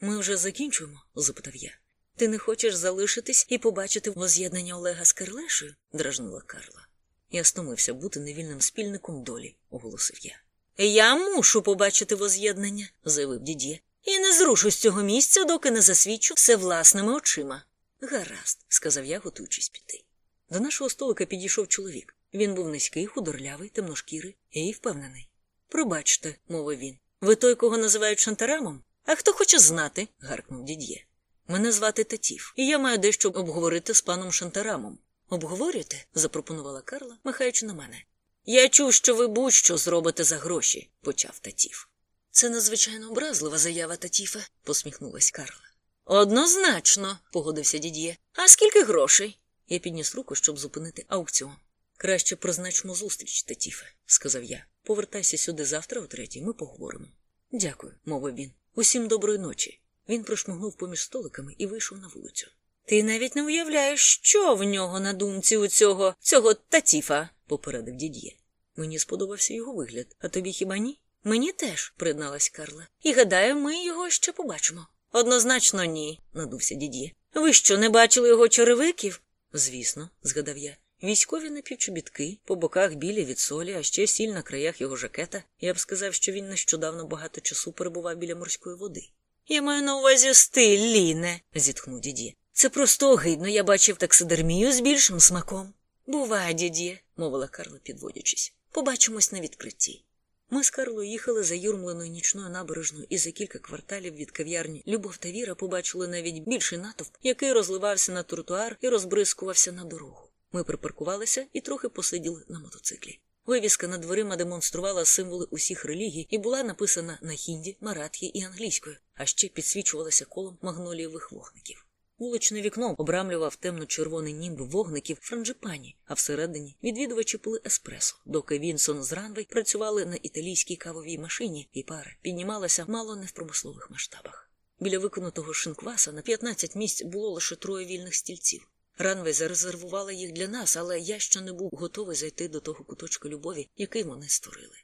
Ми вже закінчуємо? запитав я. Ти не хочеш залишитись і побачити воз'єднання Олега з Карлешою? дражнула Карла. Я стомився бути невільним спільником долі, оголосив я. Я мушу побачити воз'єднання, заявив дід'є, і не зрушу з цього місця, доки не засвідчу все власними очима. Гаразд, сказав я, готуючись піти. До нашого столика підійшов чоловік. Він був низький, худорлявий, темношкірий і впевнений. Пробачте, мовив він. Ви той, кого називають шантарамом? А хто хоче знати? гаркнув дід'є. Мене звати Татів, і я маю дещо обговорити з паном Шантарамом. Обговорюєте? запропонувала Карла, махаючи на мене. Я чув, що ви будь-що зробите за гроші, почав Татів. Це надзвичайно образлива заява Татіфе, посміхнулась Карла. Однозначно, погодився дід'є. А скільки грошей? Я підніс руку, щоб зупинити аукціон. Краще призначимо зустріч, Татіфе, сказав я. Повертайся сюди завтра о третій, ми поговоримо. Дякую, мовив він. Усім доброї ночі. Він прошмигнув поміж столиками і вийшов на вулицю. Ти навіть не уявляєш, що в нього на думці у цього цього Татіфа, попередив дід'є. Мені сподобався його вигляд, а тобі хіба ні? Мені теж, призналась Карла. І гадаю, ми його ще побачимо. Однозначно, ні, надувся дід'є. Ви що, не бачили його черевиків? Звісно, згадав я. Військові напівчобітки, по боках білі від солі, а ще сіль на краях його жакета. Я б сказав, що він нещодавно багато часу перебував біля морської води. Я маю на увазі стиль, Ліне, зітхнув діді. Це просто огидно, я бачив таксидермію з більшим смаком. Буває, діді, мовила Карла, підводячись. Побачимось на відкритті. Ми з Карлою їхали за юрмленою нічною набережною, і за кілька кварталів від кав'ярні Любов та Віра побачили навіть більший натовп, який розливався на тротуар і розбризкувався на дорогу. Ми припаркувалися і трохи посиділи на мотоциклі. Вивіска над дверима демонструвала символи усіх релігій і була написана на хінді, маратхі і англійською, а ще підсвічувалася колом магнолієвих вогників. Вуличне вікно обрамлював темно-червоний німб вогників франджипані, а всередині відвідувачі пили еспресо, доки Вінсон з Ранвей працювали на італійській кавовій машині, і пара піднімалася мало не в промислових масштабах. Біля виконутого шинкваса на 15 місць було лише троє вільних стільців. Ранвей зарезервувала їх для нас, але я ще не був готовий зайти до того куточка любові, який вони створили.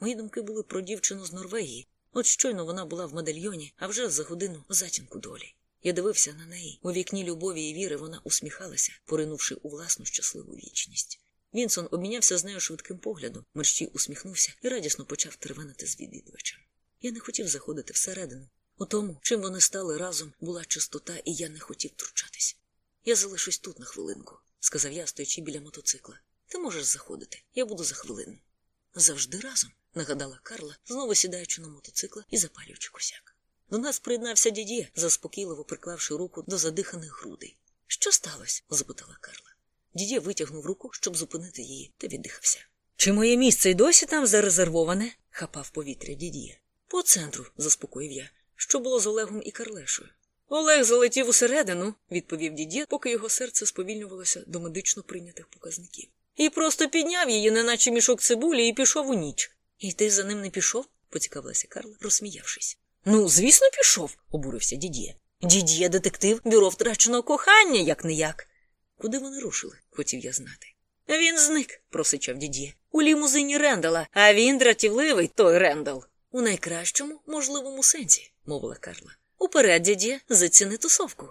Мої думки були про дівчину з Норвегії. От щойно вона була в медальйоні, а вже за годину затінку долі. Я дивився на неї. У вікні любові і віри вона усміхалася, поринувши у власну щасливу вічність. Вінсон обмінявся з нею швидким поглядом, мерщій усміхнувся і радісно почав тервенити з відвідувачем. Я не хотів заходити всередину. У тому, чим вони стали разом, була чистота, і я не хотів втручатись. Я залишусь тут на хвилинку, сказав я, стоячи біля мотоцикла. Ти можеш заходити, я буду за хвилину. Завжди разом, нагадала Карла, знову сідаючи на мотоцикла і запалюючи косяк. До нас приєднався дідє, заспокійливо приклавши руку до задиханих грудей. Що сталося? запитала Карла. Дідє витягнув руку, щоб зупинити її, та віддихався. Чи моє місце й досі там зарезервоване? хапав повітря дідє. По центру, заспокоїв я. Що було з Олегом і Карлешою? Олег залетів усередину, відповів дідє, поки його серце сповільнювалося до медично прийнятих показників. І просто підняв її, неначе мішок цибулі, і пішов у ніч. І ти за ним не пішов? поцікавилася Карла, розсміявшись. Ну, звісно, пішов, обурився дідє. Дідє детектив бюро втраченого кохання, як не як. Куди вони рушили? хотів я знати. Він зник, просичав дідє. У лімузині Рендала, а він дратівливий той Рендал. У найкращому можливому сенсі, мовила Карла. Уперед, дідє, заціни тусовку.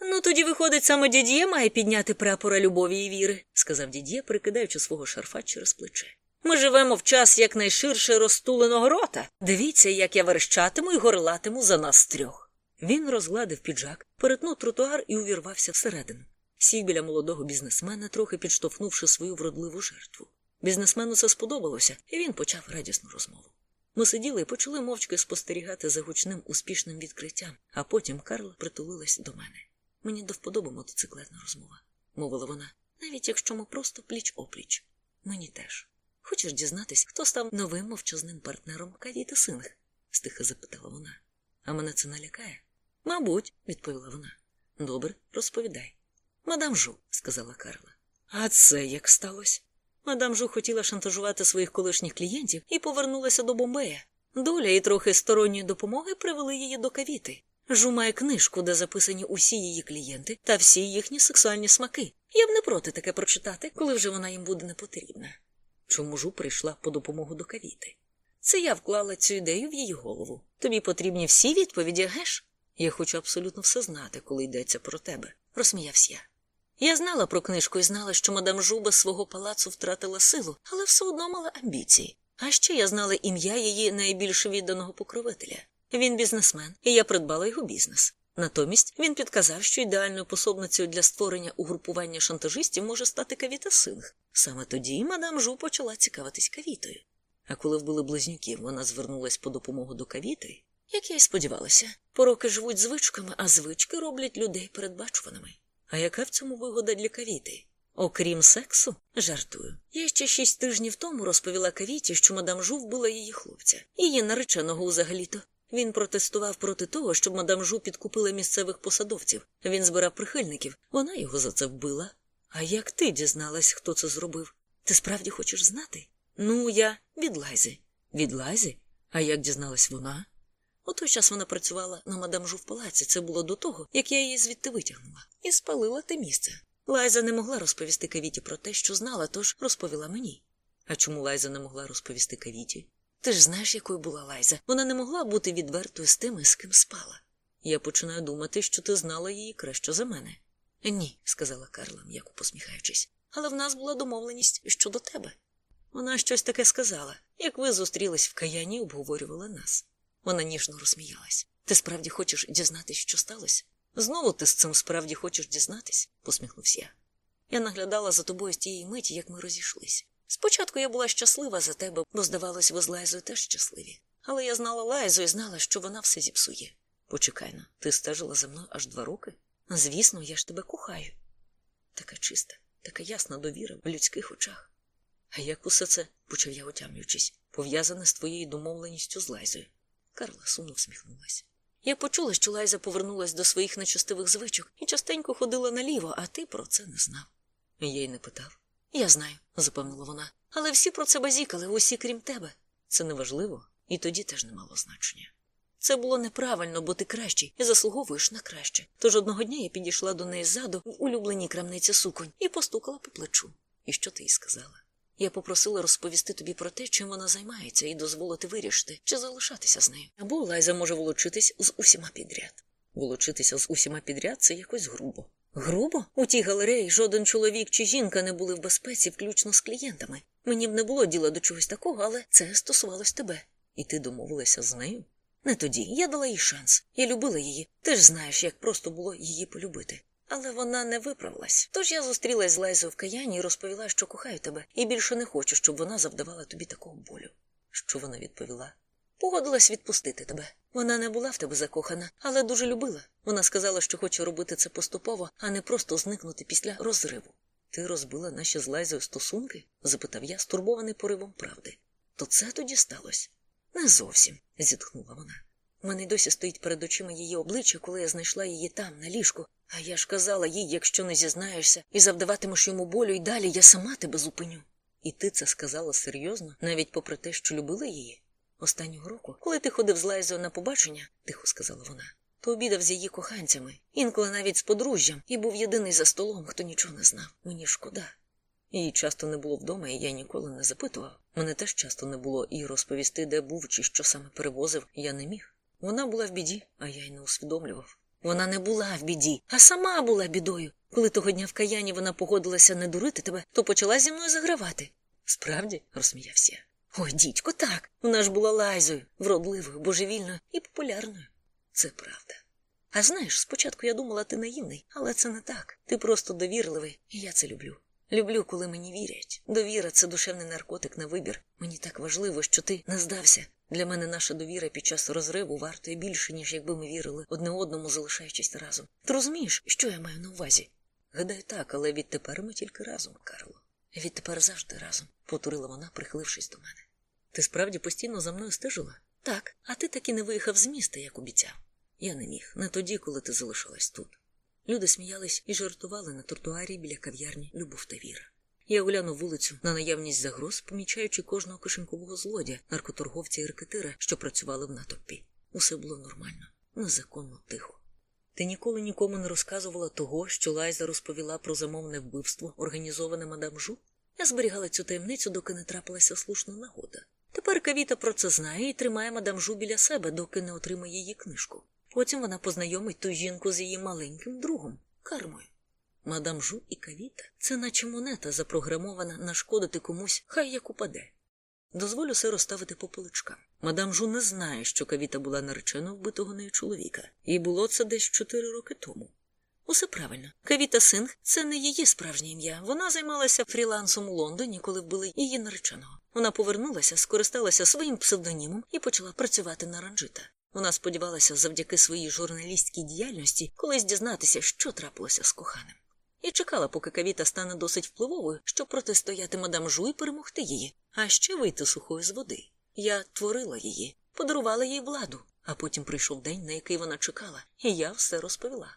Ну, тоді, виходить, саме дідє має підняти прапора любові і віри, сказав дідє, прикидаючи свого шарфа через плече. Ми живемо в час якнайширше розтуленого рота. Дивіться, як я верещатиму і горлатиму за нас трьох. Він розгладив піджак, перетнув тротуар і увірвався всередину. Сів біля молодого бізнесмена, трохи підштовхнувши свою вродливу жертву. Бізнесмену це сподобалося, і він почав радісну розмову. Ми сиділи і почали мовчки спостерігати за гучним успішним відкриттям, а потім Карла притулилась до мене. Мені до вподоби мотоциклетна розмова, мовила вона, навіть якщо ми просто пліч опліч. Мені теж. Хочеш дізнатись, хто став новим мовчазним партнером Кавіти Синг? стиха запитала вона. А мене це налякає? Мабуть, відповіла вона. Добре, розповідай. Мадам Жу, сказала Карла. А це як сталося? Мадам Жу хотіла шантажувати своїх колишніх клієнтів і повернулася до Бомбея. Доля і трохи сторонньої допомоги привели її до кавіти. Жу має книжку, де записані усі її клієнти та всі їхні сексуальні смаки. Я б не проти таке прочитати, коли вже вона їм буде не потрібна. Чому жу прийшла по допомогу до кавіти? Це я вклала цю ідею в її голову. Тобі потрібні всі відповіді, геш? Я хочу абсолютно все знати, коли йдеться про тебе, розсміявся я. Я знала про книжку і знала, що мадам Жуба свого палацу втратила силу, але все одно мала амбіції. А ще я знала ім'я її найбільш відданого покровителя. Він бізнесмен, і я придбала його бізнес. Натомість він підказав, що ідеальною пособницею для створення угрупування шантажистів може стати Кавіта Синг. Саме тоді мадам Жу почала цікавитись кавітою. А коли вбили близнюків, вона звернулась по допомогу до кавіти, як я й сподівалася. Пороки живуть звичками, а звички роблять людей передбачуваними. А яка в цьому вигода для кавіти? Окрім сексу, жартую. Я ще шість тижнів тому розповіла кавіті, що мадам Жу вбила її хлопця, її нареченого взагалі-то. Він протестував проти того, щоб мадам Жу підкупила місцевих посадовців. Він збирав прихильників. Вона його за це вбила. А як ти дізналась, хто це зробив? Ти справді хочеш знати? Ну, я від Лайзи. Від Лайзи? А як дізналась вона? У той час вона працювала на мадам Жу в палаці. Це було до того, як я її звідти витягнула, і спалила те місце. Лайза не могла розповісти Кавіті про те, що знала, тож розповіла мені. А чому Лайза не могла розповісти Кавіті? Ти ж знаєш, якою була Лайза. Вона не могла бути відвертою з тими, з ким спала. Я починаю думати, що ти знала її краще за мене. Ні, сказала Карла, м'яко посміхаючись. Але в нас була домовленість щодо тебе. Вона щось таке сказала, як ви зустрілись в каяні і обговорювали нас. Вона ніжно розсміялась. Ти справді хочеш дізнатись, що сталося? Знову ти з цим справді хочеш дізнатись? посміхнувся я. Я наглядала за тобою з тієї миті, як ми розійшлися. Спочатку я була щаслива за тебе, бо, здавалось, ви з Лайзою теж щасливі. Але я знала Лайзу і знала, що вона все зіпсує. Почекай на, ти стежила за мною аж два роки? Звісно, я ж тебе кохаю. Така чиста, така ясна довіра в людських очах. А як усе це, почав я отямлюючись, пов'язане з твоєю домовленістю з Лайзою. Карла сумно всміхнулася. Я почула, що Лайза повернулась до своїх нечестивих звичок і частенько ходила наліво, а ти про це не знав. Я й не питав. Я знаю, запевнила вона. Але всі про це базікали, усі крім тебе. Це неважливо, і тоді теж не мало значення. Це було неправильно, бо ти кращий і заслуговуєш на краще. Тож одного дня я підійшла до неї ззаду в улюбленій крамниці суконь і постукала по плечу. І що ти їй сказала? Я попросила розповісти тобі про те, чим вона займається, і дозволити вирішити, чи залишатися з нею. Або Лайза може волочитись з усіма підряд. Волочитися з усіма підряд це якось грубо. Грубо? У тій галереї жоден чоловік чи жінка не були в безпеці, включно з клієнтами. Мені б не було діла до чогось такого, але це стосувалось тебе. І ти домовилася з нею? Не тоді. Я дала їй шанс. Я любила її. Ти ж знаєш, як просто було її полюбити. Але вона не виправилась. Тож я зустрілась з Лайзою в каяні і розповіла, що кохаю тебе, і більше не хочу, щоб вона завдавала тобі такого болю. Що вона відповіла? Погодилась відпустити тебе. Вона не була в тебе закохана, але дуже любила. Вона сказала, що хоче робити це поступово, а не просто зникнути після розриву. Ти розбила наші з Лайзою стосунки? запитав я, стурбований поривом правди. То це тоді сталося? Не зовсім, зітхнула вона. У мене досі стоїть перед очима її обличчя, коли я знайшла її там, на ліжку. А я ж казала їй, якщо не зізнаєшся і завдаватимеш йому болю і далі, я сама тебе зупиню. І ти це сказала серйозно, навіть попри те, що любила її? Останнього року, коли ти ходив з Лайзою на побачення, тихо сказала вона, то обідав з її коханцями, інколи навіть з подружжям, і був єдиний за столом, хто нічого не знав. Мені шкода. Її часто не було вдома, і я ніколи не запитував. Мене теж часто не було, і розповісти, де був чи що саме перевозив, я не міг. Вона була в біді, а я й не усвідомлював. Вона не була в біді, а сама була бідою. Коли того дня в каяні вона погодилася не дурити тебе, то почала зі мною загравати. Справді, розсміявся. я. Ой, дідько, так. Вона ж була лайзою, вродливою, божевільною і популярною. Це правда. А знаєш, спочатку я думала, ти наївний, але це не так. Ти просто довірливий, і я це люблю. Люблю, коли мені вірять. Довіра це душевний наркотик на вибір. Мені так важливо, що ти не здався. Для мене наша довіра під час розриву вартує більше, ніж якби ми вірили одне одному, залишаючись разом. Ти розумієш, що я маю на увазі? Гадаю, так, але відтепер ми тільки разом, Карло. Відтепер завжди разом, потурила вона, прихилившись до мене. Ти справді постійно за мною стежила? Так, а ти таки не виїхав з міста, як обіцяв. Я не міг, не тоді, коли ти залишилась тут. Люди сміялись і жартували на тротуарі біля кав'ярні Любов та Віра. Я оглянув вулицю на наявність загроз, помічаючи кожного кишенькового злодя, наркоторговця і рекетира, що працювали в натовпі. Усе було нормально, незаконно тихо. Ти ніколи нікому не розказувала того, що Лайза розповіла про замовне вбивство, організоване мадам Жу? Я зберігала цю таємницю, доки не трапилася слушна нагода. Тепер Кавіта про це знає і тримає мадам Жу біля себе, доки не отримає її книжку. Потім вона познайомить ту жінку з її маленьким другом, кармою. Мадам Жу і кавіта це наче монета, запрограмована нашкодити комусь, хай як упаде. Дозволю все розставити по поличкам. Мадам Жу не знає, що кавіта була наречена вбитого нею чоловіка, і було це десь чотири роки тому. Усе правильно. Кавіта Синг це не її справжнє ім'я. Вона займалася фрілансом у Лондоні, коли вбили її нареченого. Вона повернулася, скористалася своїм псевдонімом і почала працювати на ранжита. Вона сподівалася завдяки своїй журналістській діяльності колись дізнатися, що трапилося з коханим. І чекала, поки кавіта стане досить впливовою, щоб протистояти мадам Жу і перемогти її, а ще вийти сухою з води. Я творила її, подарувала їй владу, а потім прийшов день, на який вона чекала, і я все розповіла.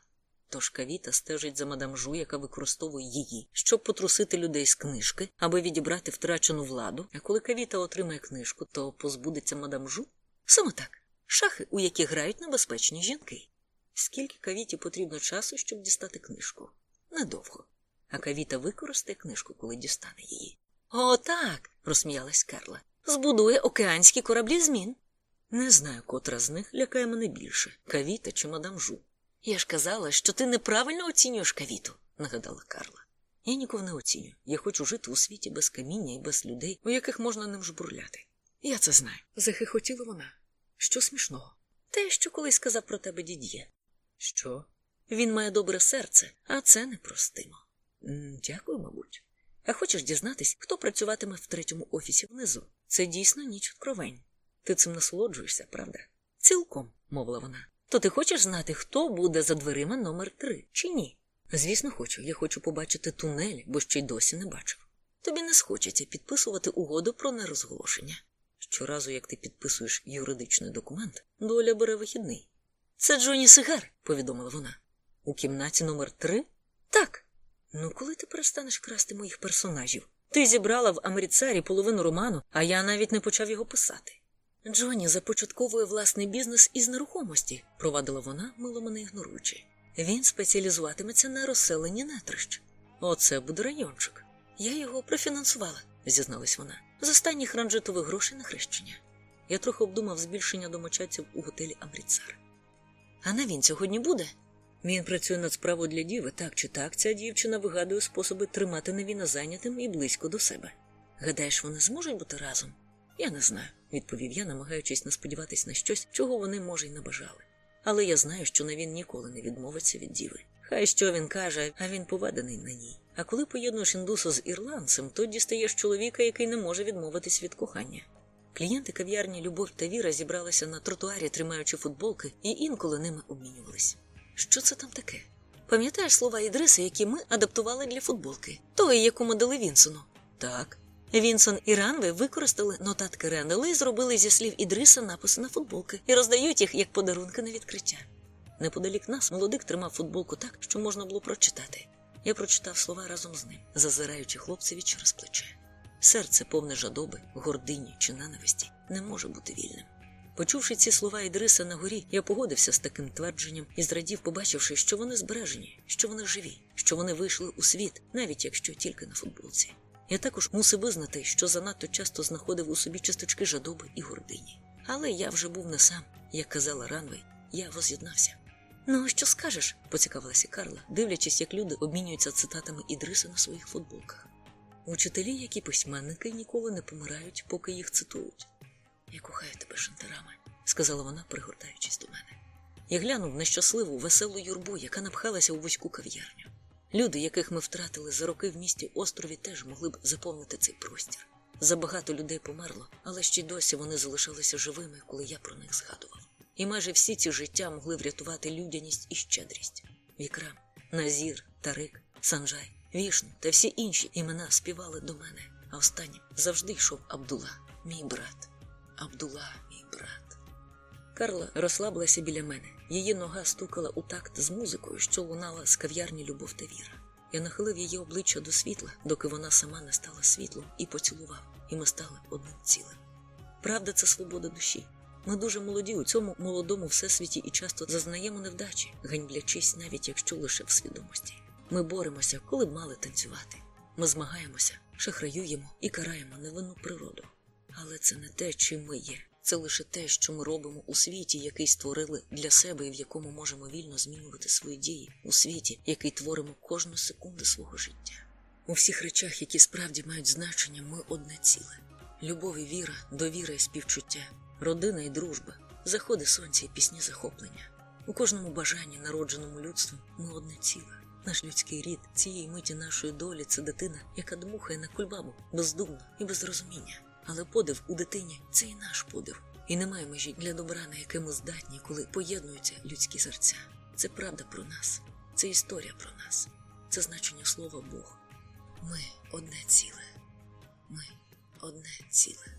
Тож кавіта стежить за мадам Жу, яка використовує її, щоб потрусити людей з книжки, аби відібрати втрачену владу. А коли кавіта отримає книжку, то позбудеться мадам Жу? Саме так шахи, у які грають небезпечні жінки. Скільки кавіті потрібно часу, щоб дістати книжку? Недовго. А кавіта використає книжку, коли дістане її. О, так, розсміялась Карла. Збудує океанські кораблі змін. Не знаю, котра з них лякає мене більше кавіта чи мадам Жу. Я ж казала, що ти неправильно оцінюєш кавіту, нагадала Карла. Я нікого не оцінюю. Я хочу жити у світі без каміння і без людей, у яких можна ним жбурляти. Я це знаю. Захихотіла вона. Що смішного? Те, що колись сказав про тебе дід'є. Що? Він має добре серце, а це непростимо. Дякую, мабуть. А хочеш дізнатись, хто працюватиме в третьому офісі внизу? Це дійсно ніч откровень. Ти цим насолоджуєшся, правда? Цілком, мовила вона. То ти хочеш знати, хто буде за дверима номер три, чи ні? Звісно, хочу. Я хочу побачити тунель, бо ще й досі не бачив. Тобі не схочеться підписувати угоду про нерозголошення. Щоразу, як ти підписуєш юридичний документ, доля бере вихідний. Це Джоні Сигар, повідомила вона. У кімнаті номер три? Так. Ну, коли ти перестанеш красти моїх персонажів? Ти зібрала в Амріцарі половину роману, а я навіть не почав його писати. Джоні започатковує власний бізнес із нерухомості, провадила вона, мило мене ігноруючи. Він спеціалізуватиметься на розселенні нетрищ. Оце буде райончик. Я його профінансувала, зізналась вона, з останніх ранжетових грошей на хрещення. Я трохи обдумав збільшення домочадців у готелі Амріцар. А на він сьогодні буде? Він працює над справою для діви, так чи так, ця дівчина вигадує способи тримати Невіна зайнятим і близько до себе. Гадаєш, вони зможуть бути разом? Я не знаю, відповів я, намагаючись не сподіватись на щось, чого вони, може, й не бажали. Але я знаю, що Невін ніколи не відмовиться від діви. Хай що він каже, а він поведений на ній. А коли поєднуєш індуса з ірландцем, то дістаєш чоловіка, який не може відмовитись від кохання. Клієнти кав'ярні Любов та Віра зібралися на тротуарі, тримаючи футболки, і інколи ними обмінювались. Що це там таке? Пам'ятаєш слова Ідриси, які ми адаптували для футболки, тої, яку ми дали Вінсону? Так. Вінсон і Ранве використали нотатки Рендела і зробили зі слів Ідриса написи на футболки і роздають їх як подарунки на відкриття. Неподалік нас молодик тримав футболку так, що можна було прочитати. Я прочитав слова разом з ним, зазираючи хлопцеві через плече. Серце, повне жадоби, гордині чи ненависті, не може бути вільним. Почувши ці слова Ідриса на горі, я погодився з таким твердженням і зрадів, побачивши, що вони збережені, що вони живі, що вони вийшли у світ, навіть якщо тільки на футболці. Я також мусив визнати, що занадто часто знаходив у собі часточки жадоби і гордині. Але я вже був не сам, як казала Ранвей, я воз'єднався. Ну, що скажеш? поцікавилася Карла, дивлячись, як люди обмінюються цитатами Ідриса на своїх футболках. Учителі, як і письменники, ніколи не помирають, поки їх цитують. Я кохаю тебе шантерами, сказала вона, пригортаючись до мене. Я глянув на щасливу, веселу юрбу, яка напхалася у вузьку кав'ярню. Люди, яких ми втратили за роки в місті острові, теж могли б заповнити цей простір. Забагато людей померло, але ще й досі вони залишалися живими, коли я про них згадував. І майже всі ці життя могли врятувати людяність і щедрість. Вікрам, Назір, Тарик, Санжай, Вішну та всі інші імена співали до мене, а останнім завжди йшов Абдула, мій брат. Абдула, мій брат. Карла розслабилася біля мене. Її нога стукала у такт з музикою, що лунала з кав'ярні Любов та Віра. Я нахилив її обличчя до світла, доки вона сама не стала світлом, і поцілував, і ми стали одним цілим. Правда, це свобода душі. Ми дуже молоді у цьому молодому всесвіті і часто зазнаємо невдачі, ганьблячись, навіть якщо лише в свідомості. Ми боремося, коли б мали танцювати. Ми змагаємося, шахраюємо і караємо невинну природу. Але це не те, чим ми є. Це лише те, що ми робимо у світі, який створили для себе і в якому можемо вільно змінювати свої дії, у світі, який творимо кожну секунду свого життя. У всіх речах, які справді мають значення, ми одне ціле. Любов і віра, довіра і співчуття, родина і дружба, заходи сонця і пісні захоплення. У кожному бажанні, народженому людством, ми одне ціле. Наш людський рід цієї миті нашої долі це дитина, яка дмухає на кульбабу бездумно і без розуміння. Але подив у дитині це і наш подив. І немає межі для добра, на яке ми здатні, коли поєднуються людські серця. Це правда про нас, це історія про нас, це значення слова Бог. Ми одне ціле. Ми одне ціле.